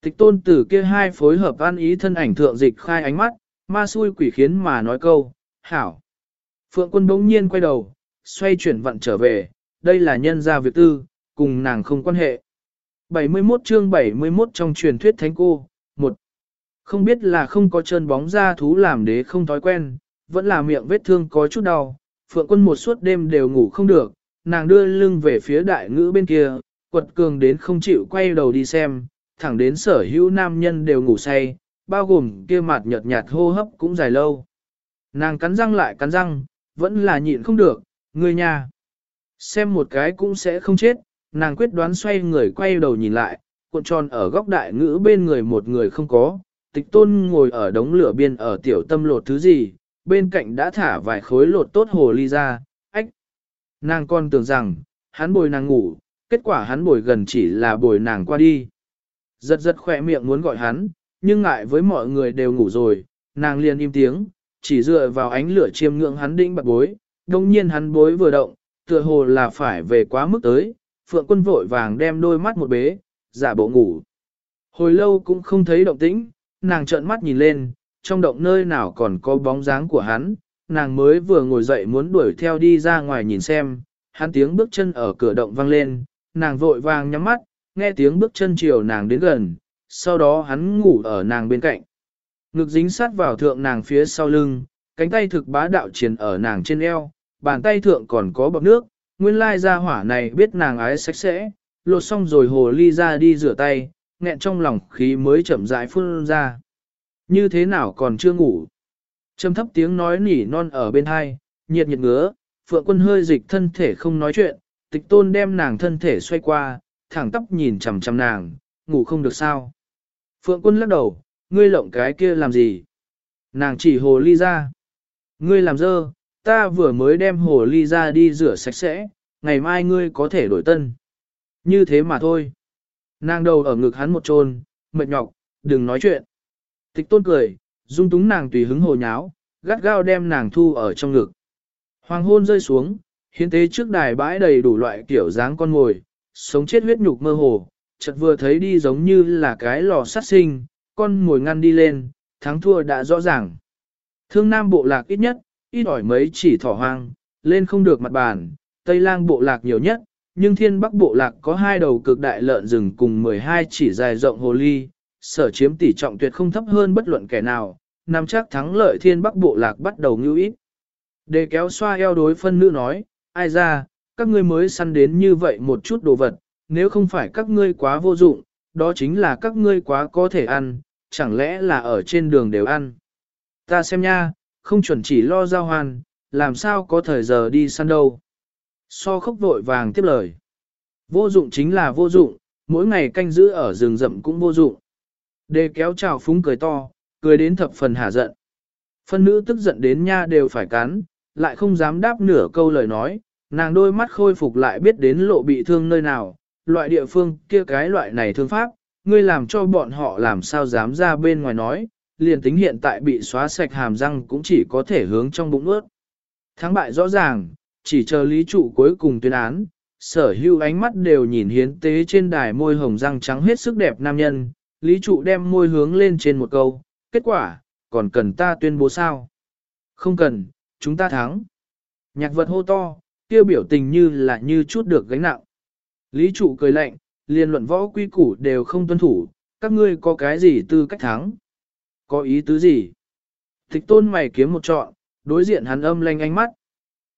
Speaker 1: Tịch tôn tử kia hai phối hợp an ý thân ảnh thượng dịch khai ánh mắt, ma xui quỷ khiến mà nói câu, hảo. Phượng quân bỗng nhiên quay đầu, xoay chuyển vận trở về, đây là nhân gia việc tư, cùng nàng không quan hệ. 71 chương 71 trong truyền thuyết thánh cô, một Không biết là không có chân bóng ra thú làm đế không thói quen, vẫn là miệng vết thương có chút đau, phượng quân một suốt đêm đều ngủ không được, nàng đưa lưng về phía đại ngữ bên kia, quật cường đến không chịu quay đầu đi xem, thẳng đến sở hữu nam nhân đều ngủ say, bao gồm kia mặt nhợt nhạt hô hấp cũng dài lâu. Nàng cắn răng lại cắn răng, vẫn là nhịn không được, ngươi nhà. Xem một cái cũng sẽ không chết, nàng quyết đoán xoay người quay đầu nhìn lại, cuộn tròn ở góc đại ngữ bên người một người không có, tịch tôn ngồi ở đống lửa biên ở tiểu tâm lột thứ gì, bên cạnh đã thả vài khối lột tốt hồ ly ra, ách. Nàng con tưởng rằng, hắn bồi nàng ngủ, kết quả hắn bồi gần chỉ là bồi nàng qua đi. Giật giật khỏe miệng muốn gọi hắn, nhưng ngại với mọi người đều ngủ rồi, nàng liền im tiếng, chỉ dựa vào ánh lửa chiêm ngưỡng hắn đĩnh bạc bối, đồng nhiên hắn bối vừa động, tựa hồ là phải về quá mức tới, phượng quân vội vàng đem đôi mắt một bế, giả bộ ngủ. Hồi lâu cũng không thấy động tĩnh, nàng trợn mắt nhìn lên, trong động nơi nào còn có bóng dáng của hắn, nàng mới vừa ngồi dậy muốn đuổi theo đi ra ngoài nhìn xem, hắn tiếng bước chân ở cửa động vang lên, nàng vội vàng nhắm mắt, nghe tiếng bước chân chiều nàng đến gần, sau đó hắn ngủ ở nàng bên cạnh. Ngực dính sát vào thượng nàng phía sau lưng, cánh tay thực bá đạo triển ở nàng trên eo, bàn tay thượng còn có bọc nước, nguyên lai ra hỏa này biết nàng ái sạch sẽ, lột xong rồi hồ ly ra đi rửa tay, nghẹn trong lòng khí mới chậm rãi phun ra. Như thế nào còn chưa ngủ? Trầm thấp tiếng nói nỉ non ở bên hai, nhiệt nhiệt ngứa, phượng quân hơi dịch thân thể không nói chuyện, tịch tôn đem nàng thân thể xoay qua, thẳng tóc nhìn chằm chằm nàng, ngủ không được sao. Phượng quân lắc đầu, ngươi lộng cái kia làm gì? Nàng chỉ hồ ly ra. Ngươi làm dơ, ta vừa mới đem hồ ly ra đi rửa sạch sẽ, ngày mai ngươi có thể đổi tân. Như thế mà thôi. Nàng đầu ở ngực hắn một trôn, mệt nhọc, đừng nói chuyện. Tịch tôn cười, dung túng nàng tùy hứng hồ nháo, gắt gao đem nàng thu ở trong ngực. Hoàng hôn rơi xuống, hiến tế trước đài bãi đầy đủ loại kiểu dáng con ngồi, sống chết huyết nhục mơ hồ, chợt vừa thấy đi giống như là cái lò sát sinh, con ngồi ngăn đi lên, thắng thua đã rõ ràng. Thương Nam bộ lạc ít nhất, ít ỏi mấy chỉ thỏ hoang, lên không được mặt bàn, Tây Lang bộ lạc nhiều nhất, nhưng Thiên Bắc bộ lạc có hai đầu cực đại lợn rừng cùng 12 chỉ dài rộng hồ ly, sở chiếm tỷ trọng tuyệt không thấp hơn bất luận kẻ nào, nằm chắc thắng lợi Thiên Bắc bộ lạc bắt đầu ngưu ít. để kéo xoa eo đối phân nữ nói, ai ra, các ngươi mới săn đến như vậy một chút đồ vật, nếu không phải các ngươi quá vô dụng, đó chính là các ngươi quá có thể ăn, chẳng lẽ là ở trên đường đều ăn. Ta xem nha, không chuẩn chỉ lo giao hoàn, làm sao có thời giờ đi săn đâu. So khóc vội vàng tiếp lời. Vô dụng chính là vô dụng, mỗi ngày canh giữ ở rừng rậm cũng vô dụng. Đề kéo trào phúng cười to, cười đến thập phần hả giận. Phân nữ tức giận đến nha đều phải cắn, lại không dám đáp nửa câu lời nói, nàng đôi mắt khôi phục lại biết đến lộ bị thương nơi nào, loại địa phương kia cái loại này thương pháp, ngươi làm cho bọn họ làm sao dám ra bên ngoài nói, liền tính hiện tại bị xóa sạch hàm răng cũng chỉ có thể hướng trong bụng ướt. Thắng bại rõ ràng, chỉ chờ lý trụ cuối cùng tuyên án, sở hưu ánh mắt đều nhìn hiến tế trên đài môi hồng răng trắng hết sức đẹp nam nhân, lý trụ đem môi hướng lên trên một câu, kết quả, còn cần ta tuyên bố sao? Không cần, chúng ta thắng. Nhạc vật hô to, tiêu biểu tình như là như chút được gánh nặng. Lý trụ cười lạnh, liên luận võ quy củ đều không tuân thủ, các ngươi có cái gì tư cách thắng? Có ý tứ gì? Thích tôn mày kiếm một trọn, đối diện hắn âm lanh ánh mắt.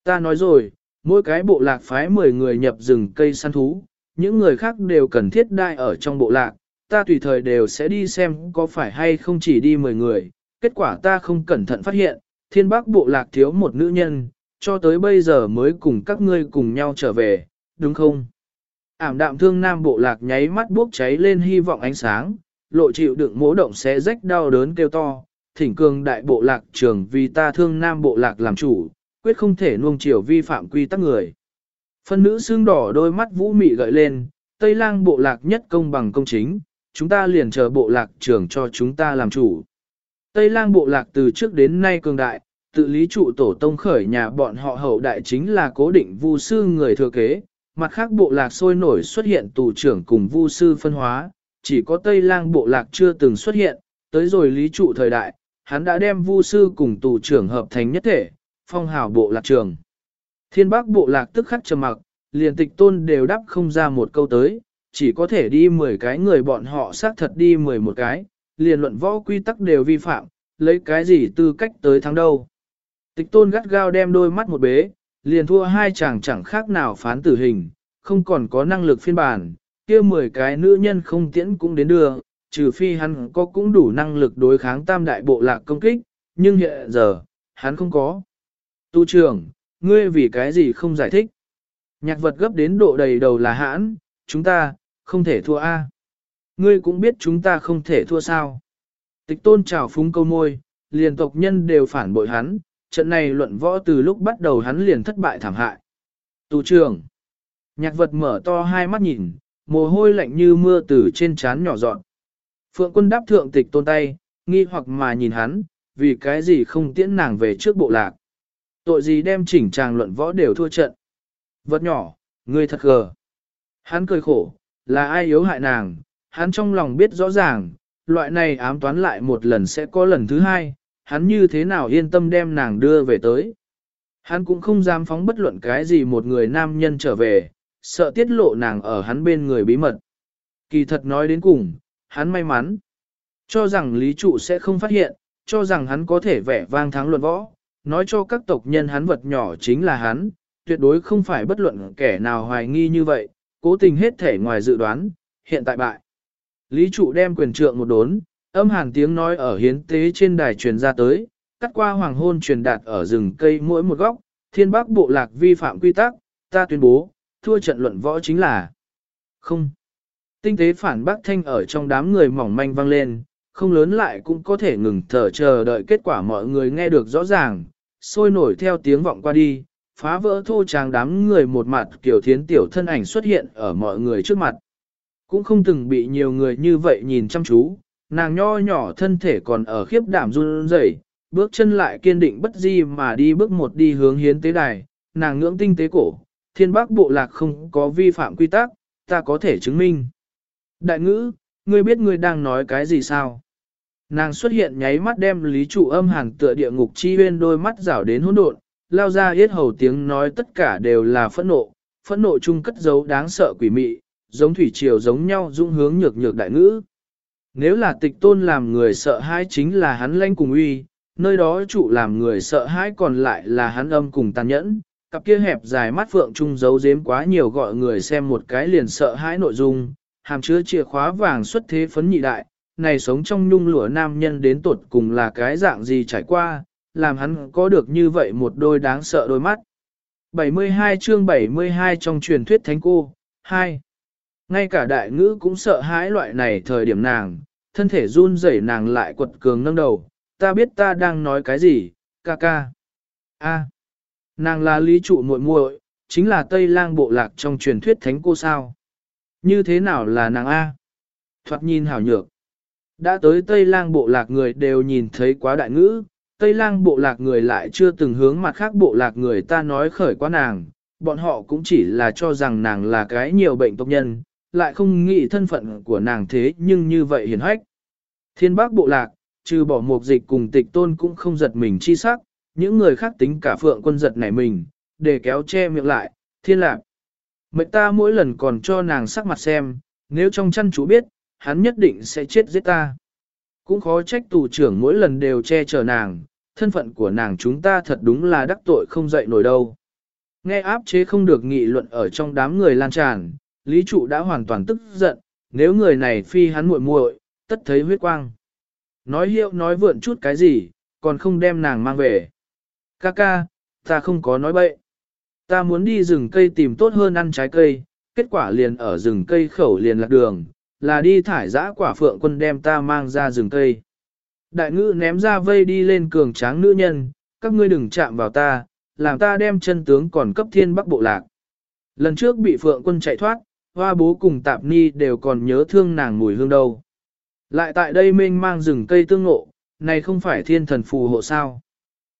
Speaker 1: Ta nói rồi, mỗi cái bộ lạc phái 10 người nhập rừng cây săn thú, những người khác đều cần thiết đai ở trong bộ lạc, ta tùy thời đều sẽ đi xem có phải hay không chỉ đi 10 người, kết quả ta không cẩn thận phát hiện, thiên bắc bộ lạc thiếu một nữ nhân, cho tới bây giờ mới cùng các ngươi cùng nhau trở về, đúng không? Ảm đạm thương nam bộ lạc nháy mắt bốc cháy lên hy vọng ánh sáng, lộ chịu đựng mố động xé rách đau đớn kêu to, thỉnh cường đại bộ lạc trường vì ta thương nam bộ lạc làm chủ, quyết không thể nuông chiều vi phạm quy tắc người. Phân nữ xương đỏ đôi mắt vũ mị gợi lên, Tây lang bộ lạc nhất công bằng công chính, chúng ta liền chờ bộ lạc trưởng cho chúng ta làm chủ. Tây lang bộ lạc từ trước đến nay cường đại, tự lý trụ tổ tông khởi nhà bọn họ hậu đại chính là cố định vu sư người thừa kế, mặt khác bộ lạc sôi nổi xuất hiện tù trưởng cùng vu sư phân hóa, chỉ có Tây lang bộ lạc chưa từng xuất hiện, tới rồi lý trụ thời đại, hắn đã đem vu sư cùng tù trưởng hợp thành nhất thể, phong hào bộ lạc trường. Thiên bắc bộ lạc tức khắc trầm mặc, liền tịch tôn đều đáp không ra một câu tới, chỉ có thể đi 10 cái người bọn họ xác thật đi 11 cái, liền luận võ quy tắc đều vi phạm, lấy cái gì tư cách tới thắng đâu. Tịch tôn gắt gao đem đôi mắt một bế, liền thua hai chàng chẳng khác nào phán tử hình, không còn có năng lực phiên bản, kia 10 cái nữ nhân không tiễn cũng đến đưa, trừ phi hắn có cũng đủ năng lực đối kháng tam đại bộ lạc công kích, nhưng hiện giờ, hắn không có. Tu trưởng, ngươi vì cái gì không giải thích? Nhạc vật gấp đến độ đầy đầu là hãn, chúng ta, không thể thua A. Ngươi cũng biết chúng ta không thể thua sao. Tịch tôn trào phúng câu môi, liền tộc nhân đều phản bội hắn, trận này luận võ từ lúc bắt đầu hắn liền thất bại thảm hại. Tu trưởng, nhạc vật mở to hai mắt nhìn, mồ hôi lạnh như mưa từ trên trán nhỏ dọn. Phượng quân đáp thượng tịch tôn tay, nghi hoặc mà nhìn hắn, vì cái gì không tiễn nàng về trước bộ lạc. Tội gì đem chỉnh tràng luận võ đều thua trận. Vật nhỏ, ngươi thật gờ. Hắn cười khổ, là ai yếu hại nàng, hắn trong lòng biết rõ ràng, loại này ám toán lại một lần sẽ có lần thứ hai, hắn như thế nào yên tâm đem nàng đưa về tới. Hắn cũng không dám phóng bất luận cái gì một người nam nhân trở về, sợ tiết lộ nàng ở hắn bên người bí mật. Kỳ thật nói đến cùng, hắn may mắn. Cho rằng lý trụ sẽ không phát hiện, cho rằng hắn có thể vẻ vang thắng luận võ, nói cho các tộc nhân hắn vật nhỏ chính là hắn, tuyệt đối không phải bất luận kẻ nào hoài nghi như vậy, cố tình hết thể ngoài dự đoán, hiện tại bại. Lý trụ đem quyền trượng một đốn, âm hàn tiếng nói ở hiến tế trên đài truyền ra tới, cắt qua hoàng hôn truyền đạt ở rừng cây mỗi một góc, thiên bắc bộ lạc vi phạm quy tắc, ta tuyên bố, thua trận luận võ chính là không. Tinh tế phản bác thanh ở trong đám người mỏng manh vang lên, không lớn lại cũng có thể ngừng thở chờ đợi kết quả mọi người nghe được rõ ràng, sôi nổi theo tiếng vọng qua đi, phá vỡ thô tràng đám người một mặt kiểu thiến tiểu thân ảnh xuất hiện ở mọi người trước mặt. Cũng không từng bị nhiều người như vậy nhìn chăm chú, nàng nho nhỏ thân thể còn ở khiếp đảm run rẩy, bước chân lại kiên định bất di mà đi bước một đi hướng hiến tế đài, nàng ngưỡng tinh tế cổ, thiên bác bộ lạc không có vi phạm quy tắc, ta có thể chứng minh. Đại ngữ, ngươi biết ngươi đang nói cái gì sao? Nàng xuất hiện nháy mắt đem lý trụ âm hàn tựa địa ngục chi huyên đôi mắt rảo đến hỗn độn, lao ra yết hầu tiếng nói tất cả đều là phẫn nộ, phẫn nộ chung cất giấu đáng sợ quỷ mị, giống thủy triều giống nhau dung hướng nhược nhược đại ngữ. Nếu là tịch tôn làm người sợ hãi chính là hắn lanh cùng uy, nơi đó trụ làm người sợ hãi còn lại là hắn âm cùng tàn nhẫn, cặp kia hẹp dài mắt phượng trung giấu giếm quá nhiều gọi người xem một cái liền sợ hãi nội dung, hàm chứa chìa khóa vàng xuất thế phấn nhị đại, này sống trong nhung lụa nam nhân đến tột cùng là cái dạng gì trải qua, làm hắn có được như vậy một đôi đáng sợ đôi mắt. 72 chương 72 trong truyền thuyết thánh cô, 2. Ngay cả đại ngữ cũng sợ hãi loại này thời điểm nàng, thân thể run rẩy nàng lại quật cường nâng đầu, ta biết ta đang nói cái gì, ca ca. A. Nàng là lý trụ muội muội, chính là Tây lang bộ lạc trong truyền thuyết thánh cô sao. Như thế nào là nàng A? Thoạt nhìn hảo nhược. Đã tới Tây lang bộ lạc người đều nhìn thấy quá đại ngữ, Tây lang bộ lạc người lại chưa từng hướng mặt khác bộ lạc người ta nói khởi quá nàng, bọn họ cũng chỉ là cho rằng nàng là cái nhiều bệnh tộc nhân, lại không nghĩ thân phận của nàng thế nhưng như vậy hiền hách. Thiên bác bộ lạc, trừ bỏ mục dịch cùng tịch tôn cũng không giật mình chi sắc, những người khác tính cả phượng quân giật nảy mình, để kéo che miệng lại, thiên lạc. Mệnh ta mỗi lần còn cho nàng sắc mặt xem, nếu trong chăn chú biết, hắn nhất định sẽ chết giết ta. Cũng khó trách tù trưởng mỗi lần đều che chở nàng, thân phận của nàng chúng ta thật đúng là đắc tội không dậy nổi đâu. Nghe áp chế không được nghị luận ở trong đám người lan tràn, Lý Trụ đã hoàn toàn tức giận, nếu người này phi hắn muội muội, tất thấy huyết quang. Nói hiệu nói vượn chút cái gì, còn không đem nàng mang về. Ca ca, ta không có nói bậy. Ta muốn đi rừng cây tìm tốt hơn ăn trái cây, kết quả liền ở rừng cây khẩu liền lạc đường, là đi thải giã quả phượng quân đem ta mang ra rừng cây. Đại ngữ ném ra vây đi lên cường tráng nữ nhân, các ngươi đừng chạm vào ta, làm ta đem chân tướng còn cấp thiên bắc bộ lạc. Lần trước bị phượng quân chạy thoát, hoa bố cùng tạp ni đều còn nhớ thương nàng mùi hương đâu. Lại tại đây mênh mang rừng cây tương ngộ, này không phải thiên thần phù hộ sao.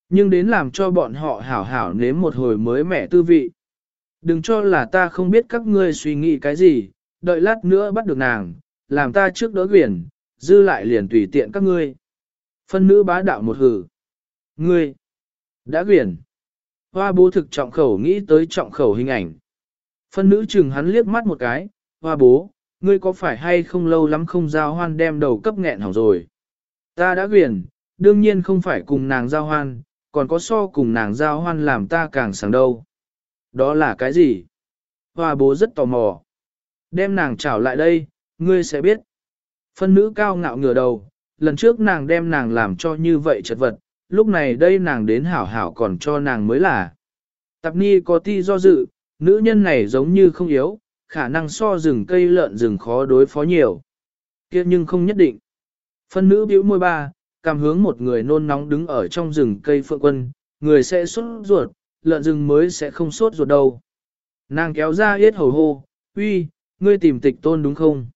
Speaker 1: Nhưng đến làm cho bọn họ hảo hảo nếm một hồi mới mẻ tư vị. Đừng cho là ta không biết các ngươi suy nghĩ cái gì, đợi lát nữa bắt được nàng, làm ta trước đỡ quyển, dư lại liền tùy tiện các ngươi. Phân nữ bá đạo một hử. Ngươi, đã quyển. Hoa bố thực trọng khẩu nghĩ tới trọng khẩu hình ảnh. Phân nữ chừng hắn liếc mắt một cái, hoa bố, ngươi có phải hay không lâu lắm không giao hoan đem đầu cấp nghẹn hỏng rồi. Ta đã quyển, đương nhiên không phải cùng nàng giao hoan, còn có so cùng nàng giao hoan làm ta càng sáng đâu. Đó là cái gì? Hoa bố rất tò mò. Đem nàng trảo lại đây, ngươi sẽ biết. Phân nữ cao ngạo ngửa đầu, lần trước nàng đem nàng làm cho như vậy chật vật, lúc này đây nàng đến hảo hảo còn cho nàng mới là. Tạp ni có ti do dự, nữ nhân này giống như không yếu, khả năng so rừng cây lợn rừng khó đối phó nhiều. kia nhưng không nhất định. Phân nữ biểu môi ba, cảm hướng một người nôn nóng đứng ở trong rừng cây phượng quân, người sẽ sốt ruột, lợn rừng mới sẽ không sốt ruột đâu. Nàng kéo ra yết hầu hô, uy, ngươi tìm tịch tôn đúng không?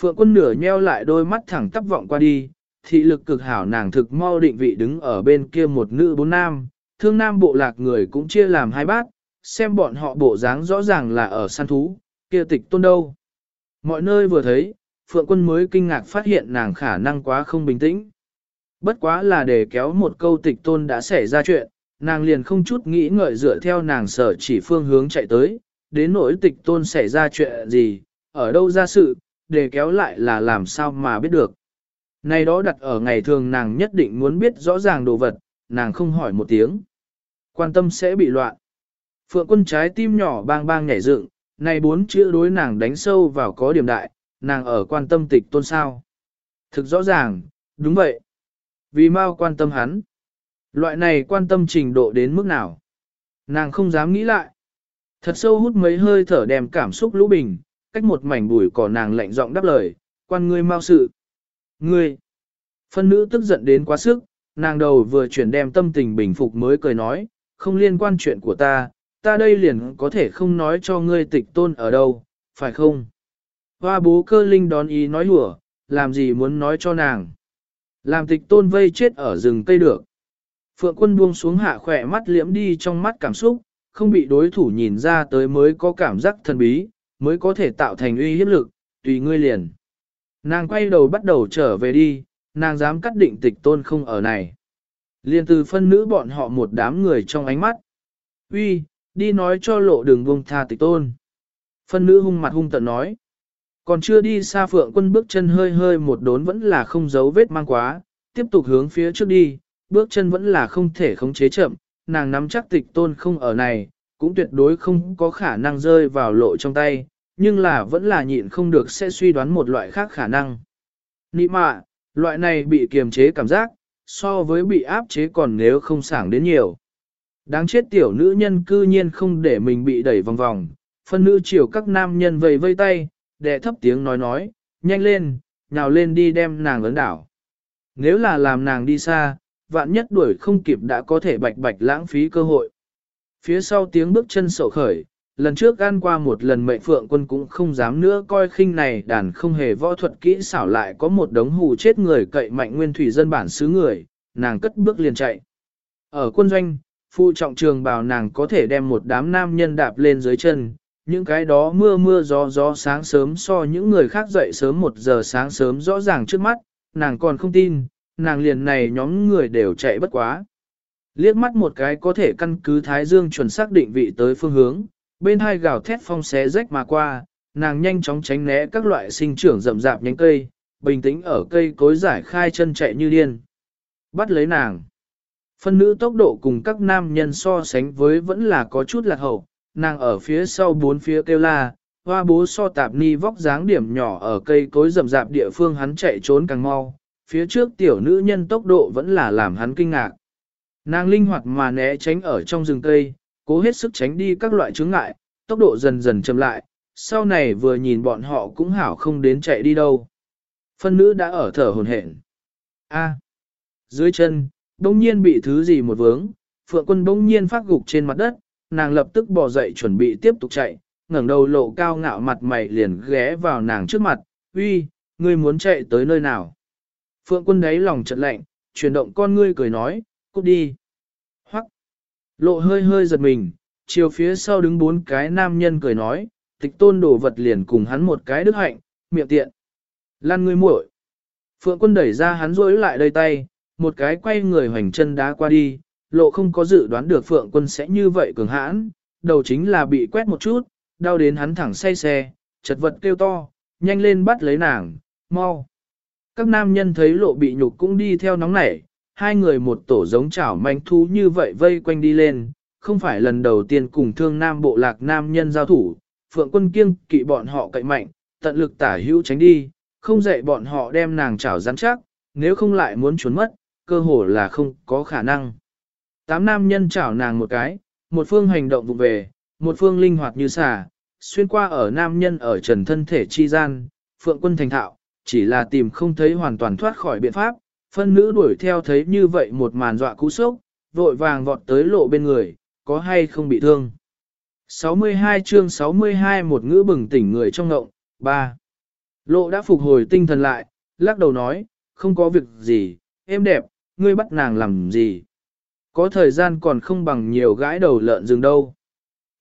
Speaker 1: Phượng quân nửa nheo lại đôi mắt thẳng tắp vọng qua đi, thị lực cực hảo nàng thực mau định vị đứng ở bên kia một nữ bốn nam, thương nam bộ lạc người cũng chia làm hai bát, xem bọn họ bộ dáng rõ ràng là ở săn thú, kia tịch tôn đâu. Mọi nơi vừa thấy, Phượng quân mới kinh ngạc phát hiện nàng khả năng quá không bình tĩnh. Bất quá là để kéo một câu tịch tôn đã xảy ra chuyện, nàng liền không chút nghĩ ngợi dựa theo nàng sở chỉ phương hướng chạy tới, đến nỗi tịch tôn xảy ra chuyện gì, ở đâu ra sự, để kéo lại là làm sao mà biết được. Này đó đặt ở ngày thường nàng nhất định muốn biết rõ ràng đồ vật, nàng không hỏi một tiếng. Quan tâm sẽ bị loạn. Phượng quân trái tim nhỏ bang bang nhảy dựng, này bốn chữ đối nàng đánh sâu vào có điểm đại, nàng ở quan tâm tịch tôn sao. Thực rõ ràng, đúng vậy. Vì mau quan tâm hắn. Loại này quan tâm trình độ đến mức nào? Nàng không dám nghĩ lại. Thật sâu hút mấy hơi thở đem cảm xúc lũ bình, cách một mảnh bụi cỏ nàng lạnh giọng đáp lời, quan ngươi mau sự. Ngươi! Phân nữ tức giận đến quá sức, nàng đầu vừa chuyển đem tâm tình bình phục mới cười nói, không liên quan chuyện của ta, ta đây liền có thể không nói cho ngươi tịch tôn ở đâu, phải không? Hoa bố cơ linh đón ý nói hùa, làm gì muốn nói cho nàng. Làm tịch tôn vây chết ở rừng cây được. Phượng quân buông xuống hạ khỏe mắt liễm đi trong mắt cảm xúc, không bị đối thủ nhìn ra tới mới có cảm giác thần bí, mới có thể tạo thành uy hiếp lực, tùy ngươi liền. Nàng quay đầu bắt đầu trở về đi, nàng dám cắt định tịch tôn không ở này. Liên từ phân nữ bọn họ một đám người trong ánh mắt. Uy, đi nói cho lộ đường buông tha tịch tôn. Phân nữ hung mặt hung tận nói. Còn chưa đi xa phượng quân bước chân hơi hơi một đốn vẫn là không giấu vết mang quá, tiếp tục hướng phía trước đi, bước chân vẫn là không thể khống chế chậm, nàng nắm chắc tịch tôn không ở này, cũng tuyệt đối không có khả năng rơi vào lộ trong tay, nhưng là vẫn là nhịn không được sẽ suy đoán một loại khác khả năng. Nị mạ, loại này bị kiềm chế cảm giác, so với bị áp chế còn nếu không sảng đến nhiều. Đáng chết tiểu nữ nhân cư nhiên không để mình bị đẩy vòng vòng, phân nữ chiều các nam nhân vầy vây tay, đệ thấp tiếng nói nói, nhanh lên, nhào lên đi đem nàng lớn đảo. Nếu là làm nàng đi xa, vạn nhất đuổi không kịp đã có thể bạch bạch lãng phí cơ hội. Phía sau tiếng bước chân sổ khởi, lần trước ăn qua một lần mệnh phượng quân cũng không dám nữa coi khinh này đàn không hề võ thuật kỹ xảo lại có một đống hù chết người cậy mạnh nguyên thủy dân bản xứ người, nàng cất bước liền chạy. Ở quân doanh, phụ trọng trường bảo nàng có thể đem một đám nam nhân đạp lên dưới chân, những cái đó mưa mưa gió gió sáng sớm so những người khác dậy sớm một giờ sáng sớm rõ ràng trước mắt, nàng còn không tin, nàng liền này nhóm người đều chạy bất quá. Liếc mắt một cái có thể căn cứ Thái Dương chuẩn xác định vị tới phương hướng, bên hai gào thét phong xé rách mà qua, nàng nhanh chóng tránh né các loại sinh trưởng rậm rạp nhánh cây, bình tĩnh ở cây cối giải khai chân chạy như điên. Bắt lấy nàng. Phân nữ tốc độ cùng các nam nhân so sánh với vẫn là có chút lạc hậu, nàng ở phía sau bốn phía kêu la, hoa bố so tạp ni vóc dáng điểm nhỏ ở cây cối rậm rạp địa phương hắn chạy trốn càng mau, phía trước tiểu nữ nhân tốc độ vẫn là làm hắn kinh ngạc. Nàng linh hoạt mà né tránh ở trong rừng cây, cố hết sức tránh đi các loại chướng ngại, tốc độ dần dần chậm lại, sau này vừa nhìn bọn họ cũng hảo không đến chạy đi đâu. Phân nữ đã ở thở hồn hển. A. Dưới chân, đông nhiên bị thứ gì một vướng, phượng quân bỗng nhiên phát gục trên mặt đất, nàng lập tức bò dậy chuẩn bị tiếp tục chạy, ngẩng đầu lộ cao ngạo mặt mày liền ghé vào nàng trước mặt, uy, ngươi muốn chạy tới nơi nào? Phượng quân đấy lòng chợt lạnh, chuyển động con ngươi cười nói, cút đi. Hoắc. Lộ hơi hơi giật mình, chiều phía sau đứng bốn cái nam nhân cười nói, tịch tôn đổ vật liền cùng hắn một cái đức hạnh, miệng tiện. Lan ngươi muội. Phượng quân đẩy ra hắn rối lại đầy tay, một cái quay người hoành chân đá qua đi, lộ không có dự đoán được Phượng quân sẽ như vậy cường hãn, đầu chính là bị quét một chút, đau đến hắn thẳng say xe, chật vật kêu to, nhanh lên bắt lấy nàng, mau. Các nam nhân thấy lộ bị nhục cũng đi theo nóng nảy, hai người một tổ giống chảo manh thú như vậy vây quanh đi lên, không phải lần đầu tiên cùng thương nam bộ lạc nam nhân giao thủ, phượng quân kiêng kỵ bọn họ cậy mạnh, tận lực tả hữu tránh đi, không dạy bọn họ đem nàng chảo rắn chắc, nếu không lại muốn trốn mất, cơ hồ là không có khả năng. Tám nam nhân chảo nàng một cái, một phương hành động vụ về, một phương linh hoạt như xà, xuyên qua ở nam nhân ở trần thân thể chi gian, phượng quân thành thạo, chỉ là tìm không thấy hoàn toàn thoát khỏi biện pháp, phân nữ đuổi theo thấy như vậy một màn dọa cú sốc, vội vàng vọt tới lộ bên người, có hay không bị thương. 62 chương 62 một ngữ bừng tỉnh người trong ngộng, 3. Lộ đã phục hồi tinh thần lại, lắc đầu nói, không có việc gì, em đẹp, ngươi bắt nàng làm gì. Có thời gian còn không bằng nhiều gãi đầu lợn rừng đâu.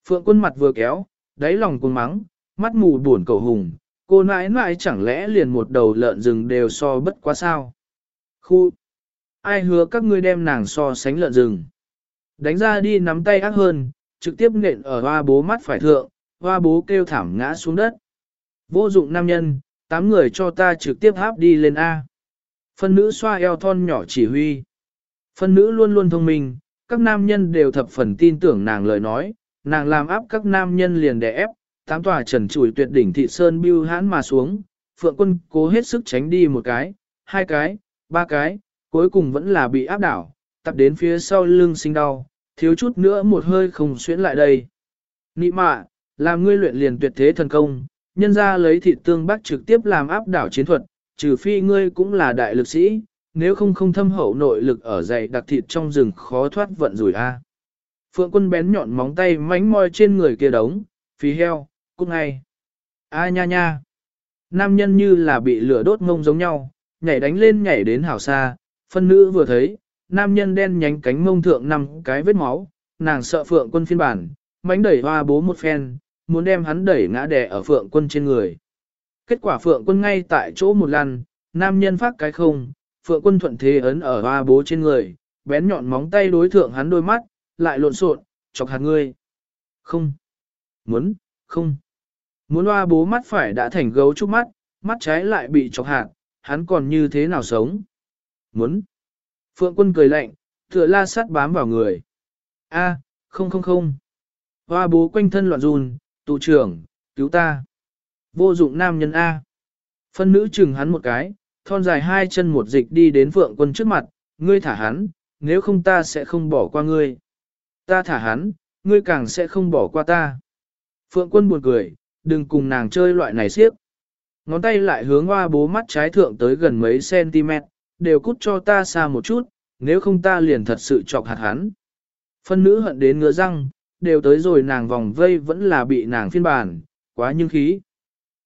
Speaker 1: Phượng quân mặt vừa kéo, đáy lòng cuồng mắng, mắt mù buồn cầu hùng, cô nãi nãi chẳng lẽ liền một đầu lợn rừng đều so bất quá sao. Khu! Ai hứa các ngươi đem nàng so sánh lợn rừng. Đánh ra đi nắm tay ác hơn, trực tiếp nện ở hoa bố mắt phải thượng, hoa bố kêu thảm ngã xuống đất. Vô dụng nam nhân, tám người cho ta trực tiếp háp đi lên A. Phân nữ xoa eo thon nhỏ chỉ huy. Phân nữ luôn luôn thông minh, các nam nhân đều thập phần tin tưởng nàng lời nói, nàng làm áp các nam nhân liền đè ép, tám tòa trần chủi tuyệt đỉnh thị sơn bưu hãn mà xuống, phượng quân cố hết sức tránh đi một cái, hai cái, ba cái, cuối cùng vẫn là bị áp đảo, tập đến phía sau lưng sinh đau, thiếu chút nữa một hơi không xuyến lại đây. Nị mạ, làm ngươi luyện liền tuyệt thế thần công, nhân ra lấy thịt tương bắc trực tiếp làm áp đảo chiến thuật, trừ phi ngươi cũng là đại lực sĩ, nếu không không thâm hậu nội lực ở dày đặc thịt trong rừng khó thoát vận rủi a. Phượng quân bén nhọn móng tay mánh moi trên người kia đống, phí heo, cút ngay. A nha nha. nam nhân như là bị lửa đốt ngông giống nhau, nhảy đánh lên nhảy đến hảo xa, phân nữ vừa thấy, nam nhân đen nhánh cánh mông thượng năm cái vết máu, nàng sợ phượng quân phiên bản, mánh đẩy hoa bố một phen, muốn đem hắn đẩy ngã đè ở phượng quân trên người. Kết quả phượng quân ngay tại chỗ một lần, nam nhân phát cái không, phượng quân thuận thế ấn ở hoa bố trên người, bén nhọn móng tay đối thượng hắn đôi mắt, lại lộn xộn, chọc hạt ngươi. Không. Muốn, không. Muốn hoa bố mắt phải đã thành gấu trúc mắt, mắt trái lại bị chọc hạt, hắn còn như thế nào sống? Muốn. Phượng quân cười lạnh, tựa la sắt bám vào người. A, không không không. Hoa bố quanh thân loạn run, tụ trưởng, cứu ta. Vô dụng nam nhân A. Phân nữ chừng hắn một cái, thon dài hai chân một dịch đi đến phượng quân trước mặt, ngươi thả hắn, nếu không ta sẽ không bỏ qua ngươi. Ta thả hắn, ngươi càng sẽ không bỏ qua ta. Phượng quân buồn cười, đừng cùng nàng chơi loại này siếp. Ngón tay lại hướng hoa bố mắt trái thượng tới gần mấy cm, đều cút cho ta xa một chút, nếu không ta liền thật sự chọc hạt hắn. Phân nữ hận đến ngứa răng, đều tới rồi nàng vòng vây vẫn là bị nàng phiên bản, quá nhưng khí.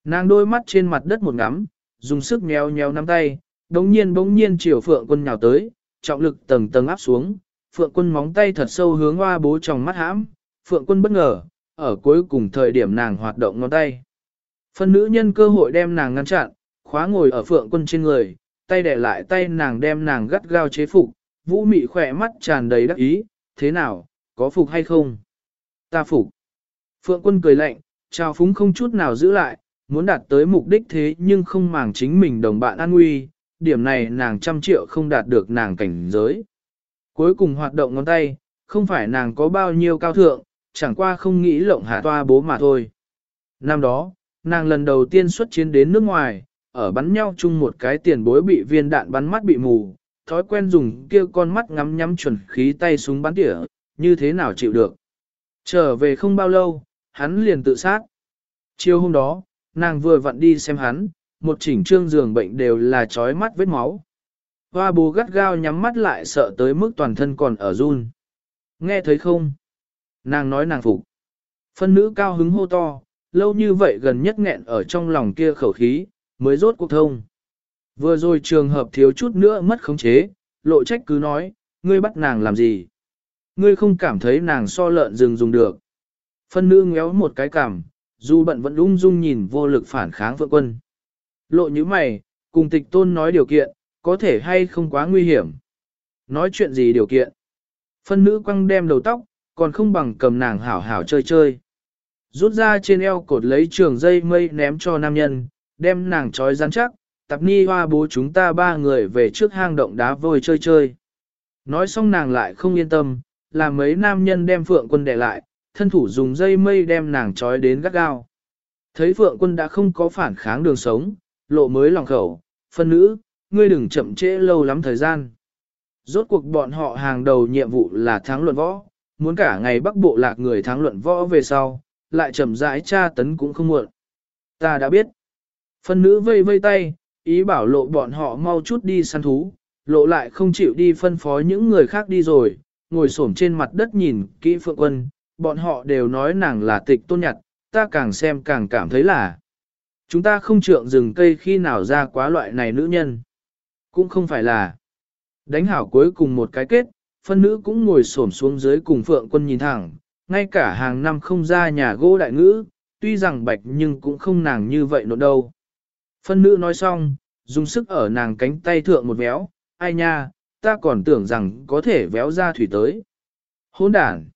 Speaker 1: Nàng đôi mắt trên mặt đất một ngắm, dùng sức nheo nheo nắm tay, đống nhiên bỗng nhiên chiều phượng quân nhào tới, trọng lực tầng tầng áp xuống, phượng quân móng tay thật sâu hướng hoa bố trong mắt hãm, phượng quân bất ngờ, ở cuối cùng thời điểm nàng hoạt động ngón tay. Phân nữ nhân cơ hội đem nàng ngăn chặn, khóa ngồi ở phượng quân trên người, tay để lại tay nàng đem nàng gắt gao chế phục, vũ mị khỏe mắt tràn đầy đắc ý, thế nào, có phục hay không? Ta phục. Phượng quân cười lạnh, trao phúng không chút nào giữ lại, muốn đạt tới mục đích thế nhưng không màng chính mình đồng bạn an nguy, điểm này nàng trăm triệu không đạt được nàng cảnh giới. Cuối cùng hoạt động ngón tay, không phải nàng có bao nhiêu cao thượng, chẳng qua không nghĩ lộng hạ toa bố mà thôi. Năm đó, nàng lần đầu tiên xuất chiến đến nước ngoài, ở bắn nhau chung một cái tiền bối bị viên đạn bắn mắt bị mù, thói quen dùng kia con mắt ngắm nhắm chuẩn khí tay súng bắn tỉa, như thế nào chịu được. Trở về không bao lâu, hắn liền tự sát. Chiều hôm đó, nàng vừa vặn đi xem hắn, một chỉnh trương giường bệnh đều là trói mắt vết máu. Hoa bố gắt gao nhắm mắt lại sợ tới mức toàn thân còn ở run. Nghe thấy không? Nàng nói nàng phục. Phân nữ cao hứng hô to, lâu như vậy gần nhất nghẹn ở trong lòng kia khẩu khí, mới rốt cuộc thông. Vừa rồi trường hợp thiếu chút nữa mất khống chế, lộ trách cứ nói, ngươi bắt nàng làm gì? Ngươi không cảm thấy nàng so lợn rừng dùng được. Phân nữ ngéo một cái cảm, dù bận vẫn ung dung nhìn vô lực phản kháng vượng quân. Lộ như mày, cùng tịch tôn nói điều kiện, có thể hay không quá nguy hiểm. Nói chuyện gì điều kiện? Phân nữ quăng đem đầu tóc, còn không bằng cầm nàng hảo hảo chơi chơi. Rút ra trên eo cột lấy trường dây mây ném cho nam nhân, đem nàng trói rắn chắc, tập ni hoa bố chúng ta ba người về trước hang động đá vôi chơi chơi. Nói xong nàng lại không yên tâm, làm mấy nam nhân đem phượng quân đè lại, thân thủ dùng dây mây đem nàng trói đến gắt gao. Thấy phượng quân đã không có phản kháng đường sống, lộ mới lòng khẩu, phân nữ, ngươi đừng chậm trễ lâu lắm thời gian. Rốt cuộc bọn họ hàng đầu nhiệm vụ là thắng luận võ, muốn cả ngày bắc bộ lạc người thắng luận võ về sau, lại chậm rãi tra tấn cũng không muộn. Ta đã biết. Phân nữ vây vây tay, ý bảo lộ bọn họ mau chút đi săn thú, lộ lại không chịu đi phân phó những người khác đi rồi, ngồi xổm trên mặt đất nhìn kỹ phượng quân, bọn họ đều nói nàng là tịch tôn nhặt, ta càng xem càng cảm thấy là chúng ta không trượng rừng cây khi nào ra quá loại này nữ nhân. Cũng không phải là đánh hảo cuối cùng một cái kết, phân nữ cũng ngồi xổm xuống dưới cùng phượng quân nhìn thẳng, ngay cả hàng năm không ra nhà gỗ đại ngữ, tuy rằng bạch nhưng cũng không nàng như vậy nộn đâu. Phân nữ nói xong, dùng sức ở nàng cánh tay thượng một véo, ai nha, ta còn tưởng rằng có thể véo ra thủy tới. Hôn đản.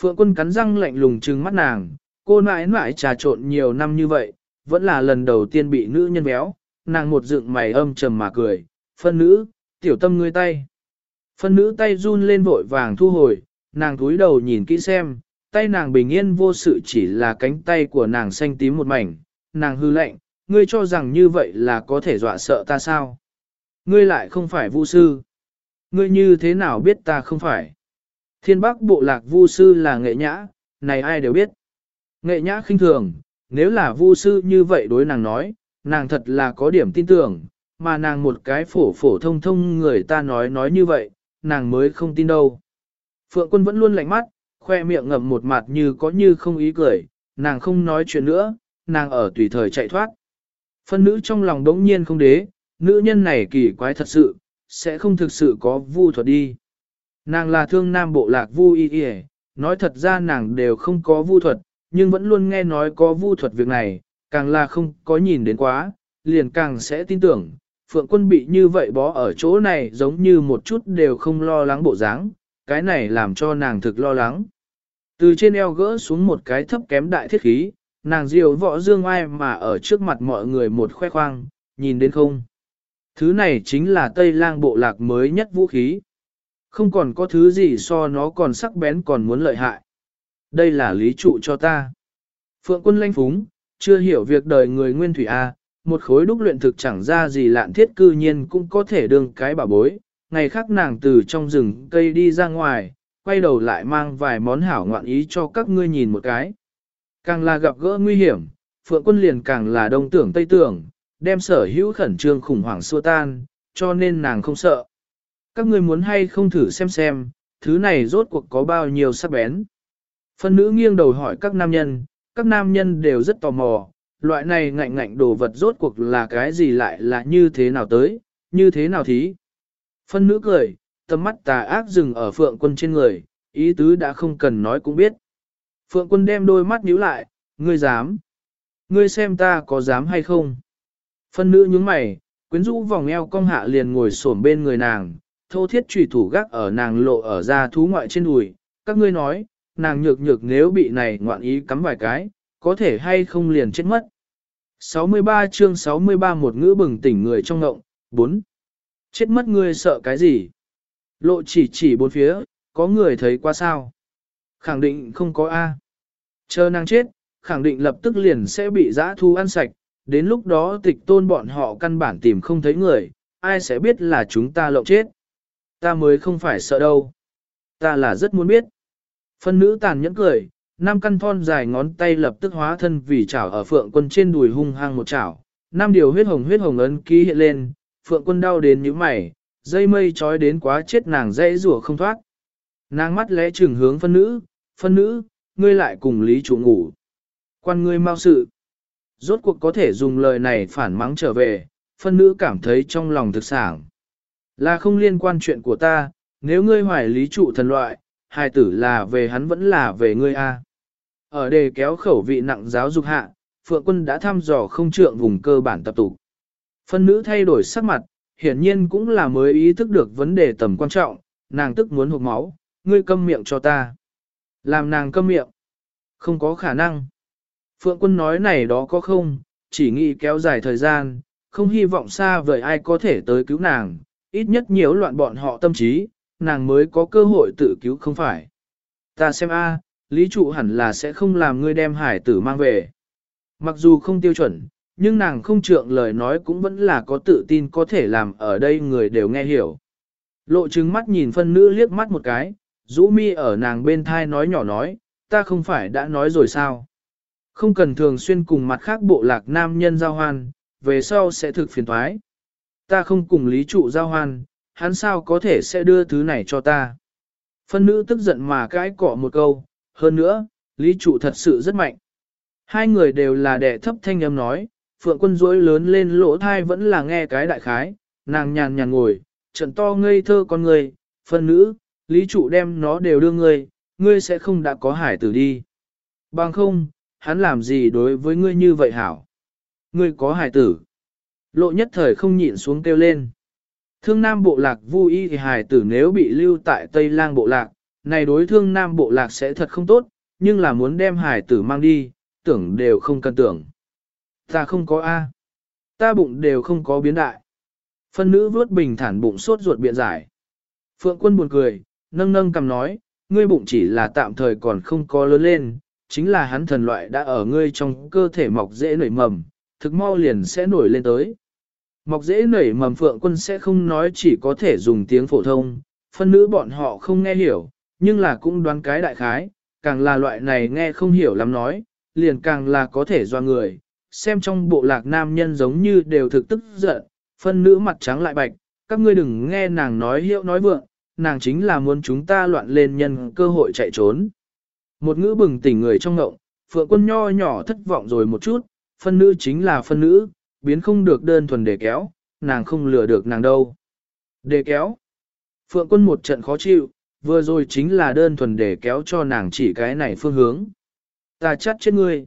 Speaker 1: Phượng quân cắn răng lạnh lùng trừng mắt nàng, cô mãi mãi trà trộn nhiều năm như vậy, vẫn là lần đầu tiên bị nữ nhân béo. nàng một dựng mày âm trầm mà cười, phân nữ, tiểu tâm ngươi tay. Phân nữ tay run lên vội vàng thu hồi, nàng túi đầu nhìn kỹ xem, tay nàng bình yên vô sự chỉ là cánh tay của nàng xanh tím một mảnh, nàng hư lạnh, ngươi cho rằng như vậy là có thể dọa sợ ta sao? Ngươi lại không phải vu sư. Ngươi như thế nào biết ta không phải? Thiên Bắc bộ lạc vu sư là nghệ nhã, này ai đều biết. Nghệ nhã khinh thường, nếu là vu sư như vậy đối nàng nói, nàng thật là có điểm tin tưởng, mà nàng một cái phổ phổ thông thông người ta nói nói như vậy, nàng mới không tin đâu. Phượng quân vẫn luôn lạnh mắt, khoe miệng ngậm một mặt như có như không ý cười, nàng không nói chuyện nữa, nàng ở tùy thời chạy thoát. Phân nữ trong lòng đống nhiên không đế, nữ nhân này kỳ quái thật sự, sẽ không thực sự có vu thuật đi. Nàng là thương nam bộ lạc vu y y, nói thật ra nàng đều không có vu thuật, nhưng vẫn luôn nghe nói có vu thuật việc này, càng là không có nhìn đến quá, liền càng sẽ tin tưởng, phượng quân bị như vậy bó ở chỗ này giống như một chút đều không lo lắng bộ dáng, cái này làm cho nàng thực lo lắng. Từ trên eo gỡ xuống một cái thấp kém đại thiết khí, nàng diều võ dương ai mà ở trước mặt mọi người một khoe khoang, nhìn đến không. Thứ này chính là Tây lang bộ lạc mới nhất vũ khí. Không còn có thứ gì so nó còn sắc bén còn muốn lợi hại. Đây là lý trụ cho ta. Phượng quân lanh phúng, chưa hiểu việc đời người nguyên thủy A, một khối đúc luyện thực chẳng ra gì lạn thiết cư nhiên cũng có thể đương cái bảo bối. Ngày khác nàng từ trong rừng cây đi ra ngoài, quay đầu lại mang vài món hảo ngoạn ý cho các ngươi nhìn một cái. Càng là gặp gỡ nguy hiểm, Phượng quân liền càng là đông tưởng tây tưởng, đem sở hữu khẩn trương khủng hoảng xua tan, cho nên nàng không sợ. Các ngươi muốn hay không thử xem xem, thứ này rốt cuộc có bao nhiêu sắc bén. Phân nữ nghiêng đầu hỏi các nam nhân, các nam nhân đều rất tò mò, loại này ngạnh ngạnh đồ vật rốt cuộc là cái gì lại là như thế nào tới, như thế nào thí. Phân nữ cười, tầm mắt tà ác dừng ở phượng quân trên người, ý tứ đã không cần nói cũng biết. Phượng quân đem đôi mắt nhíu lại, ngươi dám. Ngươi xem ta có dám hay không. Phân nữ nhướng mày, quyến rũ vòng eo cong hạ liền ngồi xổm bên người nàng, thô thiết trùy thủ gác ở nàng lộ ở ra thú ngoại trên đùi. Các ngươi nói, nàng nhược nhược nếu bị này ngoạn ý cắm vài cái, có thể hay không liền chết mất. 63 chương 63 một ngữ bừng tỉnh người trong ngộng, 4. Chết mất ngươi sợ cái gì? Lộ chỉ chỉ bốn phía, có người thấy qua sao? Khẳng định không có A. Chờ nàng chết, khẳng định lập tức liền sẽ bị giã thu ăn sạch, đến lúc đó tịch tôn bọn họ căn bản tìm không thấy người, ai sẽ biết là chúng ta lộng chết. Ta mới không phải sợ đâu. Ta là rất muốn biết. Phân nữ tàn nhẫn cười, năm căn thon dài ngón tay lập tức hóa thân vì chảo ở phượng quân trên đùi hung hăng một chảo. Năm điều huyết hồng huyết hồng ấn ký hiện lên, phượng quân đau đến những mày, dây mây trói đến quá chết nàng dây rủa không thoát. Nàng mắt lẽ trừng hướng phân nữ, phân nữ, ngươi lại cùng lý chủ ngủ. Quan ngươi mau sự. Rốt cuộc có thể dùng lời này phản mắng trở về, phân nữ cảm thấy trong lòng thực sảng. Là không liên quan chuyện của ta, nếu ngươi hoài lý trụ thần loại, hài tử là về hắn vẫn là về ngươi a. Ở đề kéo khẩu vị nặng giáo dục hạ, Phượng quân đã thăm dò không trượng vùng cơ bản tập tụ. Phân nữ thay đổi sắc mặt, hiển nhiên cũng là mới ý thức được vấn đề tầm quan trọng, nàng tức muốn hụt máu, ngươi câm miệng cho ta. Làm nàng câm miệng. Không có khả năng. Phượng quân nói này đó có không, chỉ nghĩ kéo dài thời gian, không hy vọng xa vời ai có thể tới cứu nàng, ít nhất nhiều loạn bọn họ tâm trí, nàng mới có cơ hội tự cứu không phải. Ta xem a, lý trụ hẳn là sẽ không làm ngươi đem hải tử mang về. Mặc dù không tiêu chuẩn, nhưng nàng không trượng lời nói cũng vẫn là có tự tin có thể làm ở đây người đều nghe hiểu. Lộ trứng mắt nhìn phân nữ liếc mắt một cái, rũ mi ở nàng bên thai nói nhỏ nói, ta không phải đã nói rồi sao. Không cần thường xuyên cùng mặt khác bộ lạc nam nhân giao hoan, về sau sẽ thực phiền thoái. Ta không cùng lý trụ giao hoan, hắn sao có thể sẽ đưa thứ này cho ta. Phân nữ tức giận mà cãi cọ một câu, hơn nữa, lý trụ thật sự rất mạnh. Hai người đều là đệ thấp thanh âm nói, phượng quân rối lớn lên lỗ thai vẫn là nghe cái đại khái, nàng nhàn nhàn ngồi, trận to ngây thơ con người, phân nữ, lý trụ đem nó đều đưa ngươi, ngươi sẽ không đã có hải tử đi. Bằng không, hắn làm gì đối với ngươi như vậy hảo? Ngươi có hải tử. Lộ nhất thời không nhịn xuống kêu lên. Thương Nam bộ lạc vui thì hải tử nếu bị lưu tại Tây Lang bộ lạc, này đối thương Nam bộ lạc sẽ thật không tốt, nhưng là muốn đem hải tử mang đi, tưởng đều không cần tưởng. Ta không có A. Ta bụng đều không có biến đại. Phân nữ vuốt bình thản bụng sốt ruột biện giải. Phượng quân buồn cười, nâng nâng cầm nói, ngươi bụng chỉ là tạm thời còn không có lớn lên, chính là hắn thần loại đã ở ngươi trong cơ thể mọc dễ nảy mầm, thực mau liền sẽ nổi lên tới. Mọc dễ nảy mầm phượng quân sẽ không nói chỉ có thể dùng tiếng phổ thông, phân nữ bọn họ không nghe hiểu, nhưng là cũng đoán cái đại khái, càng là loại này nghe không hiểu lắm nói, liền càng là có thể do người, xem trong bộ lạc nam nhân giống như đều thực tức giận, phân nữ mặt trắng lại bạch, các ngươi đừng nghe nàng nói hiệu nói vượng, nàng chính là muốn chúng ta loạn lên nhân cơ hội chạy trốn. Một ngữ bừng tỉnh người trong ngộng, phượng quân nho nhỏ thất vọng rồi một chút, phân nữ chính là phân nữ, biến không được đơn thuần để kéo, nàng không lừa được nàng đâu. Để kéo. Phượng quân một trận khó chịu, vừa rồi chính là đơn thuần để kéo cho nàng chỉ cái này phương hướng. Ta chắt chết ngươi.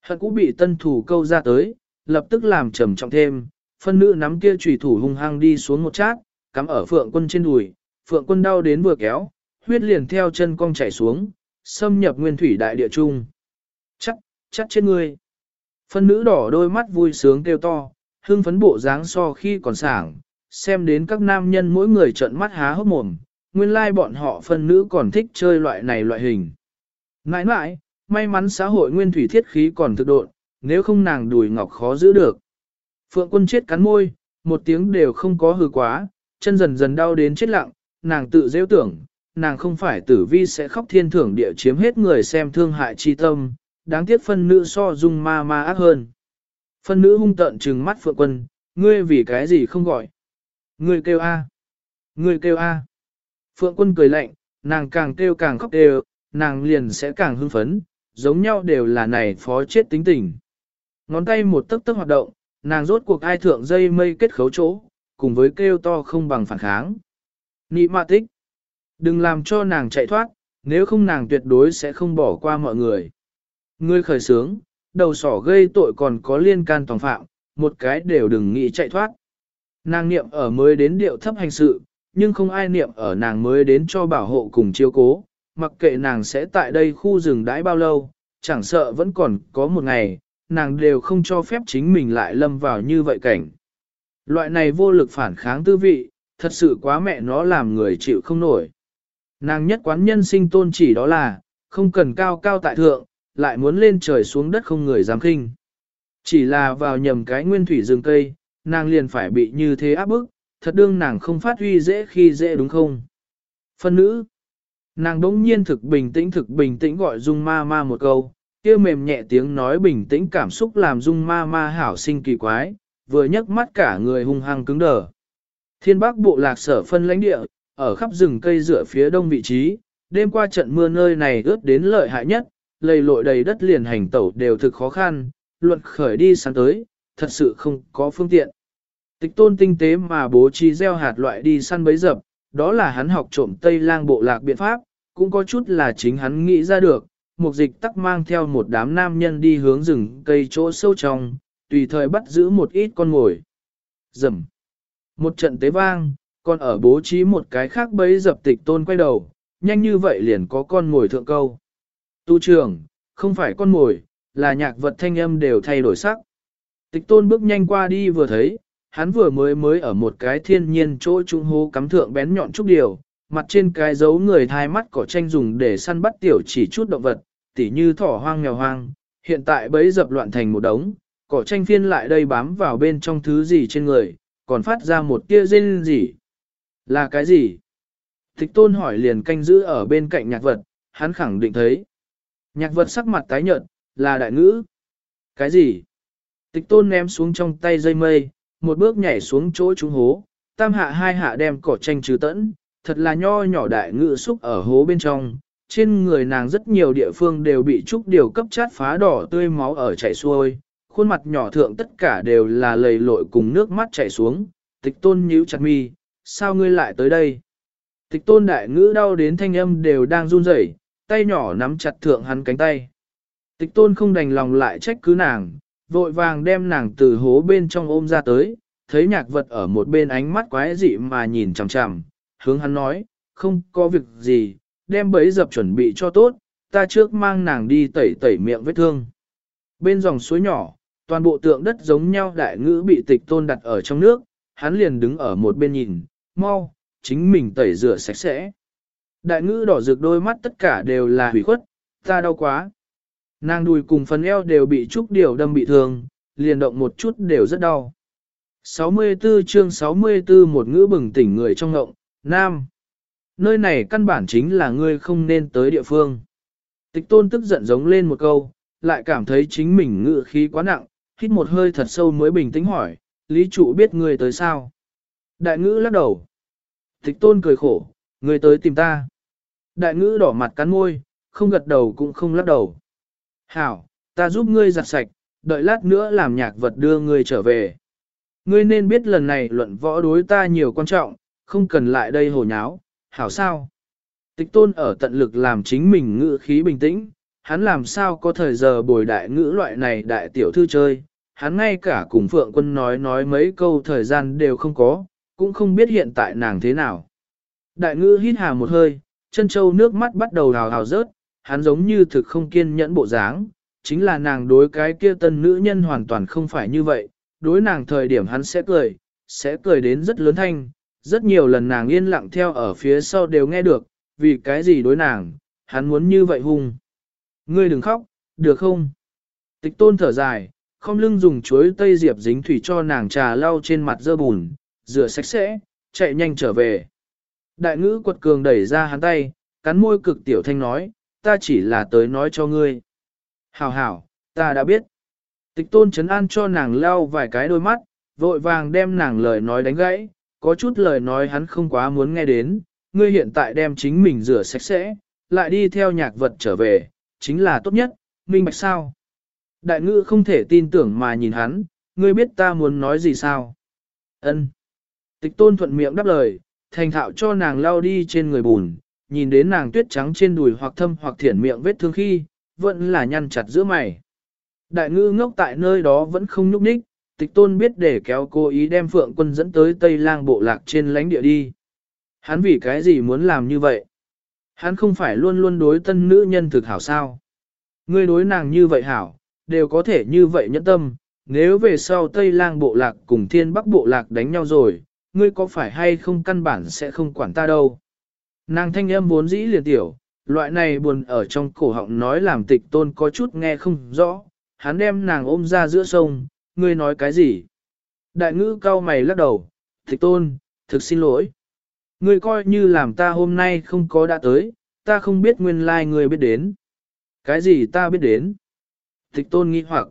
Speaker 1: Hận cũng bị tân thủ câu ra tới, lập tức làm trầm trọng thêm, phân nữ nắm kia trùy thủ hung hăng đi xuống một chát, cắm ở phượng quân trên đùi, phượng quân đau đến vừa kéo, huyết liền theo chân cong chảy xuống, xâm nhập nguyên thủy đại địa trung. Chắc, chắc chết ngươi. Phân nữ đỏ đôi mắt vui sướng kêu to, hương phấn bộ dáng so khi còn sảng, xem đến các nam nhân mỗi người trợn mắt há hốc mồm, nguyên lai like bọn họ phân nữ còn thích chơi loại này loại hình. Nãi nãi, may mắn xã hội nguyên thủy thiết khí còn thực độn, nếu không nàng đùi ngọc khó giữ được. Phượng quân chết cắn môi, một tiếng đều không có hư quá, chân dần dần đau đến chết lặng, nàng tự dễ tưởng, nàng không phải tử vi sẽ khóc thiên thưởng địa chiếm hết người xem thương hại chi tâm, đáng tiếc phân nữ so dung ma ma ác hơn. Phân nữ hung tợn trừng mắt phượng quân, ngươi vì cái gì không gọi? Ngươi kêu A. Ngươi kêu A. Phượng quân cười lạnh, nàng càng kêu càng khóc đều, nàng liền sẽ càng hưng phấn, giống nhau đều là này phó chết tính tình. Ngón tay một tấc tấc hoạt động, nàng rốt cuộc ai thượng dây mây kết khấu chỗ, cùng với kêu to không bằng phản kháng. Nị mạ tích. Đừng làm cho nàng chạy thoát, nếu không nàng tuyệt đối sẽ không bỏ qua mọi người. Ngươi khởi sướng, đầu sỏ gây tội còn có liên can tòng phạm, một cái đều đừng nghĩ chạy thoát. Nàng niệm ở mới đến điệu thấp hành sự, nhưng không ai niệm ở nàng mới đến cho bảo hộ cùng chiếu cố, mặc kệ nàng sẽ tại đây khu rừng đãi bao lâu, chẳng sợ vẫn còn có một ngày, nàng đều không cho phép chính mình lại lâm vào như vậy cảnh. Loại này vô lực phản kháng tư vị, thật sự quá mẹ nó làm người chịu không nổi. Nàng nhất quán nhân sinh tôn chỉ đó là, không cần cao cao tại thượng, lại muốn lên trời xuống đất không người dám khinh. Chỉ là vào nhầm cái nguyên thủy rừng cây, nàng liền phải bị như thế áp bức, thật đương nàng không phát huy dễ khi dễ đúng không? Phân nữ, nàng đống nhiên thực bình tĩnh thực bình tĩnh gọi dung ma ma một câu, kia mềm nhẹ tiếng nói bình tĩnh cảm xúc làm dung ma ma hảo sinh kỳ quái, vừa nhấc mắt cả người hung hăng cứng đờ. Thiên bắc bộ lạc sở phân lãnh địa, ở khắp rừng cây dựa phía đông vị trí, đêm qua trận mưa nơi này ướt đến lợi hại nhất, lầy lội đầy đất liền hành tẩu đều thực khó khăn, luận khởi đi sáng tới, thật sự không có phương tiện. Tịch tôn tinh tế mà bố trí gieo hạt loại đi săn bấy dập, đó là hắn học trộm Tây lang bộ lạc biện pháp, cũng có chút là chính hắn nghĩ ra được, mục dịch tắc mang theo một đám nam nhân đi hướng rừng cây chỗ sâu trong, tùy thời bắt giữ một ít con ngồi. Dầm. Một trận tế vang, còn ở bố trí một cái khác bấy dập tịch tôn quay đầu, nhanh như vậy liền có con ngồi thượng câu. Tu trưởng, không phải con mồi, là nhạc vật thanh âm đều thay đổi sắc. Tịch tôn bước nhanh qua đi vừa thấy, hắn vừa mới mới ở một cái thiên nhiên chỗ trung hô cắm thượng bén nhọn chút điều, mặt trên cái dấu người thai mắt cỏ tranh dùng để săn bắt tiểu chỉ chút động vật, tỉ như thỏ hoang mèo hoang, hiện tại bấy dập loạn thành một đống, cỏ tranh phiên lại đây bám vào bên trong thứ gì trên người, còn phát ra một tia rên gì. Là cái gì? Tịch tôn hỏi liền canh giữ ở bên cạnh nhạc vật, hắn khẳng định thấy. Nhạc vật sắc mặt tái nhợt, là đại ngữ. Cái gì? Tịch tôn ném xuống trong tay dây mây, một bước nhảy xuống chỗ trúng hố, tam hạ hai hạ đem cỏ tranh trừ tẫn, thật là nho nhỏ đại ngữ xúc ở hố bên trong. Trên người nàng rất nhiều địa phương đều bị trúc điều cấp chát phá đỏ tươi máu ở chảy xuôi, khuôn mặt nhỏ thượng tất cả đều là lầy lội cùng nước mắt chảy xuống, tịch tôn nhíu chặt mi, sao ngươi lại tới đây? Tịch tôn đại ngữ đau đến thanh âm đều đang run rẩy, tay nhỏ nắm chặt thượng hắn cánh tay. Tịch tôn không đành lòng lại trách cứ nàng, vội vàng đem nàng từ hố bên trong ôm ra tới, thấy nhạc vật ở một bên ánh mắt quái dị mà nhìn chằm chằm, hướng hắn nói, không có việc gì, đem bấy dập chuẩn bị cho tốt, ta trước mang nàng đi tẩy tẩy miệng vết thương. Bên dòng suối nhỏ, toàn bộ tượng đất giống nhau đại ngữ bị tịch tôn đặt ở trong nước, hắn liền đứng ở một bên nhìn, mau, chính mình tẩy rửa sạch sẽ. Đại ngữ đỏ rực đôi mắt tất cả đều là hủy khuất, ta đau quá. Nàng đùi cùng phần eo đều bị trúc điều đâm bị thương, liền động một chút đều rất đau. 64 chương 64 một ngữ bừng tỉnh người trong ngộng, Nam. Nơi này căn bản chính là ngươi không nên tới địa phương. Tịch tôn tức giận giống lên một câu, lại cảm thấy chính mình ngự khí quá nặng, hít một hơi thật sâu mới bình tĩnh hỏi, lý trụ biết ngươi tới sao? Đại ngữ lắc đầu. Tịch tôn cười khổ, ngươi tới tìm ta. Đại ngữ đỏ mặt cắn môi, không gật đầu cũng không lắc đầu. Hảo, ta giúp ngươi giặt sạch, đợi lát nữa làm nhạc vật đưa ngươi trở về. Ngươi nên biết lần này luận võ đối ta nhiều quan trọng, không cần lại đây hồ nháo, hảo sao? Tịch tôn ở tận lực làm chính mình ngữ khí bình tĩnh, hắn làm sao có thời giờ bồi đại ngữ loại này đại tiểu thư chơi, hắn ngay cả cùng Phượng Quân nói nói mấy câu thời gian đều không có, cũng không biết hiện tại nàng thế nào. Đại Ngư hít hà một hơi, chân châu nước mắt bắt đầu hào hào rớt, hắn giống như thực không kiên nhẫn bộ dáng, chính là nàng đối cái kia tân nữ nhân hoàn toàn không phải như vậy, đối nàng thời điểm hắn sẽ cười, sẽ cười đến rất lớn thanh, rất nhiều lần nàng yên lặng theo ở phía sau đều nghe được, vì cái gì đối nàng, hắn muốn như vậy hung. Ngươi đừng khóc, được không? Tịch tôn thở dài, không lưng dùng chuối tây diệp dính thủy cho nàng trà lau trên mặt dơ bùn, rửa sạch sẽ, chạy nhanh trở về. Đại ngữ quật cường đẩy ra hắn tay, cắn môi cực tiểu thanh nói, ta chỉ là tới nói cho ngươi. Hảo hảo, ta đã biết. Tịch tôn chấn an cho nàng leo vài cái đôi mắt, vội vàng đem nàng lời nói đánh gãy, có chút lời nói hắn không quá muốn nghe đến, ngươi hiện tại đem chính mình rửa sạch sẽ, lại đi theo nhạc vật trở về, chính là tốt nhất, minh bạch sao. Đại ngữ không thể tin tưởng mà nhìn hắn, ngươi biết ta muốn nói gì sao? Ân. Tịch tôn thuận miệng đáp lời, thành thạo cho nàng lao đi trên người bùn, nhìn đến nàng tuyết trắng trên đùi hoặc thâm hoặc thiển miệng vết thương khi, vẫn là nhăn chặt giữa mày. Đại ngư ngốc tại nơi đó vẫn không nhúc nhích, tịch tôn biết để kéo cô ý đem phượng quân dẫn tới Tây lang bộ lạc trên lãnh địa đi. Hắn vì cái gì muốn làm như vậy? Hắn không phải luôn luôn đối tân nữ nhân thực hảo sao? Ngươi đối nàng như vậy hảo, đều có thể như vậy nhẫn tâm, nếu về sau Tây lang bộ lạc cùng thiên bắc bộ lạc đánh nhau rồi, ngươi có phải hay không căn bản sẽ không quản ta đâu. Nàng thanh âm vốn dĩ liền tiểu, loại này buồn ở trong cổ họng nói làm tịch tôn có chút nghe không rõ, hắn đem nàng ôm ra giữa sông, ngươi nói cái gì? Đại ngữ cao mày lắc đầu, tịch tôn, thực xin lỗi. Ngươi coi như làm ta hôm nay không có đã tới, ta không biết nguyên lai like ngươi biết đến. Cái gì ta biết đến? Tịch tôn nghi hoặc.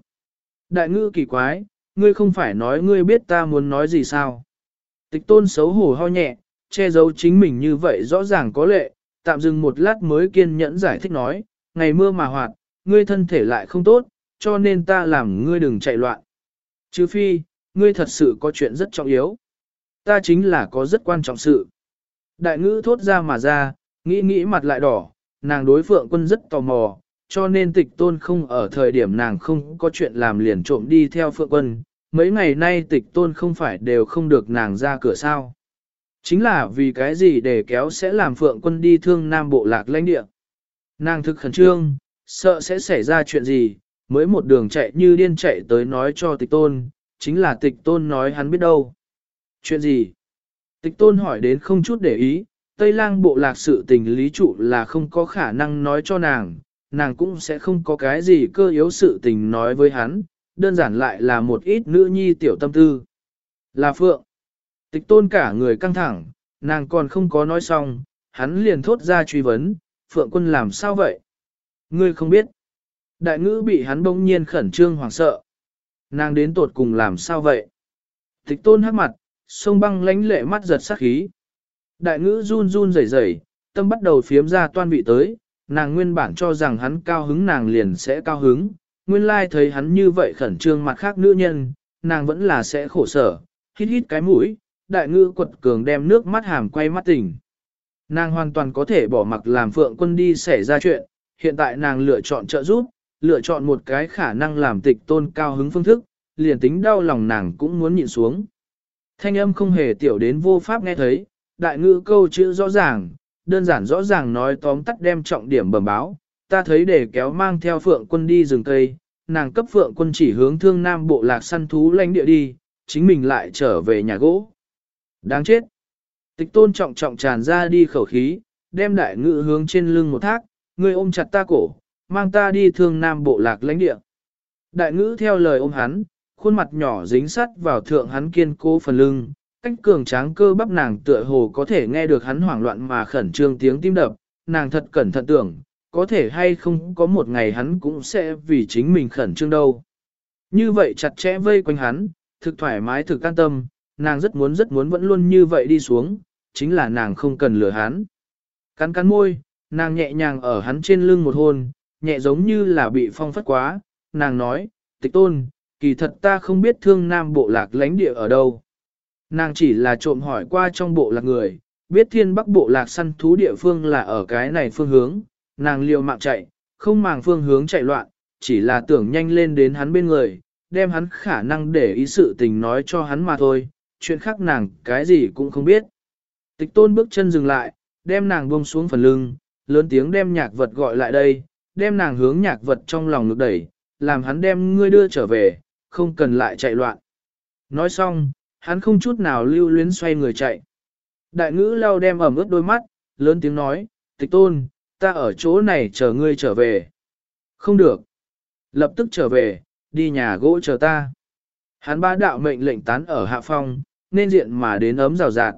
Speaker 1: Đại ngữ kỳ quái, ngươi không phải nói ngươi biết ta muốn nói gì sao? Tịch tôn xấu hổ ho nhẹ, che giấu chính mình như vậy rõ ràng có lệ, tạm dừng một lát mới kiên nhẫn giải thích nói, ngày mưa mà hoạt, ngươi thân thể lại không tốt, cho nên ta làm ngươi đừng chạy loạn. Chứ phi, ngươi thật sự có chuyện rất trọng yếu. Ta chính là có rất quan trọng sự. Đại ngữ thốt ra mà ra, nghĩ nghĩ mặt lại đỏ, nàng đối phượng quân rất tò mò, cho nên tịch tôn không ở thời điểm nàng không có chuyện làm liền trộm đi theo phượng quân. Mấy ngày nay tịch tôn không phải đều không được nàng ra cửa sao. Chính là vì cái gì để kéo sẽ làm phượng quân đi thương nam bộ lạc lãnh địa. Nàng thực khẩn trương, sợ sẽ xảy ra chuyện gì, mới một đường chạy như điên chạy tới nói cho tịch tôn, chính là tịch tôn nói hắn biết đâu. Chuyện gì? Tịch tôn hỏi đến không chút để ý, Tây lang bộ lạc sự tình lý trụ là không có khả năng nói cho nàng, nàng cũng sẽ không có cái gì cơ yếu sự tình nói với hắn, đơn giản lại là một ít nữ nhi tiểu tâm tư. Là Phượng. Tịch tôn cả người căng thẳng, nàng còn không có nói xong, hắn liền thốt ra truy vấn, Phượng quân làm sao vậy? Ngươi không biết. Đại ngữ bị hắn bỗng nhiên khẩn trương hoảng sợ. Nàng đến tột cùng làm sao vậy? Tịch tôn hắc mặt, sông băng lánh lệ mắt giật sát khí. Đại ngữ run run rẩy rẩy, tâm bắt đầu phiếm ra toan vị tới, nàng nguyên bản cho rằng hắn cao hứng nàng liền sẽ cao hứng, nguyên lai thấy hắn như vậy khẩn trương mặt khác nữ nhân, nàng vẫn là sẽ khổ sở, hít hít cái mũi, đại ngư quật cường đem nước mắt hàm quay mắt tỉnh. Nàng hoàn toàn có thể bỏ mặc làm phượng quân đi xảy ra chuyện, hiện tại nàng lựa chọn trợ giúp, lựa chọn một cái khả năng làm tịch tôn cao hứng phương thức, liền tính đau lòng nàng cũng muốn nhịn xuống. Thanh âm không hề tiểu đến vô pháp nghe thấy, đại ngữ câu chữ rõ ràng, đơn giản rõ ràng nói tóm tắt đem trọng điểm bẩm báo, ta thấy để kéo mang theo phượng quân đi rừng cây, nàng cấp phượng quân chỉ hướng thương nam bộ lạc săn thú lãnh địa đi, chính mình lại trở về nhà gỗ. Đáng chết! Tịch tôn trọng trọng tràn ra đi khẩu khí, đem đại ngự hướng trên lưng một thác, người ôm chặt ta cổ, mang ta đi thương nam bộ lạc lãnh địa. Đại ngữ theo lời ôm hắn, khuôn mặt nhỏ dính sắt vào thượng hắn kiên cố phần lưng, cách cường tráng cơ bắp nàng tựa hồ có thể nghe được hắn hoảng loạn mà khẩn trương tiếng tim đập, nàng thật cẩn thận tưởng, có thể hay không có một ngày hắn cũng sẽ vì chính mình khẩn trương đâu. Như vậy chặt chẽ vây quanh hắn, thực thoải mái thực an tâm, nàng rất muốn rất muốn vẫn luôn như vậy đi xuống, chính là nàng không cần lừa hắn. Cắn cắn môi, nàng nhẹ nhàng ở hắn trên lưng một hôn, nhẹ giống như là bị phong phất quá, nàng nói, tịch tôn, kỳ thật ta không biết thương nam bộ lạc lãnh địa ở đâu. Nàng chỉ là trộm hỏi qua trong bộ lạc người, biết thiên bắc bộ lạc săn thú địa phương là ở cái này phương hướng, nàng liều mạng chạy, không màng phương hướng chạy loạn, chỉ là tưởng nhanh lên đến hắn bên người, đem hắn khả năng để ý sự tình nói cho hắn mà thôi, chuyện khác nàng cái gì cũng không biết. Tịch tôn bước chân dừng lại, đem nàng buông xuống phần lưng, lớn tiếng đem nhạc vật gọi lại đây, đem nàng hướng nhạc vật trong lòng ngực đẩy, làm hắn đem ngươi đưa trở về, không cần lại chạy loạn. Nói xong, hắn không chút nào lưu luyến xoay người chạy. Đại ngữ lau đem ẩm ướt đôi mắt, lớn tiếng nói, tịch tôn, ta ở chỗ này chờ ngươi trở về. Không được. Lập tức trở về, đi nhà gỗ chờ ta. Hắn ba đạo mệnh lệnh tán ở hạ phong, nên diện mà đến ấm rào rạt.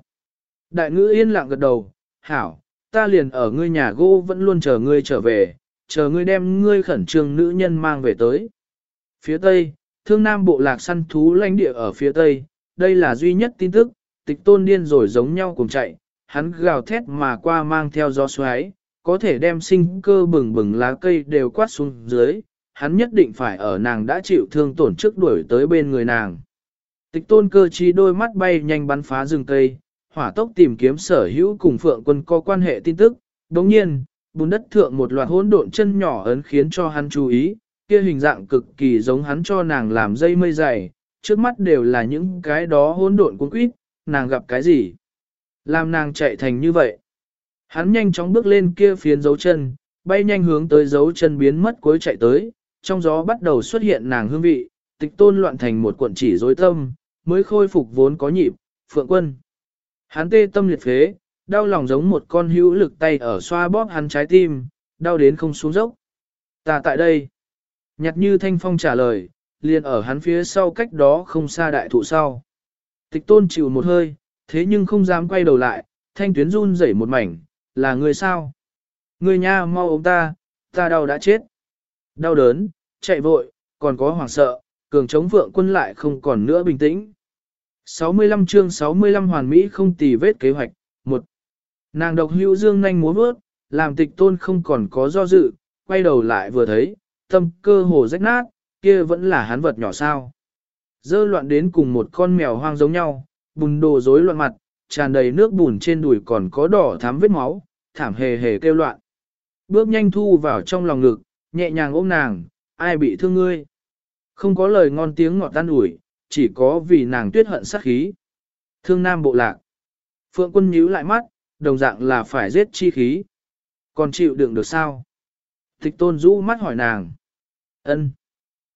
Speaker 1: Đại ngữ yên lặng gật đầu, hảo, ta liền ở ngươi nhà gỗ vẫn luôn chờ ngươi trở về, chờ ngươi đem ngươi khẩn trương nữ nhân mang về tới. Phía Tây, thương nam bộ lạc săn thú lãnh địa ở phía Tây, đây là duy nhất tin tức, tịch tôn điên rồi giống nhau cùng chạy, hắn gào thét mà qua mang theo gió xoáy, có thể đem sinh cơ bừng bừng lá cây đều quát xuống dưới, hắn nhất định phải ở nàng đã chịu thương tổn trước đuổi tới bên người nàng. Tịch tôn cơ trí đôi mắt bay nhanh bắn phá rừng cây, hỏa tốc tìm kiếm sở hữu cùng phượng quân có quan hệ tin tức, đồng nhiên, bùn đất thượng một loạt hỗn độn chân nhỏ ấn khiến cho hắn chú ý, kia hình dạng cực kỳ giống hắn cho nàng làm dây mây dày, trước mắt đều là những cái đó hỗn độn cuốn quýt, nàng gặp cái gì? Làm nàng chạy thành như vậy. Hắn nhanh chóng bước lên kia phiến dấu chân, bay nhanh hướng tới dấu chân biến mất cuối chạy tới, trong gió bắt đầu xuất hiện nàng hương vị, tịch tôn loạn thành một cuộn chỉ rối tâm, mới khôi phục vốn có nhịp, phượng quân. Hắn tê tâm liệt phế, đau lòng giống một con hữu lực tay ở xoa bóp hắn trái tim, đau đến không xuống dốc. Ta tại đây. Nhặt như thanh phong trả lời, liền ở hắn phía sau cách đó không xa đại thụ sau. Tịch tôn chịu một hơi, thế nhưng không dám quay đầu lại, thanh tuyến run rẩy một mảnh, là người sao? Người nha mau ôm ta, ta đau đã chết. Đau đớn, chạy vội, còn có hoảng sợ, cường chống vượng quân lại không còn nữa bình tĩnh. 65 chương 65 hoàn mỹ không tì vết kế hoạch, một Nàng độc hữu dương nhanh múa bước, làm tịch tôn không còn có do dự, quay đầu lại vừa thấy, tâm cơ hồ rách nát, kia vẫn là hắn vật nhỏ sao. Dơ loạn đến cùng một con mèo hoang giống nhau, bùn đồ rối loạn mặt, tràn đầy nước bùn trên đùi còn có đỏ thắm vết máu, thảm hề hề kêu loạn. Bước nhanh thu vào trong lòng ngực, nhẹ nhàng ôm nàng, ai bị thương ngươi. Không có lời ngon tiếng ngọt tan ủi, chỉ có vì nàng tuyết hận sát khí. Thương nam bộ lạc. Phượng quân nhíu lại mắt, đồng dạng là phải giết chi khí. Còn chịu đựng được sao? Tịch tôn rũ mắt hỏi nàng. ân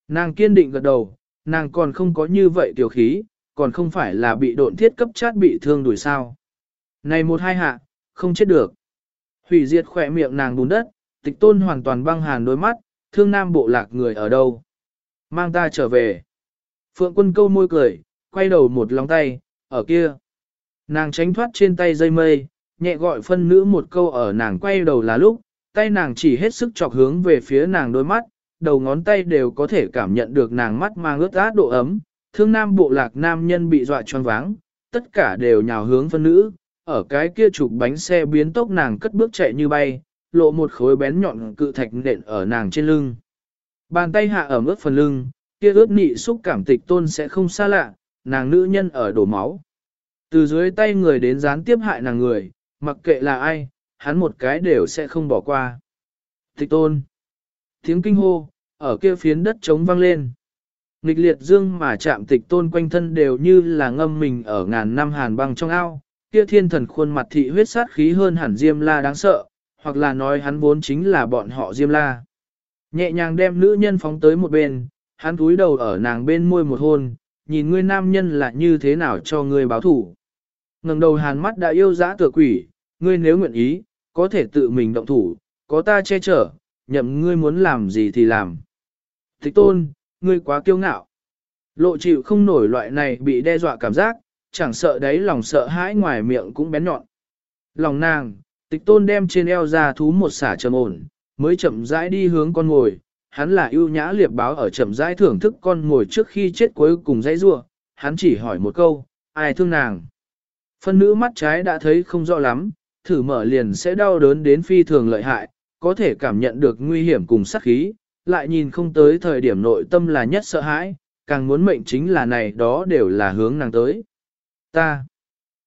Speaker 1: Nàng kiên định gật đầu, nàng còn không có như vậy tiểu khí, còn không phải là bị độn thiết cấp chát bị thương đuổi sao. Này một hai hạ, không chết được. Hủy diệt khỏe miệng nàng bùn đất, tịch tôn hoàn toàn băng hàn đôi mắt, thương nam bộ lạc người ở đâu. Mang ta trở về. Phượng quân câu môi cười, quay đầu một lòng tay, ở kia. Nàng tránh thoát trên tay dây mây, nhẹ gọi phân nữ một câu ở nàng quay đầu là lúc, tay nàng chỉ hết sức chọc hướng về phía nàng đôi mắt, đầu ngón tay đều có thể cảm nhận được nàng mắt mang ướt át độ ấm, thương nam bộ lạc nam nhân bị dọa choáng váng, tất cả đều nhào hướng phân nữ, ở cái kia chụp bánh xe biến tốc nàng cất bước chạy như bay, lộ một khối bén nhọn cự thạch nện ở nàng trên lưng. Bàn tay hạ ở ướt phần lưng, kia ướt nị xúc cảm tịch tôn sẽ không xa lạ, nàng nữ nhân ở đổ máu. Từ dưới tay người đến gián tiếp hại nàng người, mặc kệ là ai, hắn một cái đều sẽ không bỏ qua. Tịch tôn. Tiếng kinh hô, ở kia phiến đất trống vang lên. Nghịch liệt dương mà chạm tịch tôn quanh thân đều như là ngâm mình ở ngàn năm hàn băng trong ao, kia thiên thần khuôn mặt thị huyết sát khí hơn hẳn Diêm La đáng sợ, hoặc là nói hắn vốn chính là bọn họ Diêm La. Nhẹ nhàng đem nữ nhân phóng tới một bên, hắn cúi đầu ở nàng bên môi một hôn, nhìn ngươi nam nhân là như thế nào cho ngươi báo thủ. ngẩng đầu hàn mắt đã yêu dã tựa quỷ, ngươi nếu nguyện ý, có thể tự mình động thủ, có ta che chở, nhậm ngươi muốn làm gì thì làm. Thích tôn, ngươi quá kiêu ngạo. Lộ chịu không nổi loại này bị đe dọa cảm giác, chẳng sợ đấy lòng sợ hãi ngoài miệng cũng bén nhọn. Lòng nàng, tịch tôn đem trên eo ra thú một xả trầm ổn, mới chậm rãi đi hướng con ngồi. Hắn là ưu nhã liệp báo ở chậm rãi thưởng thức con ngồi trước khi chết cuối cùng dãy rua. Hắn chỉ hỏi một câu, ai thương nàng. Phân nữ mắt trái đã thấy không rõ lắm, thử mở liền sẽ đau đớn đến phi thường lợi hại, có thể cảm nhận được nguy hiểm cùng sát khí, lại nhìn không tới thời điểm nội tâm là nhất sợ hãi, càng muốn mệnh chính là này đó đều là hướng nàng tới. Ta.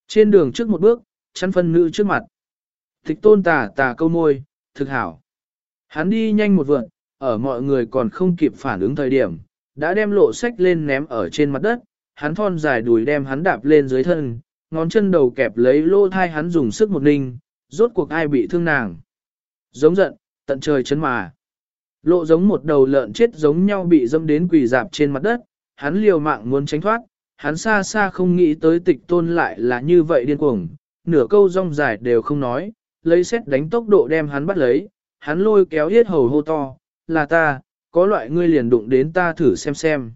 Speaker 1: Trên đường trước một bước, chắn phân nữ trước mặt. Tịch tôn tà tà câu môi, thực hảo. Hắn đi nhanh một vượn, ở mọi người còn không kịp phản ứng thời điểm, đã đem lộ sách lên ném ở trên mặt đất, hắn thon dài đùi đem hắn đạp lên dưới thân, ngón chân đầu kẹp lấy lô thai hắn dùng sức một ninh, rốt cuộc ai bị thương nàng. Giống giận, tận trời chấn mà. Lộ giống một đầu lợn chết giống nhau bị dâm đến quỳ dạp trên mặt đất, hắn liều mạng muốn tránh thoát, hắn xa xa không nghĩ tới tịch tôn lại là như vậy điên cuồng, nửa câu rong dài đều không nói, lấy xét đánh tốc độ đem hắn bắt lấy, hắn lôi kéo hết hầu hô to, là ta, có loại ngươi liền đụng đến ta thử xem xem.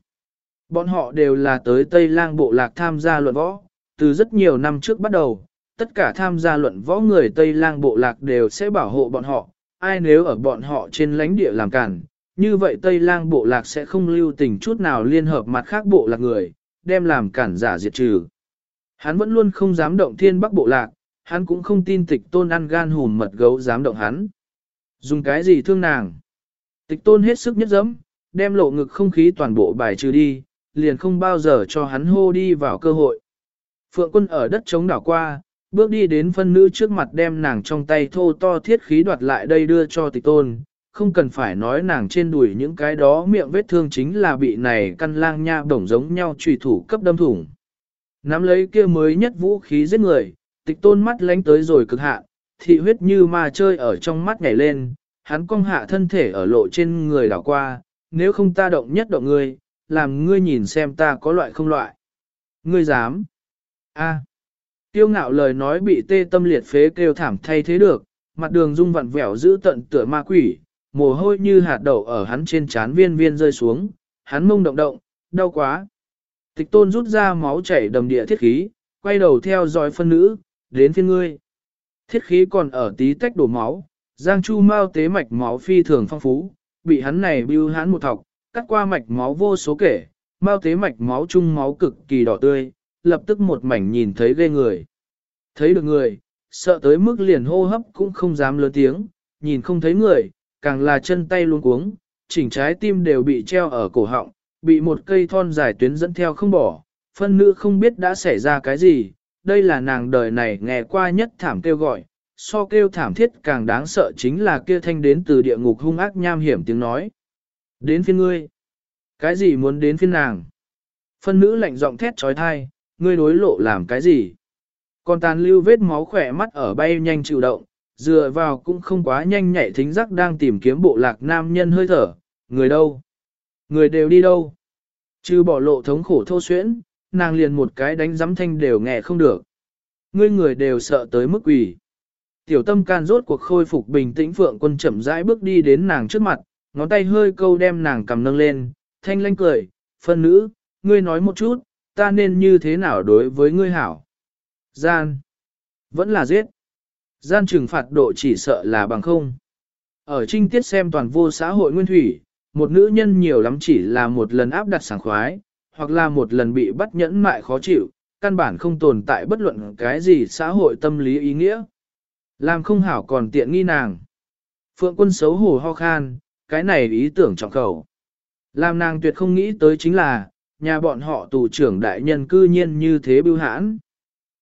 Speaker 1: Bọn họ đều là tới Tây Lang Bộ Lạc tham gia luận võ, từ rất nhiều năm trước bắt đầu, tất cả tham gia luận võ người Tây Lang Bộ Lạc đều sẽ bảo hộ bọn họ, ai nếu ở bọn họ trên lãnh địa làm cản, như vậy Tây Lang Bộ Lạc sẽ không lưu tình chút nào liên hợp mặt khác Bộ Lạc người, đem làm cản giả diệt trừ. Hắn vẫn luôn không dám động thiên Bắc Bộ Lạc, hắn cũng không tin tịch tôn ăn gan hùm mật gấu dám động hắn. Dùng cái gì thương nàng? Tịch tôn hết sức nhất dẫm, đem lộ ngực không khí toàn bộ bài trừ đi, liền không bao giờ cho hắn hô đi vào cơ hội. Phượng quân ở đất chống đảo qua, bước đi đến phân nữ trước mặt đem nàng trong tay thô to thiết khí đoạt lại đây đưa cho tịch tôn. Không cần phải nói nàng trên đùi những cái đó miệng vết thương chính là bị này căn lang nha bổng giống nhau trùy thủ cấp đâm thủng. Nắm lấy kia mới nhất vũ khí giết người, tịch tôn mắt lánh tới rồi cực hạ, thị huyết như ma chơi ở trong mắt nhảy lên, hắn cong hạ thân thể ở lộ trên người đảo qua, nếu không ta động nhất động ngươi, làm ngươi nhìn xem ta có loại không loại. Ngươi dám. A. Tiêu ngạo lời nói bị tê tâm liệt phế kêu thảm thay thế được, mặt đường rung vặn vẹo giữ tận tựa ma quỷ, mồ hôi như hạt đậu ở hắn trên trán viên viên rơi xuống, hắn mông động động, đau quá. Tịch tôn rút ra máu chảy đầm địa thiết khí, quay đầu theo dõi phân nữ, đến phiên ngươi. Thiết khí còn ở tí tách đổ máu, giang chu mau tế mạch máu phi thường phong phú, bị hắn này bưu hắn một thọc, cắt qua mạch máu vô số kể, mau tế mạch máu chung máu cực kỳ đỏ tươi, lập tức một mảnh nhìn thấy ghê người. Thấy được người, sợ tới mức liền hô hấp cũng không dám lớn tiếng, nhìn không thấy người, càng là chân tay luôn cuống, chỉnh trái tim đều bị treo ở cổ họng, bị một cây thon dài tuyến dẫn theo không bỏ, phân nữ không biết đã xảy ra cái gì, đây là nàng đời này nghe qua nhất thảm kêu gọi, so kêu thảm thiết càng đáng sợ chính là kia thanh đến từ địa ngục hung ác nham hiểm tiếng nói. Đến phiên ngươi. Cái gì muốn đến phiên nàng? Phân nữ lạnh giọng thét trói thai, ngươi đối lộ làm cái gì? Còn tàn lưu vết máu khỏe mắt ở bay nhanh chịu động, dựa vào cũng không quá nhanh nhạy thính giác đang tìm kiếm bộ lạc nam nhân hơi thở, người đâu? Người đều đi đâu? Chứ bỏ lộ thống khổ thô xuyễn, nàng liền một cái đánh giấm thanh đều nghe không được. Ngươi người đều sợ tới mức quỷ. Tiểu tâm can rốt cuộc khôi phục bình tĩnh phượng quân chậm rãi bước đi đến nàng trước mặt, ngón tay hơi câu đem nàng cầm nâng lên, thanh lanh cười, phân nữ, ngươi nói một chút, ta nên như thế nào đối với ngươi hảo. Gian. Vẫn là giết. Gian trừng phạt độ chỉ sợ là bằng không. Ở trinh tiết xem toàn vô xã hội nguyên thủy, một nữ nhân nhiều lắm chỉ là một lần áp đặt sảng khoái, hoặc là một lần bị bắt nhẫn mại khó chịu, căn bản không tồn tại bất luận cái gì xã hội tâm lý ý nghĩa. Làm không hảo còn tiện nghi nàng. Phượng quân xấu hổ ho khan, cái này ý tưởng trọng khẩu. Làm nàng tuyệt không nghĩ tới chính là, nhà bọn họ tù trưởng đại nhân cư nhiên như thế bưu hãn.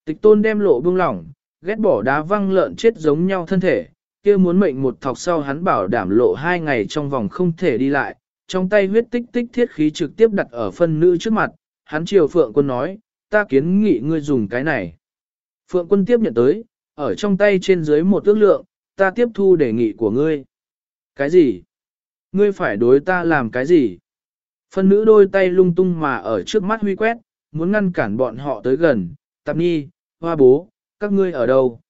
Speaker 1: Tịch tôn đem lộ buông lỏng, ghét bỏ đá văng lợn chết giống nhau thân thể, kia muốn mệnh một thọc sau hắn bảo đảm lộ hai ngày trong vòng không thể đi lại, trong tay huyết tích tích thiết khí trực tiếp đặt ở phân nữ trước mặt, hắn chiều phượng quân nói, ta kiến nghị ngươi dùng cái này. Phượng quân tiếp nhận tới, ở trong tay trên dưới một ước lượng, ta tiếp thu đề nghị của ngươi. Cái gì? Ngươi phải đối ta làm cái gì? Phân nữ đôi tay lung tung mà ở trước mắt huy quét, muốn ngăn cản bọn họ tới gần. Tạp nhi, hoa bố, các ngươi ở đâu?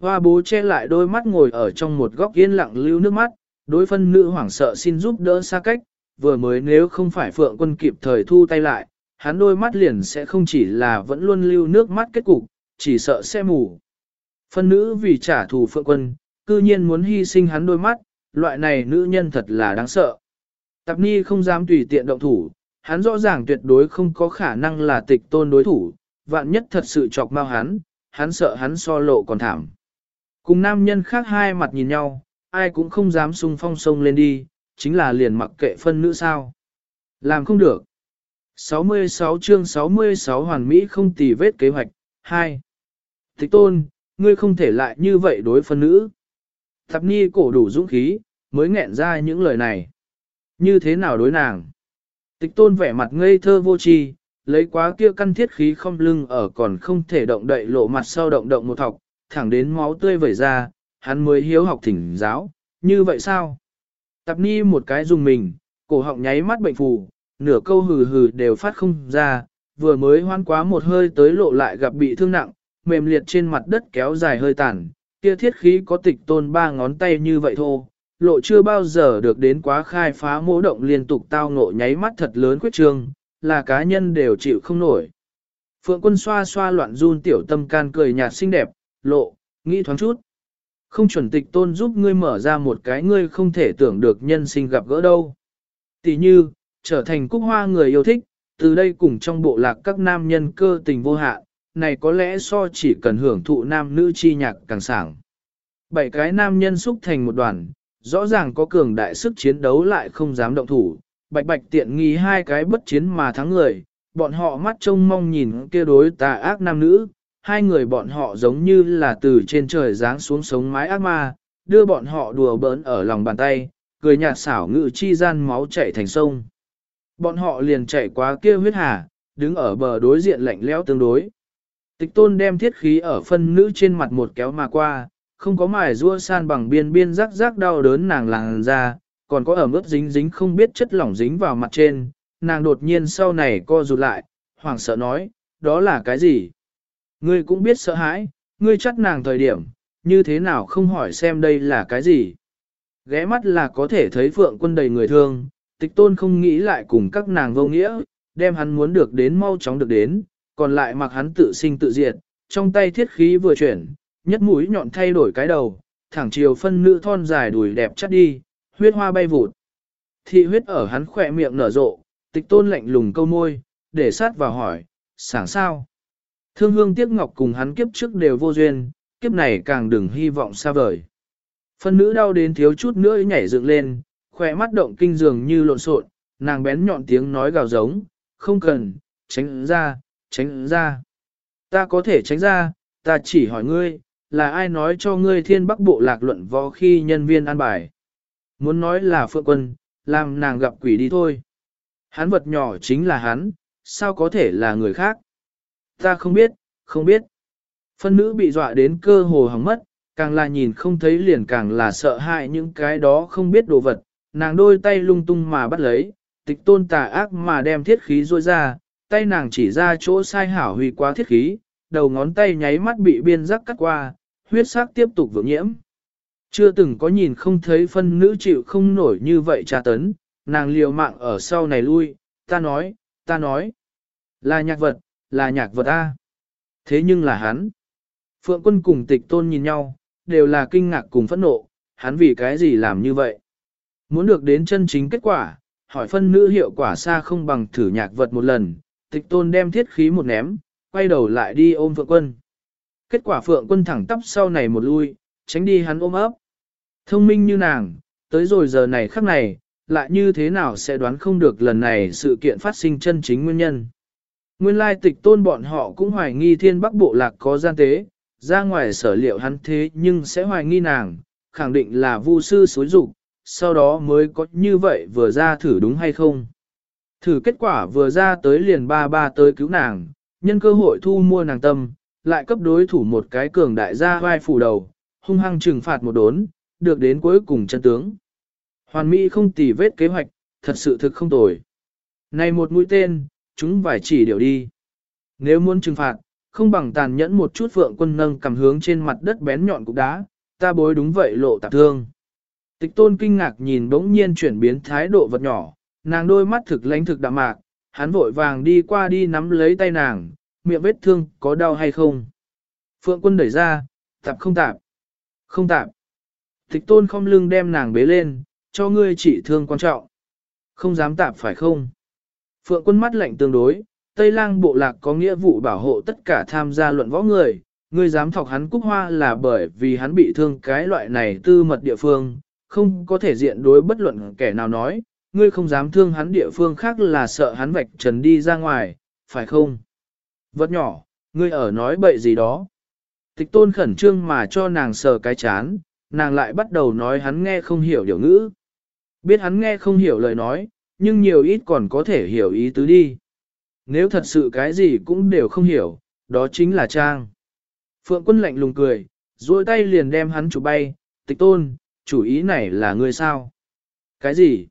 Speaker 1: Hoa bố che lại đôi mắt ngồi ở trong một góc yên lặng lưu nước mắt, đối phân nữ hoảng sợ xin giúp đỡ xa cách, vừa mới nếu không phải phượng quân kịp thời thu tay lại, hắn đôi mắt liền sẽ không chỉ là vẫn luôn lưu nước mắt kết cục, chỉ sợ sẽ mù. Phân nữ vì trả thù phượng quân, cư nhiên muốn hy sinh hắn đôi mắt, loại này nữ nhân thật là đáng sợ. Tạp Ni không dám tùy tiện động thủ, hắn rõ ràng tuyệt đối không có khả năng là tịch tôn đối thủ, vạn nhất thật sự chọc mau hắn, hắn sợ hắn so lộ còn thảm. Cùng nam nhân khác hai mặt nhìn nhau, ai cũng không dám sung phong sông lên đi, chính là liền mặc kệ phân nữ sao. Làm không được. 66 chương 66 hoàn mỹ không tì vết kế hoạch, 2. Thích tôn, ngươi không thể lại như vậy đối phân nữ. Thập ni cổ đủ dũng khí, mới nghẹn ra những lời này. Như thế nào đối nàng? Tịch tôn vẻ mặt ngây thơ vô tri, lấy quá kia căn thiết khí không lưng ở còn không thể động đậy lộ mặt sau động động một thọc, thẳng đến máu tươi vẩy ra, hắn mới hiếu học thỉnh giáo, như vậy sao? Tạp ni một cái dùng mình, cổ họng nháy mắt bệnh phù, nửa câu hừ hừ đều phát không ra, vừa mới hoan quá một hơi tới lộ lại gặp bị thương nặng, mềm liệt trên mặt đất kéo dài hơi tàn, kia thiết khí có tịch tôn ba ngón tay như vậy thôi, lộ chưa bao giờ được đến quá khai phá mô động liên tục tao ngộ nháy mắt thật lớn quyết trương, là cá nhân đều chịu không nổi. Phượng quân xoa xoa loạn run tiểu tâm can cười nhạt xinh đẹp, lộ, nghĩ thoáng chút. Không chuẩn tịch tôn giúp ngươi mở ra một cái ngươi không thể tưởng được nhân sinh gặp gỡ đâu. Tỷ như, trở thành cúc hoa người yêu thích, từ đây cùng trong bộ lạc các nam nhân cơ tình vô hạn, này có lẽ so chỉ cần hưởng thụ nam nữ chi nhạc càng sảng. Bảy cái nam nhân xúc thành một đoàn, rõ ràng có cường đại sức chiến đấu lại không dám động thủ, bạch bạch tiện nghi hai cái bất chiến mà thắng người, bọn họ mắt trông mong nhìn kia đối tà ác nam nữ, hai người bọn họ giống như là từ trên trời giáng xuống sống mái ác ma, đưa bọn họ đùa bỡn ở lòng bàn tay, cười nhạt xảo ngự chi gian máu chảy thành sông. Bọn họ liền chạy qua kia huyết hà, đứng ở bờ đối diện lạnh lẽo tương đối. Tịch tôn đem thiết khí ở phân nữ trên mặt một kéo mà qua, không có mài rua san bằng biên biên rắc rắc đau đớn nàng làng ra, còn có ở mức dính dính không biết chất lỏng dính vào mặt trên, nàng đột nhiên sau này co rụt lại, hoảng sợ nói, đó là cái gì? Ngươi cũng biết sợ hãi, ngươi chắc nàng thời điểm, như thế nào không hỏi xem đây là cái gì? Ghé mắt là có thể thấy phượng quân đầy người thương, tịch tôn không nghĩ lại cùng các nàng vô nghĩa, đem hắn muốn được đến mau chóng được đến, còn lại mặc hắn tự sinh tự diệt, trong tay thiết khí vừa chuyển, nhất mũi nhọn thay đổi cái đầu, thẳng chiều phân nữ thon dài đùi đẹp chắt đi, huyết hoa bay vụt. Thị huyết ở hắn khỏe miệng nở rộ, tịch tôn lạnh lùng câu môi, để sát vào hỏi, sảng sao? Thương hương tiếc ngọc cùng hắn kiếp trước đều vô duyên, kiếp này càng đừng hy vọng xa vời. Phân nữ đau đến thiếu chút nữa nhảy dựng lên, khỏe mắt động kinh dường như lộn xộn, nàng bén nhọn tiếng nói gào giống, không cần, tránh ra, tránh ra. Ta có thể tránh ra, ta chỉ hỏi ngươi, là ai nói cho ngươi thiên bắc bộ lạc luận võ khi nhân viên an bài. Muốn nói là phượng quân, làm nàng gặp quỷ đi thôi. Hắn vật nhỏ chính là hắn, sao có thể là người khác? Ta không biết, không biết. Phân nữ bị dọa đến cơ hồ hỏng mất, càng là nhìn không thấy liền càng là sợ hãi những cái đó không biết đồ vật. Nàng đôi tay lung tung mà bắt lấy, tịch tôn tà ác mà đem thiết khí rôi ra, tay nàng chỉ ra chỗ sai hảo huy quá thiết khí, đầu ngón tay nháy mắt bị biên giác cắt qua, huyết sắc tiếp tục vượng nhiễm. Chưa từng có nhìn không thấy phân nữ chịu không nổi như vậy tra tấn, nàng liều mạng ở sau này lui, ta nói, ta nói, là nhạc vật, là nhạc vật A. Thế nhưng là hắn. Phượng quân cùng tịch tôn nhìn nhau, đều là kinh ngạc cùng phẫn nộ, hắn vì cái gì làm như vậy. Muốn được đến chân chính kết quả, hỏi phân nữ hiệu quả xa không bằng thử nhạc vật một lần, tịch tôn đem thiết khí một ném, quay đầu lại đi ôm phượng quân. Kết quả phượng quân thẳng tắp sau này một lui, tránh đi hắn ôm ấp. Thông minh như nàng, tới rồi giờ này khắc này, lại như thế nào sẽ đoán không được lần này sự kiện phát sinh chân chính nguyên nhân. Nguyên lai tịch tôn bọn họ cũng hoài nghi thiên bắc bộ lạc có gian tế, ra ngoài sở liệu hắn thế nhưng sẽ hoài nghi nàng, khẳng định là vu sư xối dục sau đó mới có như vậy vừa ra thử đúng hay không. Thử kết quả vừa ra tới liền ba ba tới cứu nàng, nhân cơ hội thu mua nàng tâm, lại cấp đối thủ một cái cường đại gia vai phủ đầu, hung hăng trừng phạt một đốn, được đến cuối cùng chân tướng. Hoàn Mỹ không tỉ vết kế hoạch, thật sự thực không tồi. Này một mũi tên, chúng phải chỉ điều đi. Nếu muốn trừng phạt, không bằng tàn nhẫn một chút phượng quân nâng cầm hướng trên mặt đất bén nhọn cục đá, ta bối đúng vậy lộ tạp thương. Tịch tôn kinh ngạc nhìn bỗng nhiên chuyển biến thái độ vật nhỏ, nàng đôi mắt thực lánh thực đạm mạc, hắn vội vàng đi qua đi nắm lấy tay nàng, miệng vết thương có đau hay không. Phượng quân đẩy ra, tạp không tạp, không tạm. Tịch tôn không lưng đem nàng bế lên, cho ngươi trị thương quan trọng. Không dám tạm phải không? Phượng quân mắt lạnh tương đối, Tây lang bộ lạc có nghĩa vụ bảo hộ tất cả tham gia luận võ người, ngươi dám thọc hắn cúc hoa là bởi vì hắn bị thương cái loại này tư mật địa phương, không có thể diện đối bất luận kẻ nào nói, ngươi không dám thương hắn địa phương khác là sợ hắn vạch trần đi ra ngoài, phải không? Vật nhỏ, ngươi ở nói bậy gì đó. Tịch tôn khẩn trương mà cho nàng sờ cái chán, nàng lại bắt đầu nói hắn nghe không hiểu điều ngữ. Biết hắn nghe không hiểu lời nói, nhưng nhiều ít còn có thể hiểu ý tứ đi. Nếu thật sự cái gì cũng đều không hiểu, đó chính là Trang. Phượng quân lạnh lùng cười, duỗi tay liền đem hắn chụp bay, tịch tôn, chủ ý này là ngươi sao? Cái gì?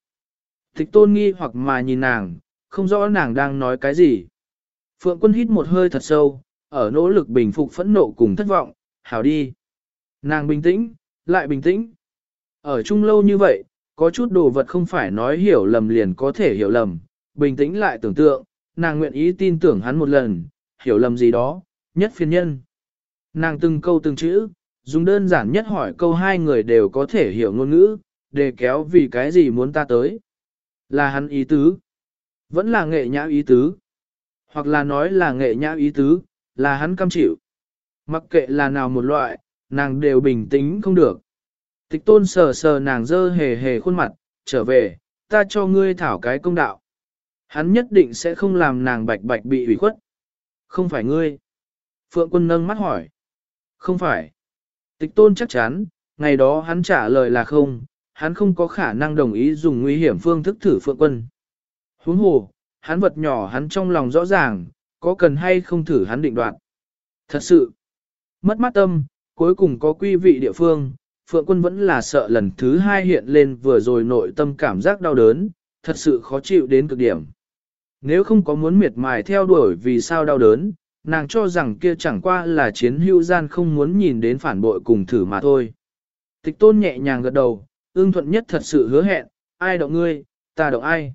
Speaker 1: Tịch tôn nghi hoặc mà nhìn nàng, không rõ nàng đang nói cái gì. Phượng quân hít một hơi thật sâu, ở nỗ lực bình phục phẫn nộ cùng thất vọng, hảo đi. Nàng bình tĩnh, lại bình tĩnh. Ở chung lâu như vậy, có chút đồ vật không phải nói hiểu lầm liền có thể hiểu lầm, bình tĩnh lại tưởng tượng, nàng nguyện ý tin tưởng hắn một lần, hiểu lầm gì đó, nhất phiên nhân. Nàng từng câu từng chữ, dùng đơn giản nhất hỏi câu hai người đều có thể hiểu ngôn ngữ, để kéo vì cái gì muốn ta tới. Là hắn ý tứ, vẫn là nghệ nhã ý tứ, hoặc là nói là nghệ nhã ý tứ, là hắn cam chịu. Mặc kệ là nào một loại, nàng đều bình tĩnh không được. Tịch tôn sờ sờ nàng dơ hề hề khuôn mặt, trở về, ta cho ngươi thảo cái công đạo. Hắn nhất định sẽ không làm nàng bạch bạch bị ủy khuất. Không phải ngươi. Phượng quân nâng mắt hỏi. Không phải. Tịch tôn chắc chắn, ngày đó hắn trả lời là không, hắn không có khả năng đồng ý dùng nguy hiểm phương thức thử phượng quân. Huống hồ, hắn vật nhỏ hắn trong lòng rõ ràng, có cần hay không thử hắn định đoạt. Thật sự, mất mắt tâm, cuối cùng có quy vị địa phương, Phượng Quân vẫn là sợ lần thứ hai hiện lên vừa rồi nội tâm cảm giác đau đớn, thật sự khó chịu đến cực điểm. Nếu không có muốn miệt mài theo đuổi vì sao đau đớn, nàng cho rằng kia chẳng qua là chiến hữu gian không muốn nhìn đến phản bội cùng thử mà thôi. Tịch tôn nhẹ nhàng gật đầu, ương thuận nhất thật sự hứa hẹn, ai động ngươi, ta động ai.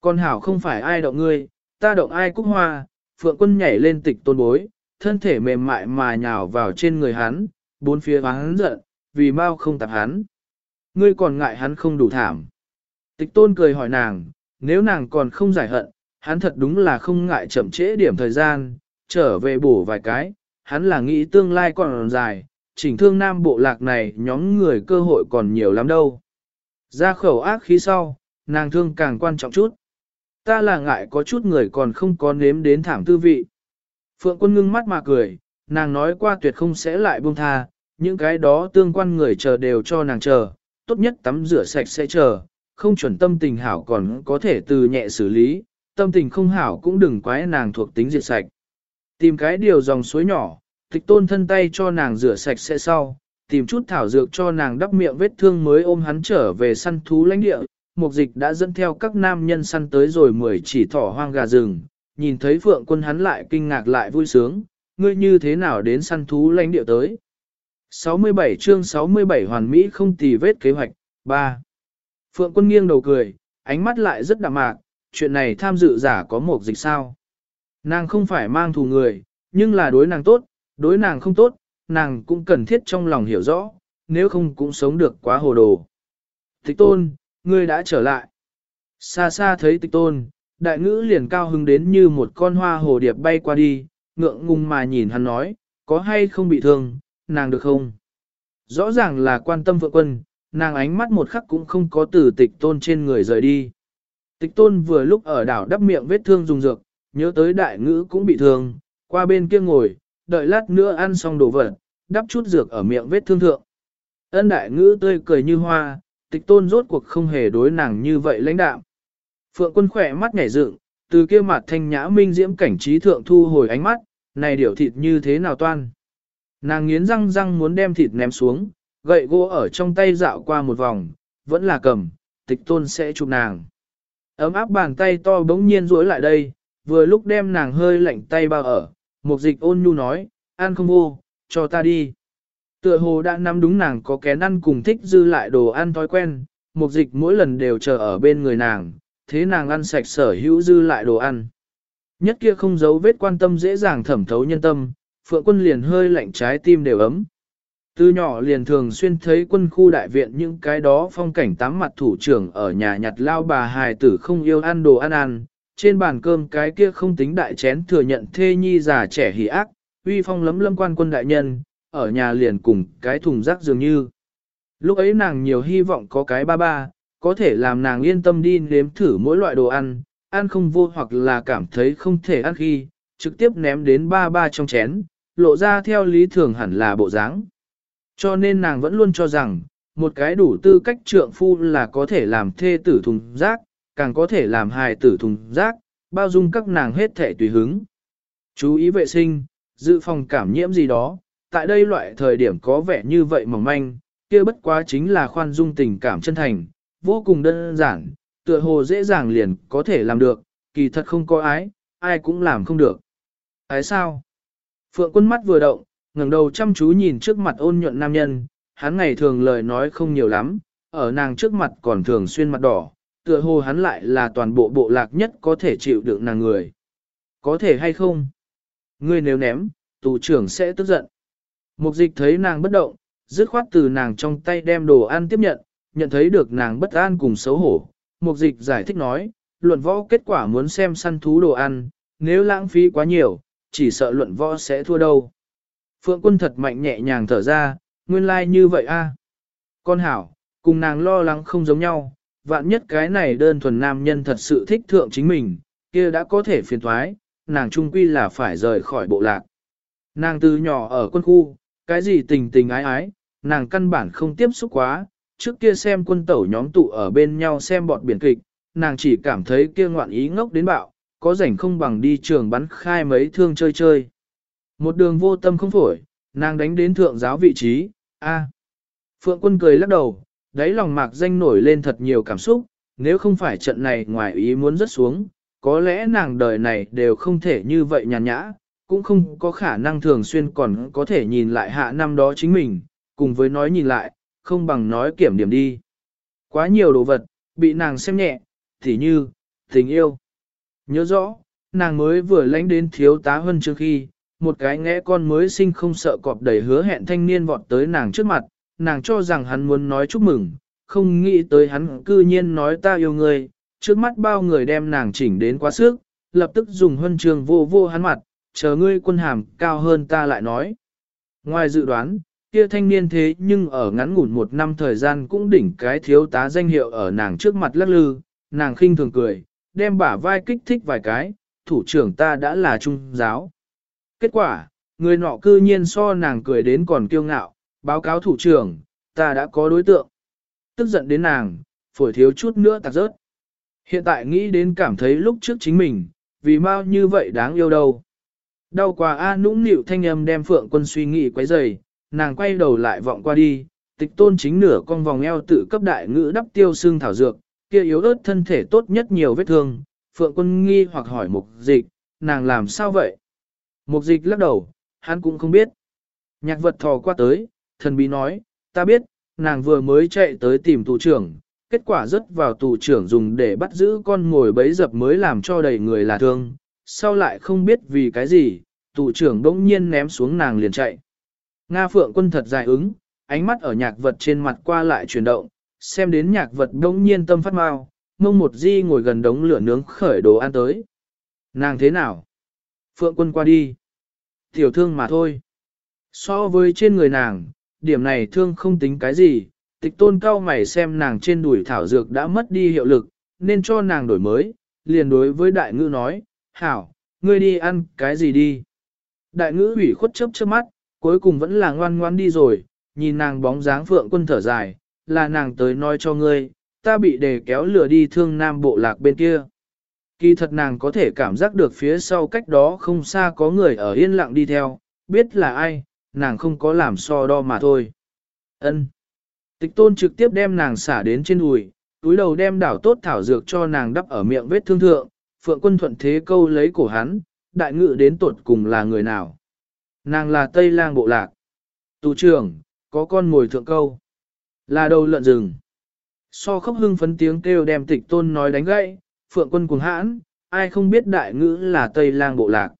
Speaker 1: Con hảo không phải ai động ngươi, ta động ai cúc hoa, phượng quân nhảy lên tịch tôn bối, thân thể mềm mại mà nhào vào trên người hắn, bốn phía hắn giận, vì mau không tạp hắn. Ngươi còn ngại hắn không đủ thảm. Tịch tôn cười hỏi nàng, nếu nàng còn không giải hận, hắn thật đúng là không ngại chậm trễ điểm thời gian, trở về bổ vài cái, hắn là nghĩ tương lai còn dài, chỉnh thương nam bộ lạc này nhóm người cơ hội còn nhiều lắm đâu. Ra khẩu ác khí sau, nàng thương càng quan trọng chút. Ta là ngại có chút người còn không có nếm đến thảm tư vị. Phượng quân ngưng mắt mà cười, nàng nói qua tuyệt không sẽ lại buông tha, những cái đó tương quan người chờ đều cho nàng chờ, tốt nhất tắm rửa sạch sẽ chờ, không chuẩn tâm tình hảo còn có thể từ nhẹ xử lý, tâm tình không hảo cũng đừng quái nàng thuộc tính diệt sạch. Tìm cái điều dòng suối nhỏ, tịch tôn thân tay cho nàng rửa sạch sẽ sau, tìm chút thảo dược cho nàng đắp miệng vết thương mới ôm hắn trở về săn thú lãnh địa. Mục dịch đã dẫn theo các nam nhân săn tới rồi mười chỉ thỏ hoang gà rừng, nhìn thấy phượng quân hắn lại kinh ngạc lại vui sướng, ngươi như thế nào đến săn thú lãnh địa tới. 67 chương 67 hoàn mỹ không tì vết kế hoạch, 3. Phượng quân nghiêng đầu cười, ánh mắt lại rất đạm mạc, chuyện này tham dự giả có mục dịch sao. Nàng không phải mang thù người, nhưng là đối nàng tốt, đối nàng không tốt, nàng cũng cần thiết trong lòng hiểu rõ, nếu không cũng sống được quá hồ đồ. Thích tôn, ngươi đã trở lại. Xa xa thấy tịch tôn, đại ngữ liền cao hứng đến như một con hoa hồ điệp bay qua đi, ngượng ngùng mà nhìn hắn nói, có hay không bị thương, nàng được không? Rõ ràng là quan tâm vợ quân, nàng ánh mắt một khắc cũng không có từ tịch tôn trên người rời đi. Tịch tôn vừa lúc ở đảo đắp miệng vết thương dùng dược, nhớ tới đại ngữ cũng bị thương, qua bên kia ngồi, đợi lát nữa ăn xong đồ vật, đắp chút dược ở miệng vết thương thượng. Ân đại ngữ tươi cười như hoa, tịch tôn rốt cuộc không hề đối nàng như vậy lãnh đạo. Phượng quân khỏe mắt nhảy dựng, từ kia mặt thanh nhã minh diễm cảnh trí thượng thu hồi ánh mắt, này điểu thịt như thế nào toan. Nàng nghiến răng răng muốn đem thịt ném xuống, gậy gỗ ở trong tay dạo qua một vòng, vẫn là cầm, tịch tôn sẽ chụp nàng. Ấm áp bàn tay to bỗng nhiên rối lại đây, vừa lúc đem nàng hơi lạnh tay bao ở, một dịch ôn nhu nói, ăn không vô, cho ta đi. Tựa hồ đã nắm đúng nàng có kén ăn cùng thích dư lại đồ ăn thói quen, một dịch mỗi lần đều chờ ở bên người nàng, thế nàng ăn sạch sở hữu dư lại đồ ăn. Nhất kia không giấu vết quan tâm dễ dàng thẩm thấu nhân tâm, phượng quân liền hơi lạnh trái tim đều ấm. Từ nhỏ liền thường xuyên thấy quân khu đại viện những cái đó phong cảnh tám mặt thủ trưởng ở nhà nhặt lao bà hài tử không yêu ăn đồ ăn ăn, trên bàn cơm cái kia không tính đại chén thừa nhận thê nhi già trẻ hỉ ác, uy phong lấm lâm quan quân đại nhân, ở nhà liền cùng cái thùng rác dường như. Lúc ấy nàng nhiều hy vọng có cái ba ba, có thể làm nàng yên tâm đi nếm thử mỗi loại đồ ăn, ăn không vô hoặc là cảm thấy không thể ăn khi, trực tiếp ném đến ba ba trong chén, lộ ra theo lý thường hẳn là bộ dáng. Cho nên nàng vẫn luôn cho rằng, một cái đủ tư cách trượng phu là có thể làm thê tử thùng rác, càng có thể làm hài tử thùng rác, bao dung các nàng hết thể tùy hứng. Chú ý vệ sinh, dự phòng cảm nhiễm gì đó, tại đây loại thời điểm có vẻ như vậy mỏng manh, kia bất quá chính là khoan dung tình cảm chân thành, vô cùng đơn giản, tựa hồ dễ dàng liền có thể làm được, kỳ thật không có ái, ai cũng làm không được. Ái sao? Phượng quân mắt vừa động, ngẩng đầu chăm chú nhìn trước mặt ôn nhuận nam nhân, hắn ngày thường lời nói không nhiều lắm, ở nàng trước mặt còn thường xuyên mặt đỏ, tựa hồ hắn lại là toàn bộ bộ lạc nhất có thể chịu đựng nàng người. Có thể hay không? Ngươi nếu ném, tù trưởng sẽ tức giận. Mục dịch thấy nàng bất động, dứt khoát từ nàng trong tay đem đồ ăn tiếp nhận, nhận thấy được nàng bất an cùng xấu hổ. Mục dịch giải thích nói, luận võ kết quả muốn xem săn thú đồ ăn, nếu lãng phí quá nhiều, chỉ sợ luận võ sẽ thua đâu. Phượng quân thật mạnh nhẹ nhàng thở ra, nguyên lai like như vậy a. Con hảo, cùng nàng lo lắng không giống nhau, vạn nhất cái này đơn thuần nam nhân thật sự thích thượng chính mình, kia đã có thể phiền thoái, nàng trung quy là phải rời khỏi bộ lạc. Nàng từ nhỏ ở quân khu, cái gì tình tình ái ái, nàng căn bản không tiếp xúc quá, trước kia xem quân tẩu nhóm tụ ở bên nhau xem bọn biển kịch, nàng chỉ cảm thấy kia ngoạn ý ngốc đến bạo, có rảnh không bằng đi trường bắn khai mấy thương chơi chơi. Một đường vô tâm không phổi, nàng đánh đến thượng giáo vị trí, a. Phượng quân cười lắc đầu, đáy lòng mạc danh nổi lên thật nhiều cảm xúc, nếu không phải trận này ngoài ý muốn rất xuống, có lẽ nàng đời này đều không thể như vậy nhàn nhã, cũng không có khả năng thường xuyên còn có thể nhìn lại hạ năm đó chính mình, cùng với nói nhìn lại, không bằng nói kiểm điểm đi. Quá nhiều đồ vật, bị nàng xem nhẹ, thì như, tình yêu. Nhớ rõ, nàng mới vừa lánh đến thiếu tá hơn trước khi, một cái ngẽ con mới sinh không sợ cọp đầy hứa hẹn thanh niên vọt tới nàng trước mặt, nàng cho rằng hắn muốn nói chúc mừng, không nghĩ tới hắn cư nhiên nói ta yêu người, trước mắt bao người đem nàng chỉnh đến quá sức, lập tức dùng huân trường vô vô hắn mặt, chờ ngươi quân hàm cao hơn ta lại nói. Ngoài dự đoán, kia thanh niên thế nhưng ở ngắn ngủn một năm thời gian cũng đỉnh cái thiếu tá danh hiệu ở nàng trước mặt lắc lư, nàng khinh thường cười, đem bả vai kích thích vài cái, thủ trưởng ta đã là trung giáo. Kết quả, người nọ cư nhiên so nàng cười đến còn kiêu ngạo, báo cáo thủ trưởng, ta đã có đối tượng. Tức giận đến nàng, phổi thiếu chút nữa tạc rớt. Hiện tại nghĩ đến cảm thấy lúc trước chính mình, vì mau như vậy đáng yêu đâu. Đau quá A nũng nịu thanh âm đem phượng quân suy nghĩ quấy dày, nàng quay đầu lại vọng qua đi, tịch tôn chính nửa con vòng eo tự cấp đại ngữ đắp tiêu xương thảo dược, kia yếu ớt thân thể tốt nhất nhiều vết thương, phượng quân nghi hoặc hỏi mục dịch, nàng làm sao vậy? Mục dịch lắc đầu, hắn cũng không biết. Nhạc vật thò qua tới, thần bí nói, ta biết, nàng vừa mới chạy tới tìm tù trưởng, kết quả rớt vào tù trưởng dùng để bắt giữ con ngồi bấy dập mới làm cho đầy người là thương, sau lại không biết vì cái gì, tù trưởng đỗng nhiên ném xuống nàng liền chạy. Nga phượng quân thật dài ứng, ánh mắt ở nhạc vật trên mặt qua lại chuyển động, xem đến nhạc vật đỗng nhiên tâm phát mau, mông một di ngồi gần đống lửa nướng khởi đồ ăn tới. Nàng thế nào? Phượng quân qua đi. Tiểu thương mà thôi. So với trên người nàng, điểm này thương không tính cái gì, tịch tôn cao mày xem nàng trên đùi thảo dược đã mất đi hiệu lực, nên cho nàng đổi mới, liền đối với đại ngữ nói, hảo, ngươi đi ăn cái gì đi. Đại ngữ ủy khuất chấp trước mắt, cuối cùng vẫn là ngoan ngoan đi rồi, nhìn nàng bóng dáng phượng quân thở dài, là nàng tới nói cho ngươi, ta bị đề kéo lửa đi thương nam bộ lạc bên kia. Kỳ thật nàng có thể cảm giác được phía sau cách đó không xa có người ở yên lặng đi theo, biết là ai, nàng không có làm so đo mà thôi. Ân. Tịch tôn trực tiếp đem nàng xả đến trên đùi, túi đầu đem đảo tốt thảo dược cho nàng đắp ở miệng vết thương thượng, phượng quân thuận thế câu lấy cổ hắn, đại ngự đến tuột cùng là người nào. Nàng là Tây lang bộ lạc. Tù trưởng, có con mồi thượng câu. Là đầu lợn rừng. So khóc hưng phấn tiếng kêu đem tịch tôn nói đánh gãy, phượng quân cuồng hãn, ai không biết đại ngữ là Tây lang bộ lạc.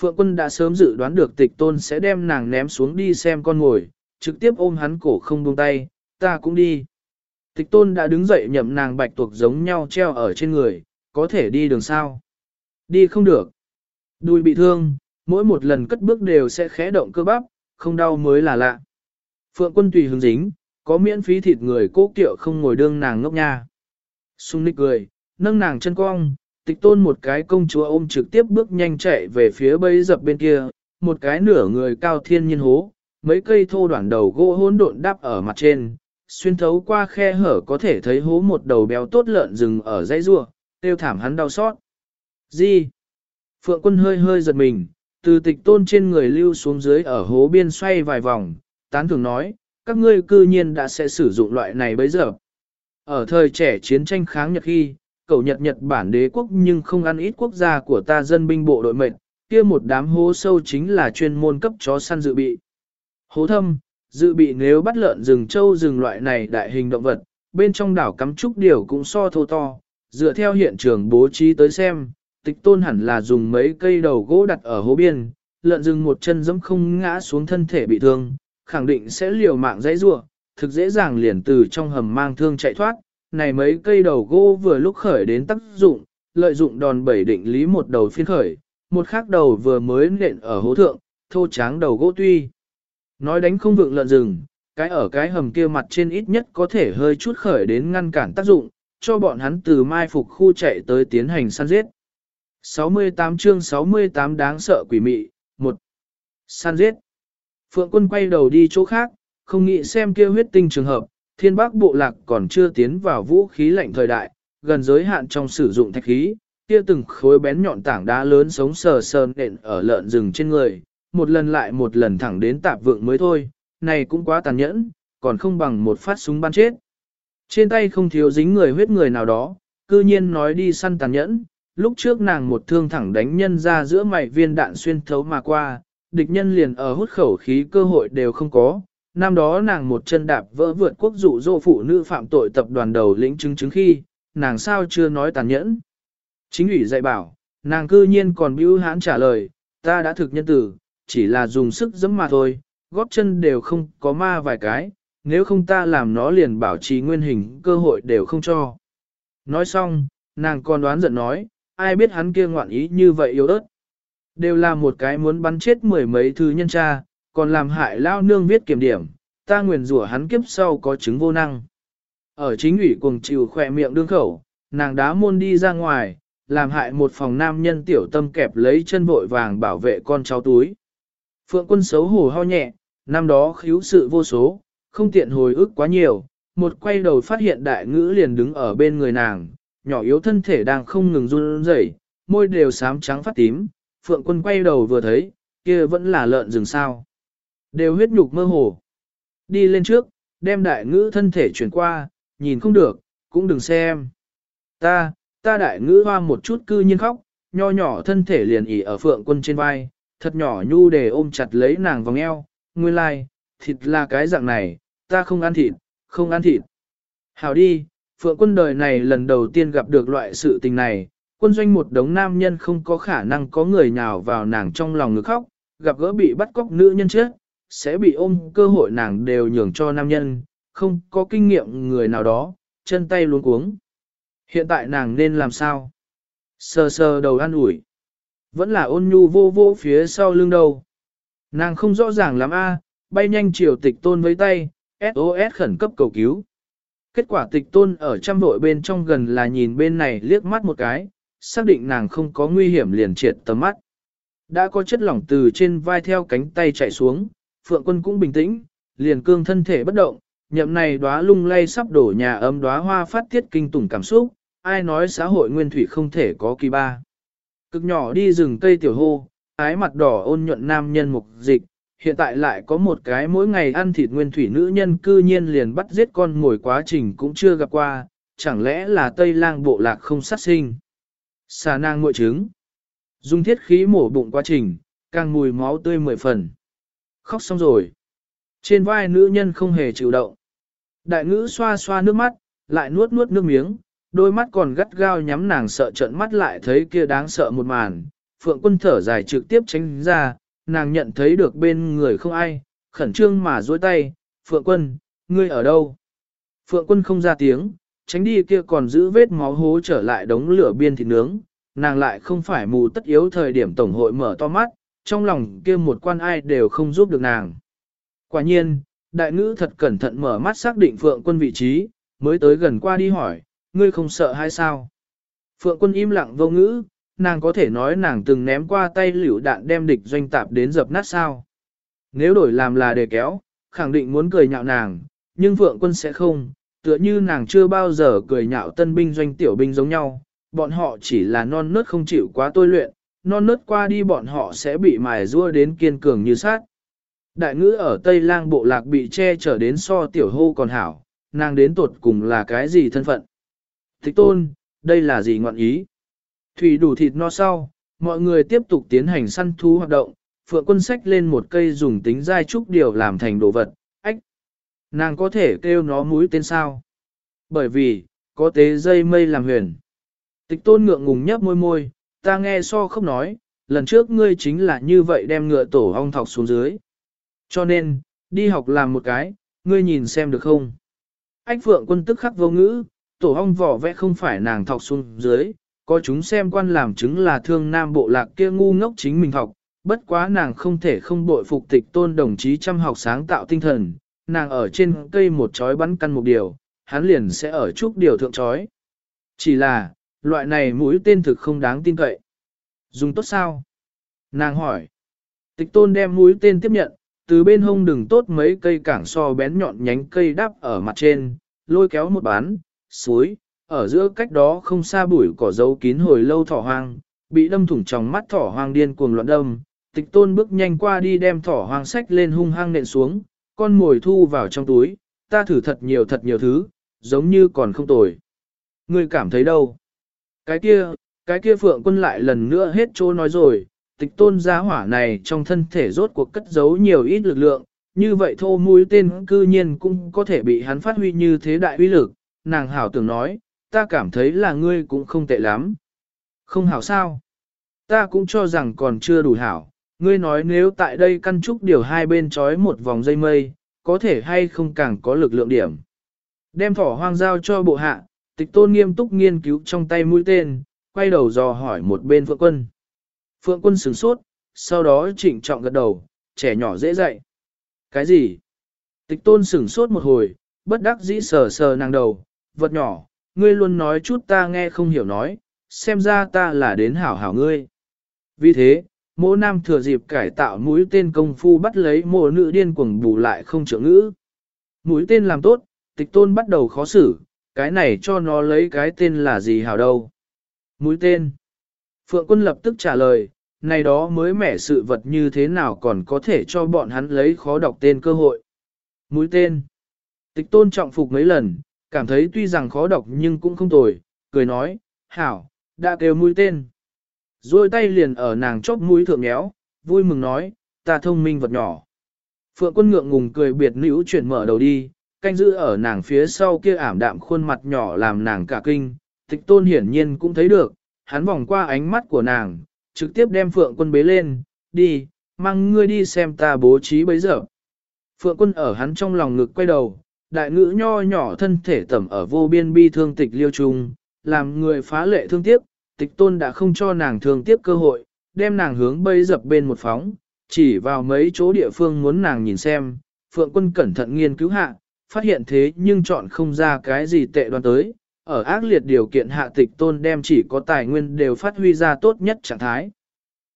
Speaker 1: Phượng quân đã sớm dự đoán được tịch tôn sẽ đem nàng ném xuống đi xem con ngồi, trực tiếp ôm hắn cổ không buông tay, ta cũng đi. Tịch tôn đã đứng dậy nhậm nàng bạch tuộc giống nhau treo ở trên người, có thể đi đường sao. Đi không được. Đùi bị thương, mỗi một lần cất bước đều sẽ khẽ động cơ bắp, không đau mới là lạ. Phượng quân tùy hướng dính, Có miễn phí thịt người cố kiệu không ngồi đương nàng ngốc nha. Sung nịch cười, nâng nàng chân cong, tịch tôn một cái công chúa ôm trực tiếp bước nhanh chạy về phía bấy dập bên kia, một cái nửa người cao thiên nhiên hố, mấy cây thô đoạn đầu gỗ hỗn độn đắp ở mặt trên, xuyên thấu qua khe hở có thể thấy hố một đầu béo tốt lợn rừng ở dãy rua, tiêu thảm hắn đau xót. Gì? Phượng quân hơi hơi giật mình, từ tịch tôn trên người lưu xuống dưới ở hố biên xoay vài vòng, tán thường nói, các ngươi cư nhiên đã sẽ sử dụng loại này bấy giờ. Ở thời trẻ chiến tranh kháng Nhật khi, cầu Nhật Nhật Bản đế quốc nhưng không ăn ít quốc gia của ta dân binh bộ đội mệnh, kia một đám hố sâu chính là chuyên môn cấp chó săn dự bị. Hố thâm, dự bị nếu bắt lợn rừng châu rừng loại này đại hình động vật, bên trong đảo cắm trúc điều cũng so thô to, dựa theo hiện trường bố trí tới xem, tịch tôn hẳn là dùng mấy cây đầu gỗ đặt ở hố biên, lợn rừng một chân giẫm không ngã xuống thân thể bị thương, khẳng định sẽ liều mạng dãy rua, thực dễ dàng liền từ trong hầm mang thương chạy thoát, này mấy cây đầu gỗ vừa lúc khởi đến tác dụng, lợi dụng đòn bẩy định lý một đầu phiên khởi, một khác đầu vừa mới nện ở hố thượng, thô tráng đầu gỗ tuy. Nói đánh không vượng lợn rừng, cái ở cái hầm kia mặt trên ít nhất có thể hơi chút khởi đến ngăn cản tác dụng, cho bọn hắn từ mai phục khu chạy tới tiến hành săn giết. 68 chương 68 đáng sợ quỷ mị, 1. Săn giết. Phượng quân quay đầu đi chỗ khác, không nghĩ xem kia huyết tinh trường hợp, thiên bắc bộ lạc còn chưa tiến vào vũ khí lạnh thời đại, gần giới hạn trong sử dụng thạch khí, kia từng khối bén nhọn tảng đá lớn sống sờ sờ nện ở lợn rừng trên người, một lần lại một lần thẳng đến tạp vượng mới thôi, này cũng quá tàn nhẫn, còn không bằng một phát súng bắn chết. Trên tay không thiếu dính người huyết người nào đó, cư nhiên nói đi săn tàn nhẫn, lúc trước nàng một thương thẳng đánh nhân ra giữa mày viên đạn xuyên thấu mà qua, địch nhân liền ở hút khẩu khí cơ hội đều không có. Năm đó nàng một chân đạp vỡ vượt quốc dụ dỗ phụ nữ phạm tội tập đoàn đầu lĩnh chứng chứng khi, nàng sao chưa nói tàn nhẫn. Chính ủy dạy bảo, nàng cư nhiên còn bĩu hãn trả lời, ta đã thực nhân tử, chỉ là dùng sức giẫm mà thôi, góp chân đều không có ma vài cái, nếu không ta làm nó liền bảo trì nguyên hình, cơ hội đều không cho. Nói xong, nàng còn đoán giận nói, ai biết hắn kia ngoạn ý như vậy yếu ớt. Đều là một cái muốn bắn chết mười mấy thứ nhân cha, còn làm hại lao nương viết kiểm điểm, ta nguyền rủa hắn kiếp sau có chứng vô năng. Ở chính ủy cuồng chịu khỏe miệng đương khẩu, nàng đá môn đi ra ngoài, làm hại một phòng nam nhân tiểu tâm kẹp lấy chân vội vàng bảo vệ con cháu túi. Phượng quân xấu hổ ho nhẹ, năm đó khíu sự vô số, không tiện hồi ức quá nhiều, một quay đầu phát hiện đại ngữ liền đứng ở bên người nàng, nhỏ yếu thân thể đang không ngừng run rẩy, môi đều xám trắng phát tím, Phượng quân quay đầu vừa thấy, kia vẫn là lợn rừng sao. Đều huyết nhục mơ hồ. Đi lên trước, đem đại ngữ thân thể chuyển qua, nhìn không được, cũng đừng xem. Ta, ta đại ngữ hoa một chút cư nhiên khóc, nho nhỏ thân thể liền ỉ ở phượng quân trên vai, thật nhỏ nhu để ôm chặt lấy nàng vòng eo, nguyên lai, like, thịt là cái dạng này, ta không ăn thịt, không ăn thịt. Hảo đi, phượng quân đời này lần đầu tiên gặp được loại sự tình này, quân doanh một đống nam nhân không có khả năng có người nào vào nàng trong lòng ngực khóc, gặp gỡ bị bắt cóc nữ nhân chết, sẽ bị ôm cơ hội nàng đều nhường cho nam nhân, không có kinh nghiệm người nào đó, chân tay luống cuống. Hiện tại nàng nên làm sao? Sờ sờ đầu ăn ủi. Vẫn là ôn nhu vô vô phía sau lưng đầu. Nàng không rõ ràng lắm a, bay nhanh chiều tịch tôn với tay, SOS khẩn cấp cầu cứu. Kết quả tịch tôn ở trăm vội bên trong gần là nhìn bên này liếc mắt một cái, xác định nàng không có nguy hiểm liền triệt tầm mắt. Đã có chất lỏng từ trên vai theo cánh tay chạy xuống, phượng quân cũng bình tĩnh, liền cương thân thể bất động, nhậm này đóa lung lay sắp đổ nhà ấm đóa hoa phát tiết kinh tủng cảm xúc, ai nói xã hội nguyên thủy không thể có kỳ ba. Cực nhỏ đi rừng cây tiểu hô, ái mặt đỏ ôn nhuận nam nhân mục dịch, hiện tại lại có một cái mỗi ngày ăn thịt nguyên thủy nữ nhân cư nhiên liền bắt giết con ngồi quá trình cũng chưa gặp qua, chẳng lẽ là Tây lang bộ lạc không sát sinh. Xà nang ngội trứng. Dùng thiết khí mổ bụng quá trình, càng mùi máu tươi mười phần. Khóc xong rồi. Trên vai nữ nhân không hề chịu động. Đại ngữ xoa xoa nước mắt, lại nuốt nuốt nước miếng, đôi mắt còn gắt gao nhắm nàng sợ trận mắt lại thấy kia đáng sợ một màn. Phượng quân thở dài trực tiếp tránh ra, nàng nhận thấy được bên người không ai, khẩn trương mà duỗi tay, Phượng quân, ngươi ở đâu? Phượng quân không ra tiếng, tránh đi kia còn giữ vết máu hố trở lại đống lửa biên thịt nướng, nàng lại không phải mù tất yếu thời điểm tổng hội mở to mắt, trong lòng kia một quan ai đều không giúp được nàng. Quả nhiên, đại ngữ thật cẩn thận mở mắt xác định Phượng quân vị trí, mới tới gần qua đi hỏi, ngươi không sợ hay sao? Phượng quân im lặng vô ngữ, nàng có thể nói nàng từng ném qua tay liễu đạn đem địch doanh tạp đến dập nát sao. Nếu đổi làm là để kéo, khẳng định muốn cười nhạo nàng, nhưng Phượng quân sẽ không, tựa như nàng chưa bao giờ cười nhạo tân binh doanh tiểu binh giống nhau, bọn họ chỉ là non nớt không chịu quá tôi luyện, non nớt qua đi bọn họ sẽ bị mài rua đến kiên cường như sát. Đại ngữ ở Tây Lang bộ lạc bị che chở đến so tiểu hô còn hảo, nàng đến tuột cùng là cái gì thân phận. Thích tôn, đây là gì ngọn ý? Thủy đủ thịt no sau, mọi người tiếp tục tiến hành săn thú hoạt động, phượng quân sách lên một cây dùng tính dai trúc điều làm thành đồ vật, ách. Nàng có thể kêu nó mũi tên sao? Bởi vì, có tế dây mây làm huyền. Tịch tôn ngượng ngùng nhấp môi môi, ta nghe so không nói, lần trước ngươi chính là như vậy đem ngựa tổ ong thọc xuống dưới. Cho nên, đi học làm một cái, ngươi nhìn xem được không? Ách phượng quân tức khắc vô ngữ, tổ ong vỏ vẽ không phải nàng thọc xuống dưới, có chúng xem quan làm chứng là thương nam bộ lạc kia ngu ngốc chính mình học, bất quá nàng không thể không bội phục tịch tôn đồng chí chăm học sáng tạo tinh thần, nàng ở trên cây một chói bắn căn một điều, hắn liền sẽ ở chút điều thượng chói. Chỉ là, loại này mũi tên thực không đáng tin cậy. Dùng tốt sao? Nàng hỏi. Tịch tôn đem mũi tên tiếp nhận, từ bên hông đừng tốt mấy cây cảng so bén nhọn nhánh cây đắp ở mặt trên, lôi kéo một bán, suối, ở giữa cách đó không xa bụi cỏ dấu kín hồi lâu thỏ hoang, bị đâm thủng trong mắt thỏ hoang điên cuồng loạn đâm, tịch tôn bước nhanh qua đi đem thỏ hoang sách lên hung hăng nện xuống, con mồi thu vào trong túi, ta thử thật nhiều thật nhiều thứ, giống như còn không tồi. Ngươi cảm thấy đâu? Cái kia, cái kia phượng quân lại lần nữa hết chỗ nói rồi, tịch tôn giá hỏa này trong thân thể rốt cuộc cất giấu nhiều ít lực lượng, như vậy thô mũi tên cư nhiên cũng có thể bị hắn phát huy như thế đại uy lực, nàng hảo tưởng nói, ta cảm thấy là ngươi cũng không tệ lắm. Không hảo sao? Ta cũng cho rằng còn chưa đủ hảo, ngươi nói nếu tại đây căn trúc điều hai bên trói một vòng dây mây, có thể hay không càng có lực lượng điểm. Đem thỏ hoang giao cho bộ hạ, tịch tôn nghiêm túc nghiên cứu trong tay mũi tên, quay đầu dò hỏi một bên phượng quân. Phượng quân sửng sốt, sau đó trịnh trọng gật đầu, trẻ nhỏ dễ dạy. Cái gì? Tịch tôn sửng sốt một hồi, bất đắc dĩ sờ sờ nàng đầu, vật nhỏ, ngươi luôn nói chút ta nghe không hiểu nói, xem ra ta là đến hảo hảo ngươi. Vì thế, Mỗ nam thừa dịp cải tạo mũi tên công phu bắt lấy mộ nữ điên cuồng bù lại không trưởng ngữ. Mũi tên làm tốt, tịch tôn bắt đầu khó xử, cái này cho nó lấy cái tên là gì hảo đâu. Mũi tên. Phượng quân lập tức trả lời, này đó mới mẻ sự vật như thế nào còn có thể cho bọn hắn lấy khó đọc tên cơ hội. Mũi tên. Tịch tôn trọng phục mấy lần, cảm thấy tuy rằng khó đọc nhưng cũng không tồi, cười nói, hảo, đã kêu mũi tên. Rồi tay liền ở nàng chóp mũi thượng nhéo, vui mừng nói, ta thông minh vật nhỏ. Phượng quân ngượng ngùng cười biệt nữ chuyển mở đầu đi, canh giữ ở nàng phía sau kia ảm đạm khuôn mặt nhỏ làm nàng cả kinh, tịch tôn hiển nhiên cũng thấy được, hắn vòng qua ánh mắt của nàng, trực tiếp đem Phượng quân bế lên, đi, mang ngươi đi xem ta bố trí bấy giờ. Phượng quân ở hắn trong lòng ngực quay đầu, đại ngữ nho nhỏ thân thể tẩm ở vô biên bi thương tịch liêu trung, làm người phá lệ thương tiếc, tịch tôn đã không cho nàng thương tiếc cơ hội, đem nàng hướng bấy dập bên một phóng, chỉ vào mấy chỗ địa phương muốn nàng nhìn xem, Phượng quân cẩn thận nghiên cứu hạ, phát hiện thế nhưng chọn không ra cái gì tệ đoan tới, ở ác liệt điều kiện hạ tịch tôn đem chỉ có tài nguyên đều phát huy ra tốt nhất trạng thái.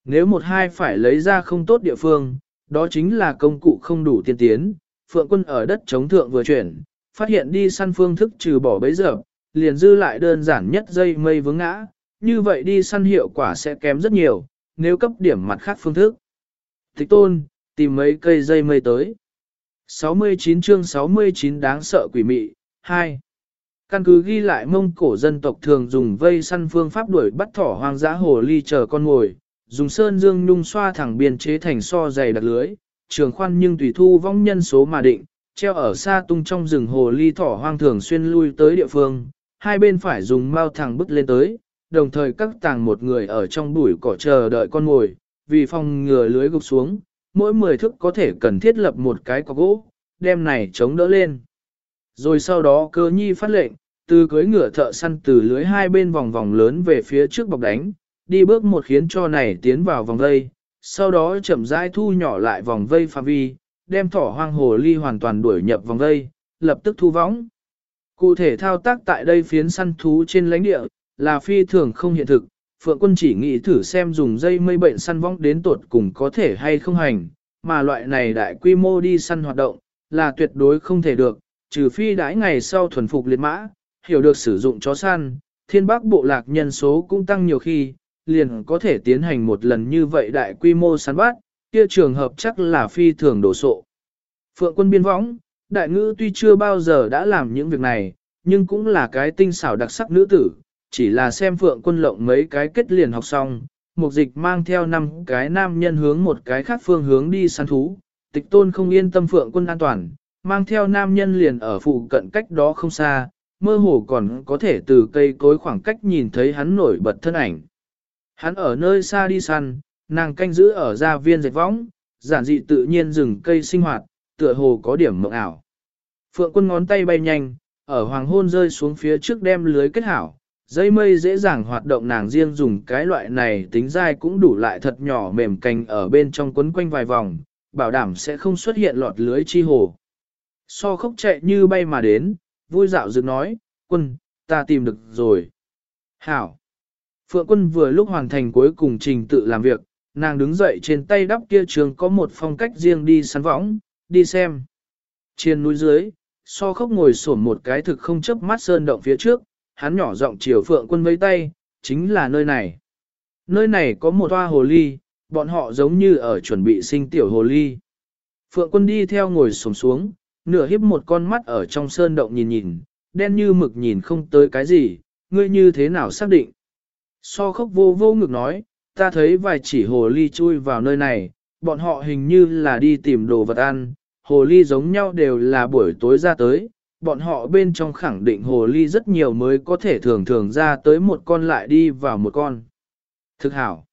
Speaker 1: Nếu một hai phải lấy ra không tốt địa phương, đó chính là công cụ không đủ tiên tiến, phượng quân ở đất chống thượng vừa chuyển, phát hiện đi săn phương thức trừ bỏ bấy giờ, liền dư lại đơn giản nhất dây mây vướng ngã, như vậy đi săn hiệu quả sẽ kém rất nhiều, nếu cấp điểm mặt khác phương thức. thích tôn, tìm mấy cây dây mây tới. 69 chương 69 đáng sợ quỷ mị, 2. Căn cứ ghi lại mông cổ dân tộc thường dùng vây săn phương pháp đuổi bắt thỏ hoang dã hồ ly chờ con ngồi, dùng sơn dương nhung xoa thẳng biên chế thành so dày đặc lưới, trường khoan nhưng tùy thu vong nhân số mà định, treo ở xa tung trong rừng hồ ly thỏ hoang thường xuyên lui tới địa phương, hai bên phải dùng mau thẳng bứt lên tới, đồng thời các tàng một người ở trong bụi cỏ chờ đợi con mồi, vì phòng ngừa lưới gục xuống, mỗi 10 thức có thể cần thiết lập một cái có gỗ, đem này chống đỡ lên. Rồi sau đó cơ nhi phát lệnh, từ cưới ngựa thợ săn từ lưới hai bên vòng vòng lớn về phía trước bọc đánh, đi bước một khiến cho này tiến vào vòng đây sau đó chậm rãi thu nhỏ lại vòng vây phạm vi, đem thỏ hoang hồ ly hoàn toàn đuổi nhập vòng vây, lập tức thu võng. Cụ thể thao tác tại đây phiến săn thú trên lãnh địa, là phi thường không hiện thực, Phượng quân chỉ nghĩ thử xem dùng dây mây bệnh săn vong đến tột cùng có thể hay không hành, mà loại này đại quy mô đi săn hoạt động, là tuyệt đối không thể được, trừ phi đãi ngày sau thuần phục liệt mã, hiểu được sử dụng chó săn, thiên bắc bộ lạc nhân số cũng tăng nhiều khi, liền có thể tiến hành một lần như vậy đại quy mô săn bắt, kia trường hợp chắc là phi thường đổ sộ. Phượng quân biên võng, đại ngữ tuy chưa bao giờ đã làm những việc này, nhưng cũng là cái tinh xảo đặc sắc nữ tử, chỉ là xem phượng quân lộng mấy cái kết liền học xong, mục dịch mang theo năm cái nam nhân hướng một cái khác phương hướng đi săn thú, tịch tôn không yên tâm phượng quân an toàn, mang theo nam nhân liền ở phụ cận cách đó không xa, mơ hồ còn có thể từ cây cối khoảng cách nhìn thấy hắn nổi bật thân ảnh. Hắn ở nơi xa đi săn, nàng canh giữ ở gia viên dệt võng, giản dị tự nhiên rừng cây sinh hoạt, tựa hồ có điểm mộng ảo. Phượng quân ngón tay bay nhanh, ở hoàng hôn rơi xuống phía trước đem lưới kết hảo, dây mây dễ dàng hoạt động nàng riêng dùng cái loại này tính dai cũng đủ lại thật nhỏ mềm cành ở bên trong quấn quanh vài vòng, bảo đảm sẽ không xuất hiện lọt lưới chi hồ. So khốc chạy như bay mà đến, vui dạo dựng nói, quân, ta tìm được rồi. Hảo. Phượng quân vừa lúc hoàn thành cuối cùng trình tự làm việc, nàng đứng dậy trên tay đắp kia trường có một phong cách riêng đi săn võng, đi xem. Trên núi dưới, so khóc ngồi sổn một cái thực không chấp mắt sơn động phía trước, hắn nhỏ giọng chiều phượng quân mấy tay, chính là nơi này. Nơi này có một toa hồ ly, bọn họ giống như ở chuẩn bị sinh tiểu hồ ly. Phượng quân đi theo ngồi sổm xuống, nửa hiếp một con mắt ở trong sơn động nhìn nhìn, đen như mực nhìn không tới cái gì, ngươi như thế nào xác định. So khóc vô vô ngực nói, ta thấy vài chỉ hồ ly chui vào nơi này, bọn họ hình như là đi tìm đồ vật ăn, hồ ly giống nhau đều là buổi tối ra tới, bọn họ bên trong khẳng định hồ ly rất nhiều mới có thể thường thường ra tới một con lại đi vào một con. Thực hảo.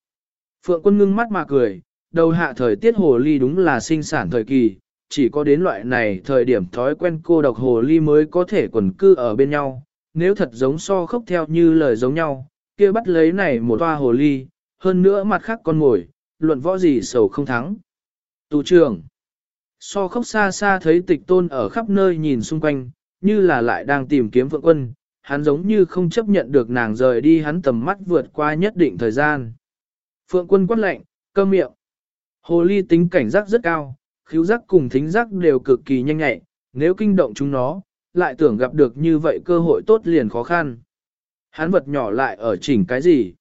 Speaker 1: Phượng quân ngưng mắt mà cười, đầu hạ thời tiết hồ ly đúng là sinh sản thời kỳ, chỉ có đến loại này thời điểm thói quen cô độc hồ ly mới có thể quần cư ở bên nhau, nếu thật giống so khốc theo như lời giống nhau, kia bắt lấy này một toa hồ ly, hơn nữa mặt khác con ngồi, luận võ gì sầu không thắng. Tù trưởng So khóc xa xa thấy tịch tôn ở khắp nơi nhìn xung quanh, như là lại đang tìm kiếm phượng quân, hắn giống như không chấp nhận được nàng rời đi hắn tầm mắt vượt qua nhất định thời gian. Phượng quân quát lệnh, cơ miệng. Hồ ly tính cảnh giác rất cao, khiếu giác cùng thính giác đều cực kỳ nhanh nhạy, nếu kinh động chúng nó, lại tưởng gặp được như vậy cơ hội tốt liền khó khăn. Hắn vật nhỏ lại ở chỉnh cái gì?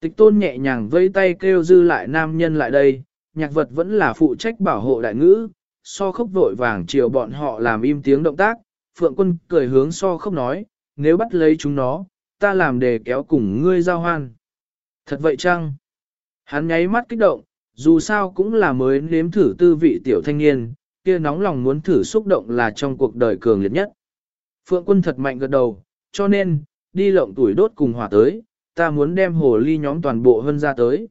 Speaker 1: Tịch tôn nhẹ nhàng vây tay kêu dư lại nam nhân lại đây, nhạc vật vẫn là phụ trách bảo hộ đại ngữ, so khốc vội vàng chiều bọn họ làm im tiếng động tác, phượng quân cười hướng so khốc nói, nếu bắt lấy chúng nó, ta làm để kéo cùng ngươi giao hoan. Thật vậy chăng? Hắn nháy mắt kích động, dù sao cũng là mới nếm thử tư vị tiểu thanh niên, kia nóng lòng muốn thử xúc động là trong cuộc đời cường liệt nhất. Phượng quân thật mạnh gật đầu, cho nên, đi lộng tuổi đốt cùng hỏa tới, ta muốn đem hồ ly nhóm toàn bộ hơn ra tới.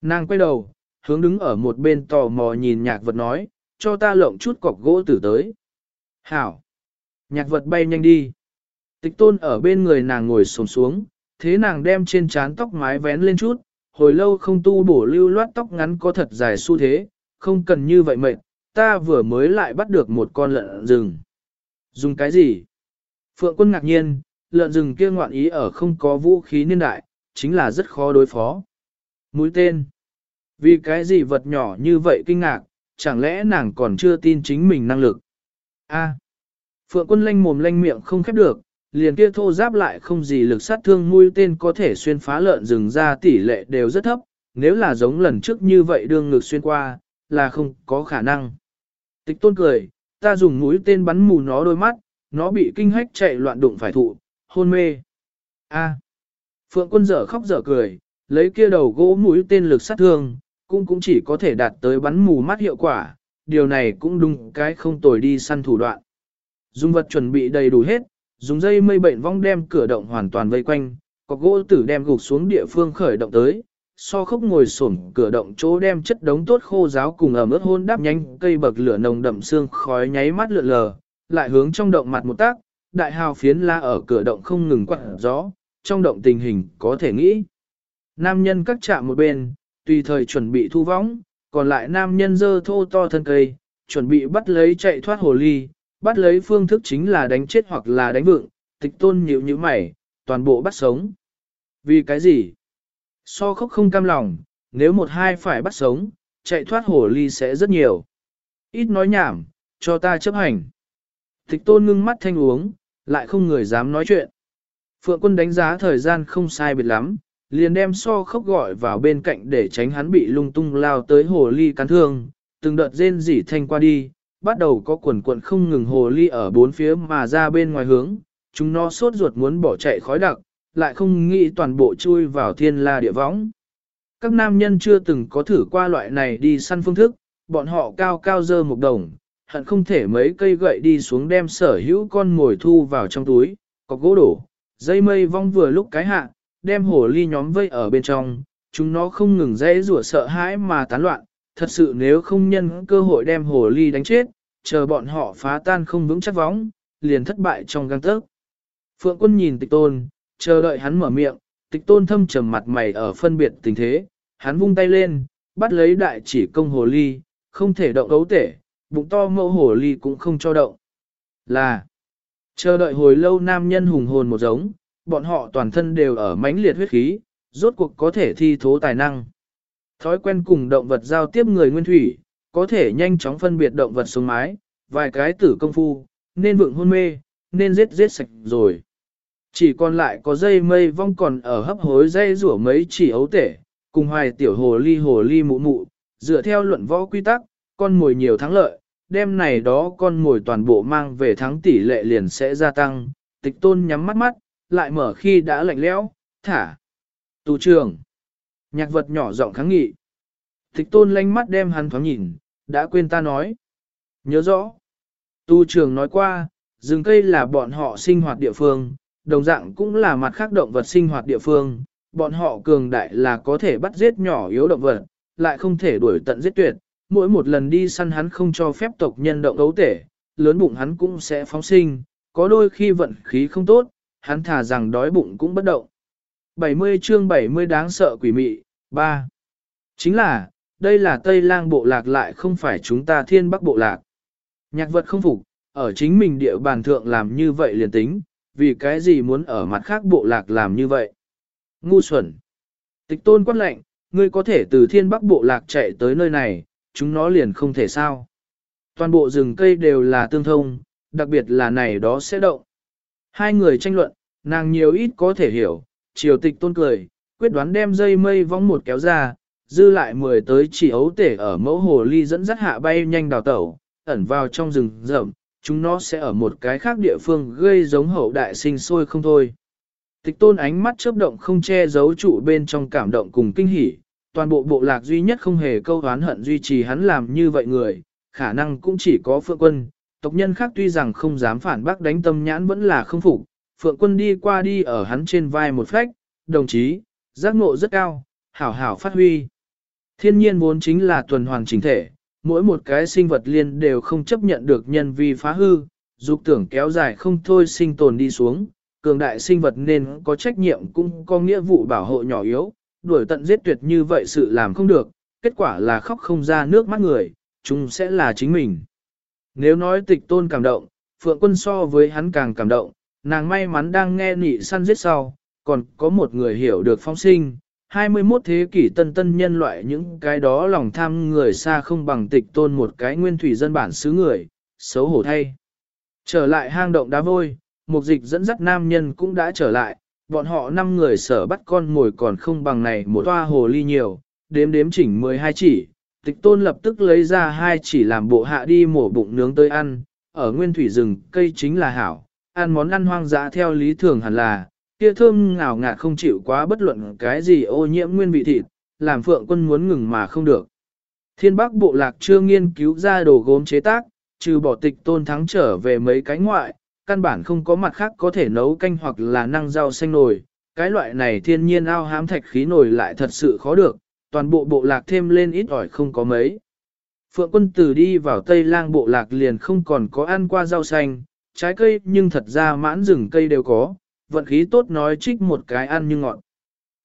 Speaker 1: Nàng quay đầu, hướng đứng ở một bên tò mò nhìn nhạc vật nói, cho ta lộng chút cọc gỗ tử tới. Hảo! Nhạc vật bay nhanh đi. Tịch tôn ở bên người nàng ngồi sồn xuống, thế nàng đem trên trán tóc mái vén lên chút, hồi lâu không tu bổ lưu loát tóc ngắn có thật dài xu thế, không cần như vậy mệt, ta vừa mới lại bắt được một con lợn rừng. Dùng cái gì? Phượng quân ngạc nhiên, lợn rừng kia ngoạn ý ở không có vũ khí niên đại, chính là rất khó đối phó. Mũi tên. Vì cái gì vật nhỏ như vậy kinh ngạc, chẳng lẽ nàng còn chưa tin chính mình năng lực? A. Phượng quân lanh mồm lanh miệng không khép được, liền kia thô giáp lại không gì lực sát thương mũi tên có thể xuyên phá lợn rừng ra tỷ lệ đều rất thấp, nếu là giống lần trước như vậy đương ngực xuyên qua, là không có khả năng. Tịch tôn cười, ta dùng mũi tên bắn mù nó đôi mắt, nó bị kinh hách chạy loạn đụng phải thụ, hôn mê. A. Phượng quân dở khóc dở cười, lấy kia đầu gỗ mũi tên lực sát thương, cũng cũng chỉ có thể đạt tới bắn mù mắt hiệu quả, điều này cũng đúng cái không tồi đi săn thủ đoạn. Dùng vật chuẩn bị đầy đủ hết, dùng dây mây bệnh vong đem cửa động hoàn toàn vây quanh, có gỗ tử đem gục xuống địa phương khởi động tới, so khốc ngồi xổm cửa động chỗ đem chất đống tốt khô giáo cùng ở ướt hôn đáp nhanh cây bậc lửa nồng đậm xương khói nháy mắt lượn lờ, lại hướng trong động mặt một tác, đại hào phiến la ở cửa động không ngừng quặn gió, trong động tình hình có thể nghĩ. Nam nhân cắt chạm một bên, tùy thời chuẩn bị thu võng, còn lại nam nhân dơ thô to thân cây, chuẩn bị bắt lấy chạy thoát hồ ly, bắt lấy phương thức chính là đánh chết hoặc là đánh vựng, tịch tôn nhịu như mày, toàn bộ bắt sống. Vì cái gì? So khóc không cam lòng, nếu một hai phải bắt sống, chạy thoát hồ ly sẽ rất nhiều. Ít nói nhảm, cho ta chấp hành. Tịch tôn ngưng mắt thanh uống, lại không người dám nói chuyện. Phượng quân đánh giá thời gian không sai biệt lắm, liền đem so khóc gọi vào bên cạnh để tránh hắn bị lung tung lao tới hồ ly cắn thương, từng đợt rên rỉ thanh qua đi, bắt đầu có quần quần không ngừng hồ ly ở bốn phía mà ra bên ngoài hướng, chúng nó sốt ruột muốn bỏ chạy khói đặc, lại không nghĩ toàn bộ chui vào thiên la địa võng. Các nam nhân chưa từng có thử qua loại này đi săn phương thức, bọn họ cao cao dơ một đồng, hận không thể mấy cây gậy đi xuống đem sở hữu con ngồi thu vào trong túi, có gỗ đổ, dây mây vong vừa lúc cái hạ, đem hồ ly nhóm vây ở bên trong, chúng nó không ngừng dãy rủa sợ hãi mà tán loạn, thật sự nếu không nhân cơ hội đem hồ ly đánh chết, chờ bọn họ phá tan không vững chắc vóng, liền thất bại trong găng tớc. Phượng quân nhìn tịch tôn, chờ đợi hắn mở miệng, tịch tôn thâm trầm mặt mày ở phân biệt tình thế, hắn vung tay lên, bắt lấy đại chỉ công hồ ly, không thể động ấu tể, bụng to mẫu hổ ly cũng không cho động. Là, chờ đợi hồi lâu nam nhân hùng hồn một giống, bọn họ toàn thân đều ở mãnh liệt huyết khí, rốt cuộc có thể thi thố tài năng. Thói quen cùng động vật giao tiếp người nguyên thủy, có thể nhanh chóng phân biệt động vật sống mái, vài cái tử công phu, nên vượng hôn mê, nên giết giết sạch rồi. Chỉ còn lại có dây mây vong còn ở hấp hối dây rủa mấy chỉ ấu tể, cùng hoài tiểu hồ ly hồ ly mụ mụ, dựa theo luận võ quy tắc, con mồi nhiều thắng lợi, đêm này đó con mồi toàn bộ mang về thắng tỷ lệ liền sẽ gia tăng, tịch tôn nhắm mắt mắt, lại mở khi đã lạnh lẽo, thả. Tù trường. Nhạc vật nhỏ giọng kháng nghị. Tịch tôn lanh mắt đem hắn thoáng nhìn, đã quên ta nói. Nhớ rõ. Tu trường nói qua, rừng cây là bọn họ sinh hoạt địa phương, đồng dạng cũng là mặt khác động vật sinh hoạt địa phương. Bọn họ cường đại là có thể bắt giết nhỏ yếu động vật, lại không thể đuổi tận giết tuyệt. Mỗi một lần đi săn hắn không cho phép tộc nhân động ấu tể, lớn bụng hắn cũng sẽ phóng sinh, có đôi khi vận khí không tốt, hắn thả rằng đói bụng cũng bất động. 70 chương 70 đáng sợ quỷ mị, 3. Chính là, đây là Tây Lang bộ lạc lại không phải chúng ta thiên bắc bộ lạc. Nhạc vật không phục, ở chính mình địa bàn thượng làm như vậy liền tính, vì cái gì muốn ở mặt khác bộ lạc làm như vậy. Ngu xuẩn. Tịch tôn quát lệnh, ngươi có thể từ thiên bắc bộ lạc chạy tới nơi này, chúng nó liền không thể sao. Toàn bộ rừng cây đều là tương thông, đặc biệt là này đó sẽ động. Hai người tranh luận, nàng nhiều ít có thể hiểu, triều tịch tôn cười, quyết đoán đem dây mây vong một kéo ra, dư lại mười tới chỉ ấu tể ở mẫu hồ ly dẫn dắt hạ bay nhanh đào tẩu, ẩn vào trong rừng rậm, chúng nó sẽ ở một cái khác địa phương gây giống hậu đại sinh sôi không thôi. Tịch tôn ánh mắt chớp động không che giấu trụ bên trong cảm động cùng kinh hỉ, toàn bộ bộ lạc duy nhất không hề câu oán hận duy trì hắn làm như vậy người, khả năng cũng chỉ có phượng quân, tộc nhân khác tuy rằng không dám phản bác đánh tâm nhãn vẫn là không phục, phượng quân đi qua đi ở hắn trên vai một phách, đồng chí, giác ngộ rất cao, hảo hảo phát huy. Thiên nhiên vốn chính là tuần hoàn chính thể, mỗi một cái sinh vật liên đều không chấp nhận được nhân vi phá hư, dục tưởng kéo dài không thôi sinh tồn đi xuống, cường đại sinh vật nên có trách nhiệm cũng có nghĩa vụ bảo hộ nhỏ yếu, đuổi tận giết tuyệt như vậy sự làm không được, kết quả là khóc không ra nước mắt người, chúng sẽ là chính mình. Nếu nói tịch tôn cảm động, phượng quân so với hắn càng cảm động, nàng may mắn đang nghe nị săn giết sau, còn có một người hiểu được phong sinh, 21 thế kỷ tân tân nhân loại những cái đó lòng tham người xa không bằng tịch tôn một cái nguyên thủy dân bản xứ người, xấu hổ thay. Trở lại hang động đá vôi, mục dịch dẫn dắt nam nhân cũng đã trở lại, bọn họ năm người sở bắt con ngồi còn không bằng này một toa hồ ly nhiều, đếm đếm chỉnh 12 chỉ, tịch tôn lập tức lấy ra hai chỉ làm bộ hạ đi mổ bụng nướng tới ăn, ở nguyên thủy rừng cây chính là hảo, ăn món ăn hoang dã theo lý thường hẳn là, kia thơm ngào ngạt không chịu quá bất luận cái gì ô nhiễm nguyên vị thịt, làm phượng quân muốn ngừng mà không được. Thiên Bắc Bộ Lạc chưa nghiên cứu ra đồ gốm chế tác, trừ bỏ tịch tôn thắng trở về mấy cái ngoại, căn bản không có mặt khác có thể nấu canh hoặc là năng rau xanh nồi. Cái loại này thiên nhiên ao hám thạch khí nồi lại thật sự khó được, toàn bộ bộ lạc thêm lên ít ỏi không có mấy. Phượng quân tử đi vào Tây lang bộ lạc liền không còn có ăn qua rau xanh, trái cây nhưng thật ra mãn rừng cây đều có, vận khí tốt nói trích một cái ăn như ngọn.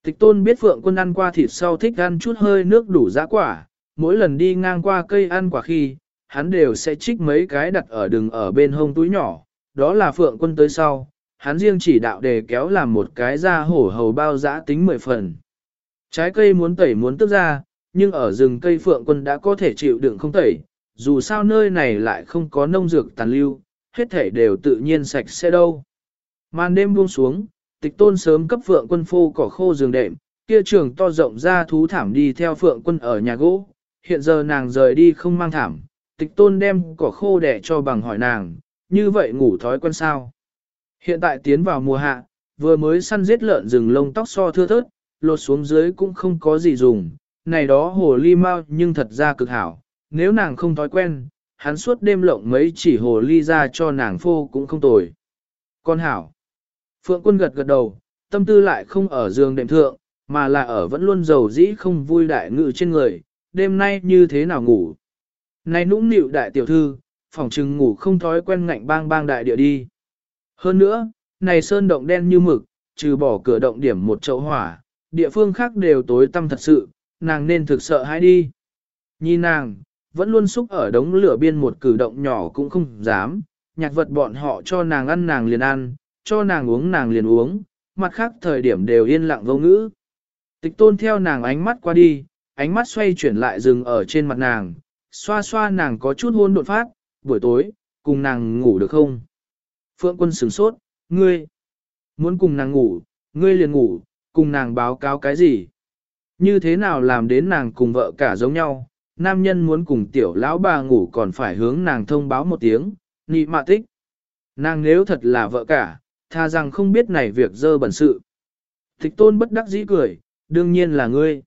Speaker 1: Tịch tôn biết phượng quân ăn qua thịt sau thích ăn chút hơi nước đủ giá quả, mỗi lần đi ngang qua cây ăn quả khi, hắn đều sẽ trích mấy cái đặt ở đường ở bên hông túi nhỏ, đó là phượng quân tới sau, hắn riêng chỉ đạo đề kéo làm một cái ra hổ hầu bao giã tính mười phần. Trái cây muốn tẩy muốn tức ra, nhưng ở rừng cây phượng quân đã có thể chịu đựng không tẩy, dù sao nơi này lại không có nông dược tàn lưu, hết thể đều tự nhiên sạch sẽ đâu. Màn đêm buông xuống, tịch tôn sớm cấp phượng quân phô cỏ khô giường đệm, kia trường to rộng ra thú thảm đi theo phượng quân ở nhà gỗ, hiện giờ nàng rời đi không mang thảm, tịch tôn đem cỏ khô để cho bằng hỏi nàng, như vậy ngủ thói quen sao. Hiện tại tiến vào mùa hạ, vừa mới săn giết lợn rừng lông tóc so thưa thớt, lột xuống dưới cũng không có gì dùng, này đó hồ ly mau nhưng thật ra cực hảo, nếu nàng không thói quen, hắn suốt đêm lộng mấy chỉ hồ ly ra cho nàng phô cũng không tồi. Con hảo, phượng quân gật gật đầu, tâm tư lại không ở giường đệm thượng, mà là ở vẫn luôn giàu dĩ không vui đại ngự trên người, đêm nay như thế nào ngủ. Này nũng nịu đại tiểu thư, phòng trừng ngủ không thói quen ngạnh bang bang đại địa đi. Hơn nữa, này sơn động đen như mực, trừ bỏ cửa động điểm một chậu hỏa, địa phương khác đều tối tăm thật sự, nàng nên thực sợ hãi đi. Nhìn nàng, vẫn luôn xúc ở đống lửa biên một cử động nhỏ cũng không dám, nhạc vật bọn họ cho nàng ăn nàng liền ăn, cho nàng uống nàng liền uống, mặt khác thời điểm đều yên lặng vô ngữ. Tịch tôn theo nàng ánh mắt qua đi, ánh mắt xoay chuyển lại dừng ở trên mặt nàng, xoa xoa nàng có chút hôn đột phát, buổi tối, cùng nàng ngủ được không? Phượng quân sửng sốt, ngươi, muốn cùng nàng ngủ, ngươi liền ngủ, cùng nàng báo cáo cái gì? Như thế nào làm đến nàng cùng vợ cả giống nhau, nam nhân muốn cùng tiểu lão bà ngủ còn phải hướng nàng thông báo một tiếng, nị mạ tích. Nàng nếu thật là vợ cả, tha rằng không biết này việc dơ bẩn sự. Thích tôn bất đắc dĩ cười, đương nhiên là ngươi.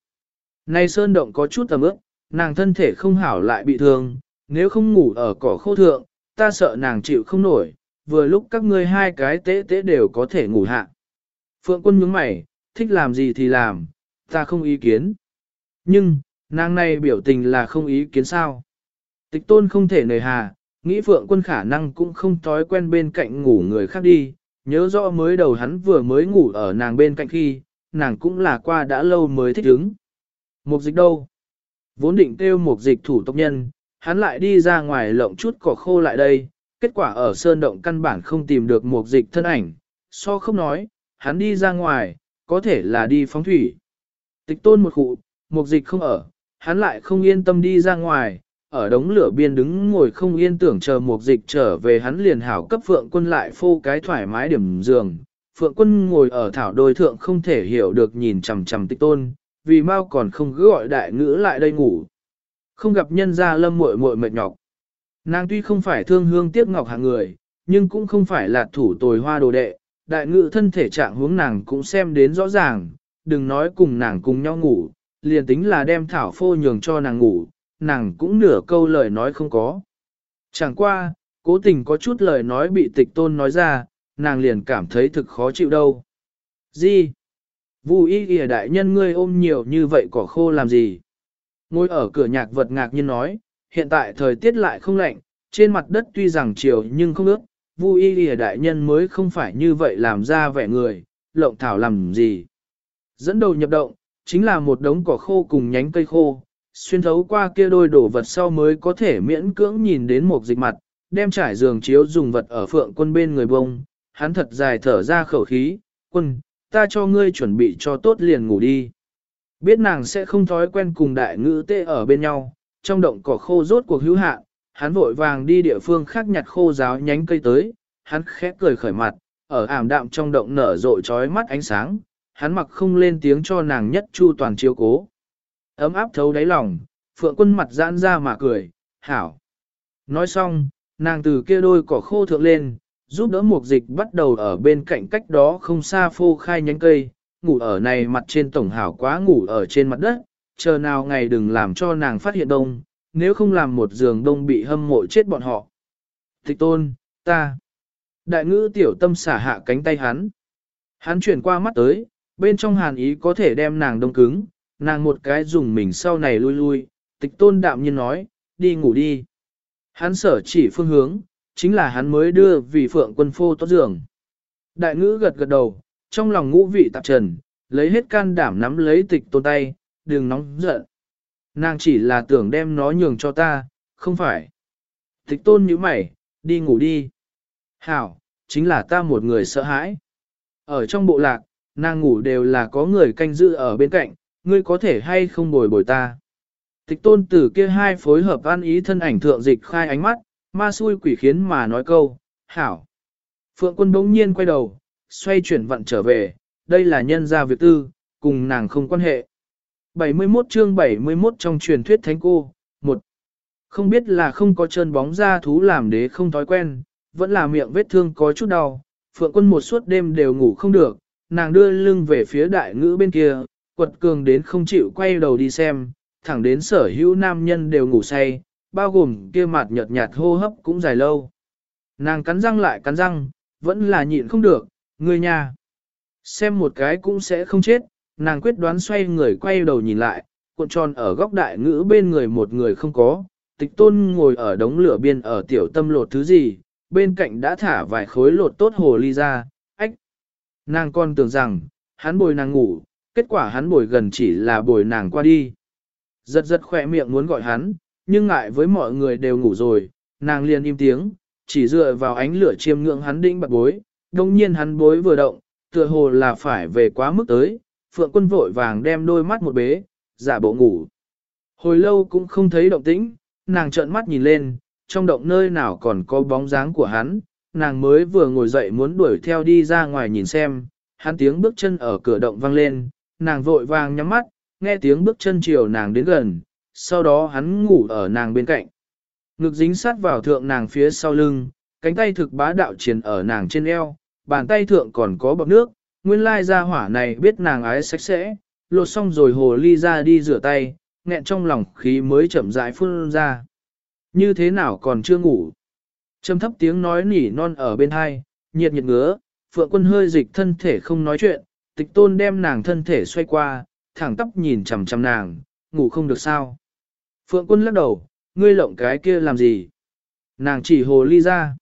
Speaker 1: Này sơn động có chút tầm ước, nàng thân thể không hảo lại bị thương, nếu không ngủ ở cỏ khô thượng, ta sợ nàng chịu không nổi, vừa lúc các ngươi hai cái tế tế đều có thể ngủ hạ. Phượng quân nhướng mày, thích làm gì thì làm, ta không ý kiến. Nhưng, nàng này biểu tình là không ý kiến sao. Tịch tôn không thể nề hà, nghĩ Phượng quân khả năng cũng không thói quen bên cạnh ngủ người khác đi, nhớ rõ mới đầu hắn vừa mới ngủ ở nàng bên cạnh khi, nàng cũng là qua đã lâu mới thích ứng. Mục dịch đâu? Vốn định kêu mục dịch thủ tộc nhân, hắn lại đi ra ngoài lộng chút cỏ khô lại đây, kết quả ở sơn động căn bản không tìm được một dịch thân ảnh, so không nói, hắn đi ra ngoài, có thể là đi phóng thủy. Tịch tôn một khụ, một dịch không ở, hắn lại không yên tâm đi ra ngoài, ở đống lửa biên đứng ngồi không yên tưởng chờ một dịch trở về hắn liền hảo cấp phượng quân lại phô cái thoải mái điểm giường. Phượng quân ngồi ở thảo đôi thượng không thể hiểu được nhìn chằm chằm tịch tôn, vì mau còn không cứ gọi đại ngữ lại đây ngủ. Không gặp nhân gia lâm muội muội mệt nhọc. Nàng tuy không phải thương hương tiếc ngọc hạng người, nhưng cũng không phải là thủ tồi hoa đồ đệ, đại ngự thân thể trạng hướng nàng cũng xem đến rõ ràng, đừng nói cùng nàng cùng nhau ngủ, liền tính là đem thảo phô nhường cho nàng ngủ, nàng cũng nửa câu lời nói không có. Chẳng qua, cố tình có chút lời nói bị tịch tôn nói ra, nàng liền cảm thấy thực khó chịu đâu. Gì? Vu y kìa đại nhân ngươi ôm nhiều như vậy cỏ khô làm gì? Ngồi ở cửa nhạc vật ngạc nhiên nói, hiện tại thời tiết lại không lạnh, trên mặt đất tuy rằng chiều nhưng không ướt, Vu y lìa đại nhân mới không phải như vậy làm ra vẻ người, lộng thảo làm gì? Dẫn đầu nhập động, chính là một đống cỏ khô cùng nhánh cây khô, xuyên thấu qua kia đôi đổ vật sau mới có thể miễn cưỡng nhìn đến một dịch mặt, đem trải giường chiếu dùng vật ở phượng quân bên người bông, hắn thật dài thở ra khẩu khí, quân, ta cho ngươi chuẩn bị cho tốt liền ngủ đi. Biết nàng sẽ không thói quen cùng đại ngữ tê ở bên nhau, trong động cỏ khô rốt cuộc hữu hạn, hắn vội vàng đi địa phương khác nhặt khô giáo nhánh cây tới, hắn khẽ cười khởi mặt, ở ảm đạm trong động nở rộ trói mắt ánh sáng, hắn mặc không lên tiếng cho nàng nhất chu toàn chiếu cố. Ấm áp thấu đáy lòng, phượng quân mặt giãn ra mà cười, hảo. Nói xong, nàng từ kia đôi cỏ khô thượng lên, giúp đỡ mục dịch bắt đầu ở bên cạnh cách đó không xa phô khai nhánh cây, ngủ ở này mặt trên tổng hảo quá ngủ ở trên mặt đất, chờ nào ngày đừng làm cho nàng phát hiện đông, nếu không làm một giường đông bị hâm mộ chết bọn họ. Tịch tôn, ta. Đại ngữ tiểu tâm xả hạ cánh tay hắn. Hắn chuyển qua mắt tới, bên trong hàn ý có thể đem nàng đông cứng, nàng một cái dùng mình sau này lui lui, tịch tôn đạm nhiên nói, đi ngủ đi. Hắn sở chỉ phương hướng, chính là hắn mới đưa vì phượng quân phô tốt giường. Đại ngữ gật gật đầu, trong lòng ngũ vị tạp trần, lấy hết can đảm nắm lấy tịch tôn tay, đừng nóng giận. Nàng chỉ là tưởng đem nó nhường cho ta, không phải. Tịch tôn như mày, đi ngủ đi. Hảo, chính là ta một người sợ hãi. Ở trong bộ lạc, nàng ngủ đều là có người canh giữ ở bên cạnh, ngươi có thể hay không bồi bồi ta. Tịch tôn tử kia hai phối hợp an ý thân ảnh thượng dịch khai ánh mắt, ma xui quỷ khiến mà nói câu, hảo. Phượng quân bỗng nhiên quay đầu, xoay chuyển vận trở về, đây là nhân gia việc tư, cùng nàng không quan hệ. 71 chương 71 trong truyền thuyết thánh cô, một Không biết là không có chân bóng ra thú làm đế không thói quen, vẫn là miệng vết thương có chút đau, phượng quân một suốt đêm đều ngủ không được, nàng đưa lưng về phía đại ngữ bên kia, quật cường đến không chịu quay đầu đi xem, thẳng đến sở hữu nam nhân đều ngủ say, bao gồm kia mặt nhợt nhạt hô hấp cũng dài lâu. Nàng cắn răng lại cắn răng, vẫn là nhịn không được, Ngươi nha, Xem một cái cũng sẽ không chết, nàng quyết đoán xoay người quay đầu nhìn lại, cuộn tròn ở góc đại ngữ bên người một người không có, tịch tôn ngồi ở đống lửa biên ở tiểu tâm lột thứ gì, bên cạnh đã thả vài khối lột tốt hồ ly ra, ách. Nàng con tưởng rằng, hắn bồi nàng ngủ, kết quả hắn bồi gần chỉ là bồi nàng qua đi. Giật giật khỏe miệng muốn gọi hắn, nhưng ngại với mọi người đều ngủ rồi, nàng liền im tiếng, chỉ dựa vào ánh lửa chiêm ngưỡng hắn đĩnh bạc bối, đồng nhiên hắn bối vừa động, tựa hồ là phải về quá mức tới, phượng quân vội vàng đem đôi mắt một bế, giả bộ ngủ. Hồi lâu cũng không thấy động tĩnh, nàng trợn mắt nhìn lên, trong động nơi nào còn có bóng dáng của hắn, nàng mới vừa ngồi dậy muốn đuổi theo đi ra ngoài nhìn xem, hắn tiếng bước chân ở cửa động vang lên, nàng vội vàng nhắm mắt, nghe tiếng bước chân chiều nàng đến gần, sau đó hắn ngủ ở nàng bên cạnh. Ngực dính sát vào thượng nàng phía sau lưng, cánh tay thực bá đạo triển ở nàng trên eo, bàn tay thượng còn có bọc nước, nguyên lai ra hỏa này biết nàng ái sạch sẽ, lột xong rồi hồ ly ra đi rửa tay, nghẹn trong lòng khí mới chậm rãi phun ra. Như thế nào còn chưa ngủ? Trầm thấp tiếng nói nỉ non ở bên hai, nhiệt nhiệt ngứa, phượng quân hơi dịch thân thể không nói chuyện, tịch tôn đem nàng thân thể xoay qua, thẳng tóc nhìn chằm chằm nàng, ngủ không được sao. Phượng quân lắc đầu, ngươi lộng cái kia làm gì? Nàng chỉ hồ ly ra.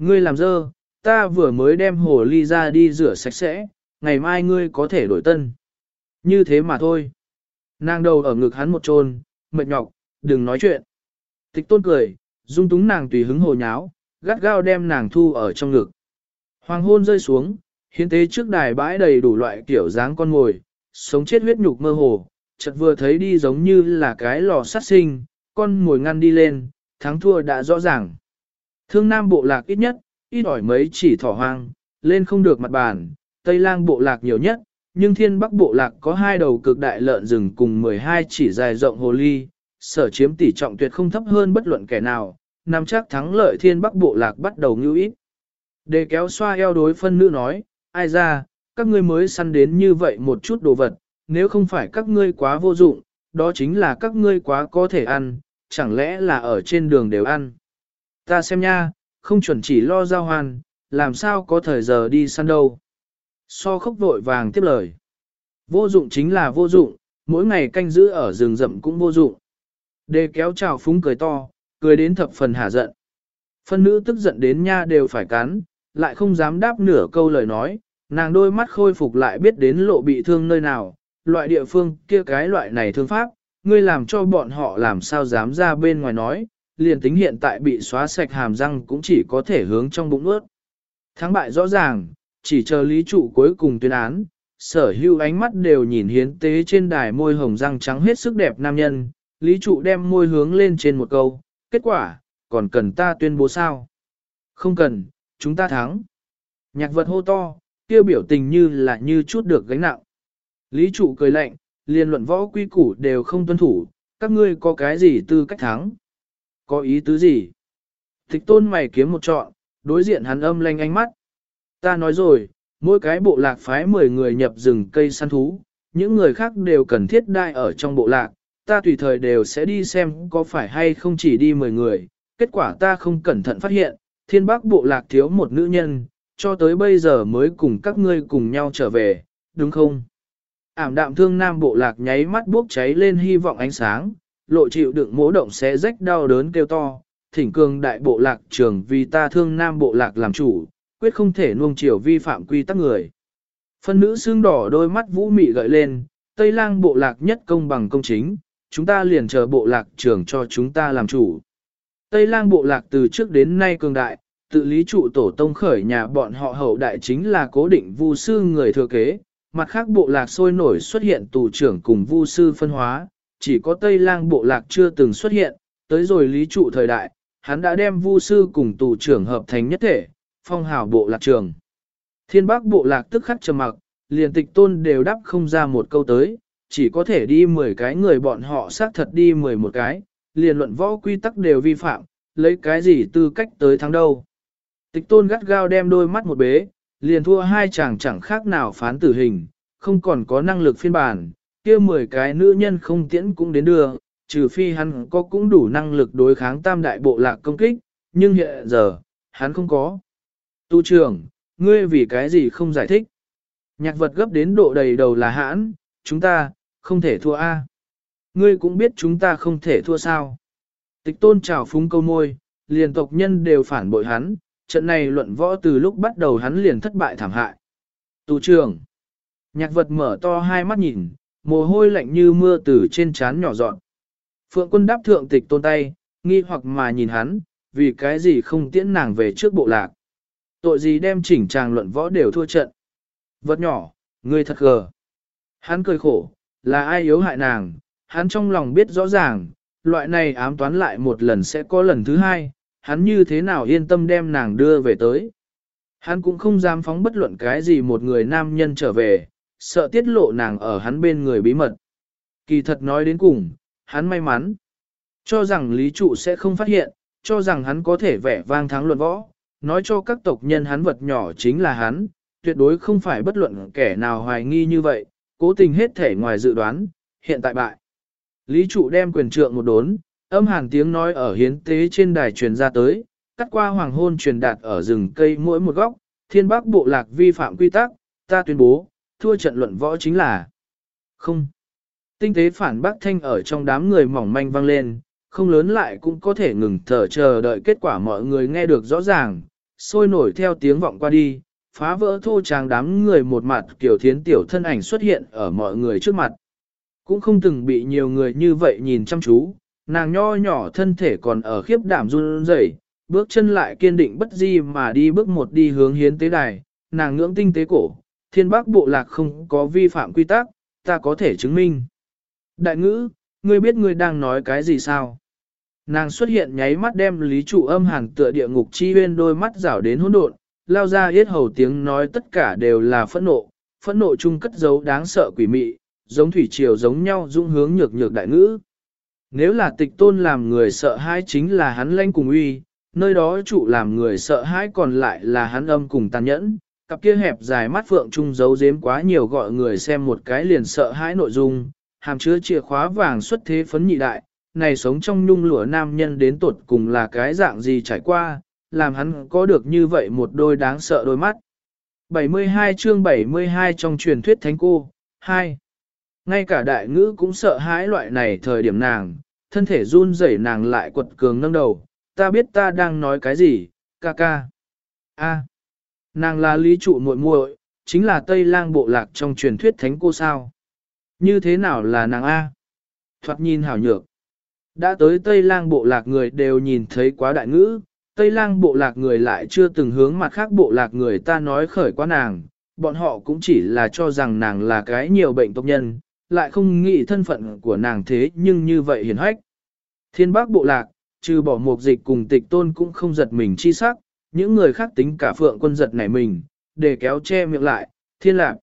Speaker 1: Ngươi làm dơ, ta vừa mới đem hồ ly ra đi rửa sạch sẽ, ngày mai ngươi có thể đổi tân. Như thế mà thôi. Nàng đầu ở ngực hắn một trôn, mệt nhọc, đừng nói chuyện. Tịch tôn cười, dung túng nàng tùy hứng hồ nháo, gắt gao đem nàng thu ở trong ngực. Hoàng hôn rơi xuống, hiến tế trước đài bãi đầy đủ loại kiểu dáng con ngồi, sống chết huyết nhục mơ hồ, chợt vừa thấy đi giống như là cái lò sát sinh, con ngồi ngăn đi lên, thắng thua đã rõ ràng. Thương Nam bộ lạc ít nhất, ít ỏi mấy chỉ thỏ hoang, lên không được mặt bàn, Tây Lang bộ lạc nhiều nhất, nhưng Thiên Bắc bộ lạc có hai đầu cực đại lợn rừng cùng 12 chỉ dài rộng hồ ly, sở chiếm tỷ trọng tuyệt không thấp hơn bất luận kẻ nào, nằm chắc thắng lợi Thiên Bắc bộ lạc bắt đầu ngưu ít. Để kéo xoa eo đối phân nữ nói, ai ra, các ngươi mới săn đến như vậy một chút đồ vật, nếu không phải các ngươi quá vô dụng, đó chính là các ngươi quá có thể ăn, chẳng lẽ là ở trên đường đều ăn. Ta xem nha, không chuẩn chỉ lo giao hoàn, làm sao có thời giờ đi săn đâu. So khóc vội vàng tiếp lời. Vô dụng chính là vô dụng, mỗi ngày canh giữ ở rừng rậm cũng vô dụng. Đề kéo trào phúng cười to, cười đến thập phần hả giận. Phân nữ tức giận đến nha đều phải cắn, lại không dám đáp nửa câu lời nói, nàng đôi mắt khôi phục lại biết đến lộ bị thương nơi nào, loại địa phương kia cái loại này thương pháp, ngươi làm cho bọn họ làm sao dám ra bên ngoài nói, liền tính hiện tại bị xóa sạch hàm răng cũng chỉ có thể hướng trong bụng ướt. Thắng bại rõ ràng, chỉ chờ lý trụ cuối cùng tuyên án, sở hữu ánh mắt đều nhìn hiến tế trên đài môi hồng răng trắng hết sức đẹp nam nhân, lý trụ đem môi hướng lên trên một câu, kết quả, còn cần ta tuyên bố sao? Không cần, chúng ta thắng. Nhạc vật hô to, kêu biểu tình như là như chút được gánh nặng. Lý trụ cười lạnh, liên luận võ quy củ đều không tuân thủ, các ngươi có cái gì tư cách thắng? Có ý tứ gì? Thích tôn mày kiếm một trọn, đối diện hắn âm lanh ánh mắt. Ta nói rồi, mỗi cái bộ lạc phái 10 người nhập rừng cây săn thú, những người khác đều cần thiết đai ở trong bộ lạc, ta tùy thời đều sẽ đi xem có phải hay không chỉ đi 10 người, kết quả ta không cẩn thận phát hiện, thiên Bác bộ lạc thiếu một nữ nhân, cho tới bây giờ mới cùng các ngươi cùng nhau trở về, đúng không? Ảm đạm thương nam bộ lạc nháy mắt bốc cháy lên hy vọng ánh sáng, lộ chịu đựng mố động xé rách đau đớn kêu to, thỉnh cường đại bộ lạc trường vì ta thương nam bộ lạc làm chủ, quyết không thể nuông chiều vi phạm quy tắc người. Phân nữ xương đỏ đôi mắt vũ mị gợi lên, Tây lang bộ lạc nhất công bằng công chính, chúng ta liền chờ bộ lạc trưởng cho chúng ta làm chủ. Tây lang bộ lạc từ trước đến nay cường đại, tự lý trụ tổ tông khởi nhà bọn họ hậu đại chính là cố định vu sư người thừa kế, mặt khác bộ lạc sôi nổi xuất hiện tù trưởng cùng vu sư phân hóa, chỉ có Tây lang bộ lạc chưa từng xuất hiện, tới rồi lý trụ thời đại, hắn đã đem vu sư cùng tù trưởng hợp thành nhất thể, phong hào bộ lạc trường. Thiên bắc bộ lạc tức khắc trầm mặc, liền tịch tôn đều đáp không ra một câu tới, chỉ có thể đi 10 cái người bọn họ xác thật đi 11 cái, liền luận võ quy tắc đều vi phạm, lấy cái gì tư cách tới thắng đâu. Tịch tôn gắt gao đem đôi mắt một bế, liền thua hai chàng chẳng khác nào phán tử hình, không còn có năng lực phiên bản, kia 10 cái nữ nhân không tiễn cũng đến đưa, trừ phi hắn có cũng đủ năng lực đối kháng tam đại bộ lạc công kích, nhưng hiện giờ, hắn không có. Tu trưởng, ngươi vì cái gì không giải thích? Nhạc vật gấp đến độ đầy đầu là hãn, chúng ta, không thể thua A. Ngươi cũng biết chúng ta không thể thua sao. Tịch tôn trào phúng câu môi, liền tộc nhân đều phản bội hắn, trận này luận võ từ lúc bắt đầu hắn liền thất bại thảm hại. Tu trưởng, nhạc vật mở to hai mắt nhìn, mồ hôi lạnh như mưa từ trên trán nhỏ dọn. Phượng quân đáp thượng tịch tôn tay, nghi hoặc mà nhìn hắn, vì cái gì không tiễn nàng về trước bộ lạc. Tội gì đem chỉnh tràng luận võ đều thua trận. Vật nhỏ, ngươi thật gờ. Hắn cười khổ, là ai yếu hại nàng, hắn trong lòng biết rõ ràng, loại này ám toán lại một lần sẽ có lần thứ hai, hắn như thế nào yên tâm đem nàng đưa về tới. Hắn cũng không dám phóng bất luận cái gì một người nam nhân trở về, sợ tiết lộ nàng ở hắn bên người bí mật. Kỳ thật nói đến cùng, hắn may mắn. Cho rằng lý trụ sẽ không phát hiện, cho rằng hắn có thể vẻ vang thắng luận võ, nói cho các tộc nhân hắn vật nhỏ chính là hắn, tuyệt đối không phải bất luận kẻ nào hoài nghi như vậy, cố tình hết thể ngoài dự đoán, hiện tại bại. Lý trụ đem quyền trượng một đốn, âm hàn tiếng nói ở hiến tế trên đài truyền ra tới, cắt qua hoàng hôn truyền đạt ở rừng cây mỗi một góc, thiên bắc bộ lạc vi phạm quy tắc, ta tuyên bố, thua trận luận võ chính là không. Tinh tế phản bác thanh ở trong đám người mỏng manh vang lên, không lớn lại cũng có thể ngừng thở chờ đợi kết quả mọi người nghe được rõ ràng, sôi nổi theo tiếng vọng qua đi, phá vỡ thô tràng đám người một mặt kiểu thiến tiểu thân ảnh xuất hiện ở mọi người trước mặt. Cũng không từng bị nhiều người như vậy nhìn chăm chú, nàng nho nhỏ thân thể còn ở khiếp đảm run rẩy, bước chân lại kiên định bất di mà đi bước một đi hướng hiến tế đài, nàng ngưỡng tinh tế cổ, thiên bác bộ lạc không có vi phạm quy tắc, ta có thể chứng minh. Đại ngữ, ngươi biết ngươi đang nói cái gì sao? Nàng xuất hiện nháy mắt đem lý trụ âm hàn tựa địa ngục chi huyên đôi mắt rảo đến hỗn độn, lao ra yết hầu tiếng nói tất cả đều là phẫn nộ, phẫn nộ chung cất giấu đáng sợ quỷ mị, giống thủy triều giống nhau dung hướng nhược nhược đại ngữ. Nếu là tịch tôn làm người sợ hãi chính là hắn lanh cùng uy, nơi đó trụ làm người sợ hãi còn lại là hắn âm cùng tàn nhẫn, cặp kia hẹp dài mắt phượng trung giấu giếm quá nhiều gọi người xem một cái liền sợ hãi nội dung, hàm chứa chìa khóa vàng xuất thế phấn nhị đại, này sống trong nhung lụa nam nhân đến tuột cùng là cái dạng gì trải qua, làm hắn có được như vậy một đôi đáng sợ đôi mắt. 72 chương 72 trong truyền thuyết thánh cô, 2. Ngay cả đại ngữ cũng sợ hãi loại này thời điểm nàng, thân thể run rẩy nàng lại quật cường nâng đầu, ta biết ta đang nói cái gì, ca ca. A. Nàng là lý trụ muội muội, chính là Tây lang bộ lạc trong truyền thuyết thánh cô sao. Như thế nào là nàng A? Thoạt nhìn hảo nhược. Đã tới Tây lang bộ lạc người đều nhìn thấy quá đại ngữ, Tây lang bộ lạc người lại chưa từng hướng mặt khác bộ lạc người ta nói khởi quá nàng, bọn họ cũng chỉ là cho rằng nàng là cái nhiều bệnh tộc nhân, lại không nghĩ thân phận của nàng thế nhưng như vậy hiền hách. Thiên bác bộ lạc, trừ bỏ một dịch cùng tịch tôn cũng không giật mình chi sắc, những người khác tính cả phượng quân giật nảy mình, để kéo che miệng lại, thiên lạc.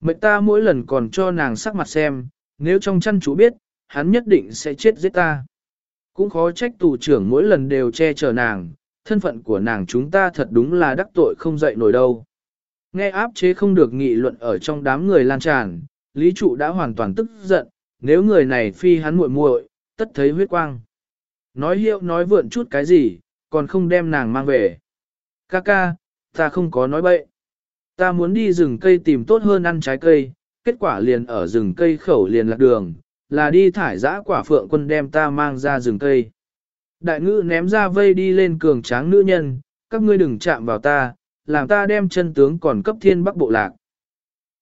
Speaker 1: Mệnh ta mỗi lần còn cho nàng sắc mặt xem, nếu trong chăn chú biết, hắn nhất định sẽ chết giết ta. Cũng khó trách tù trưởng mỗi lần đều che chở nàng, thân phận của nàng chúng ta thật đúng là đắc tội không dậy nổi đâu. Nghe áp chế không được nghị luận ở trong đám người lan tràn, Lý Trụ đã hoàn toàn tức giận, nếu người này phi hắn muội muội, tất thấy huyết quang. Nói hiệu nói vượn chút cái gì, còn không đem nàng mang về. Ca ca, ta không có nói bậy. Ta muốn đi rừng cây tìm tốt hơn ăn trái cây, kết quả liền ở rừng cây khẩu liền lạc đường, là đi thải giã quả phượng quân đem ta mang ra rừng cây. Đại ngữ ném ra vây đi lên cường tráng nữ nhân, các ngươi đừng chạm vào ta, làm ta đem chân tướng còn cấp thiên bắc bộ lạc.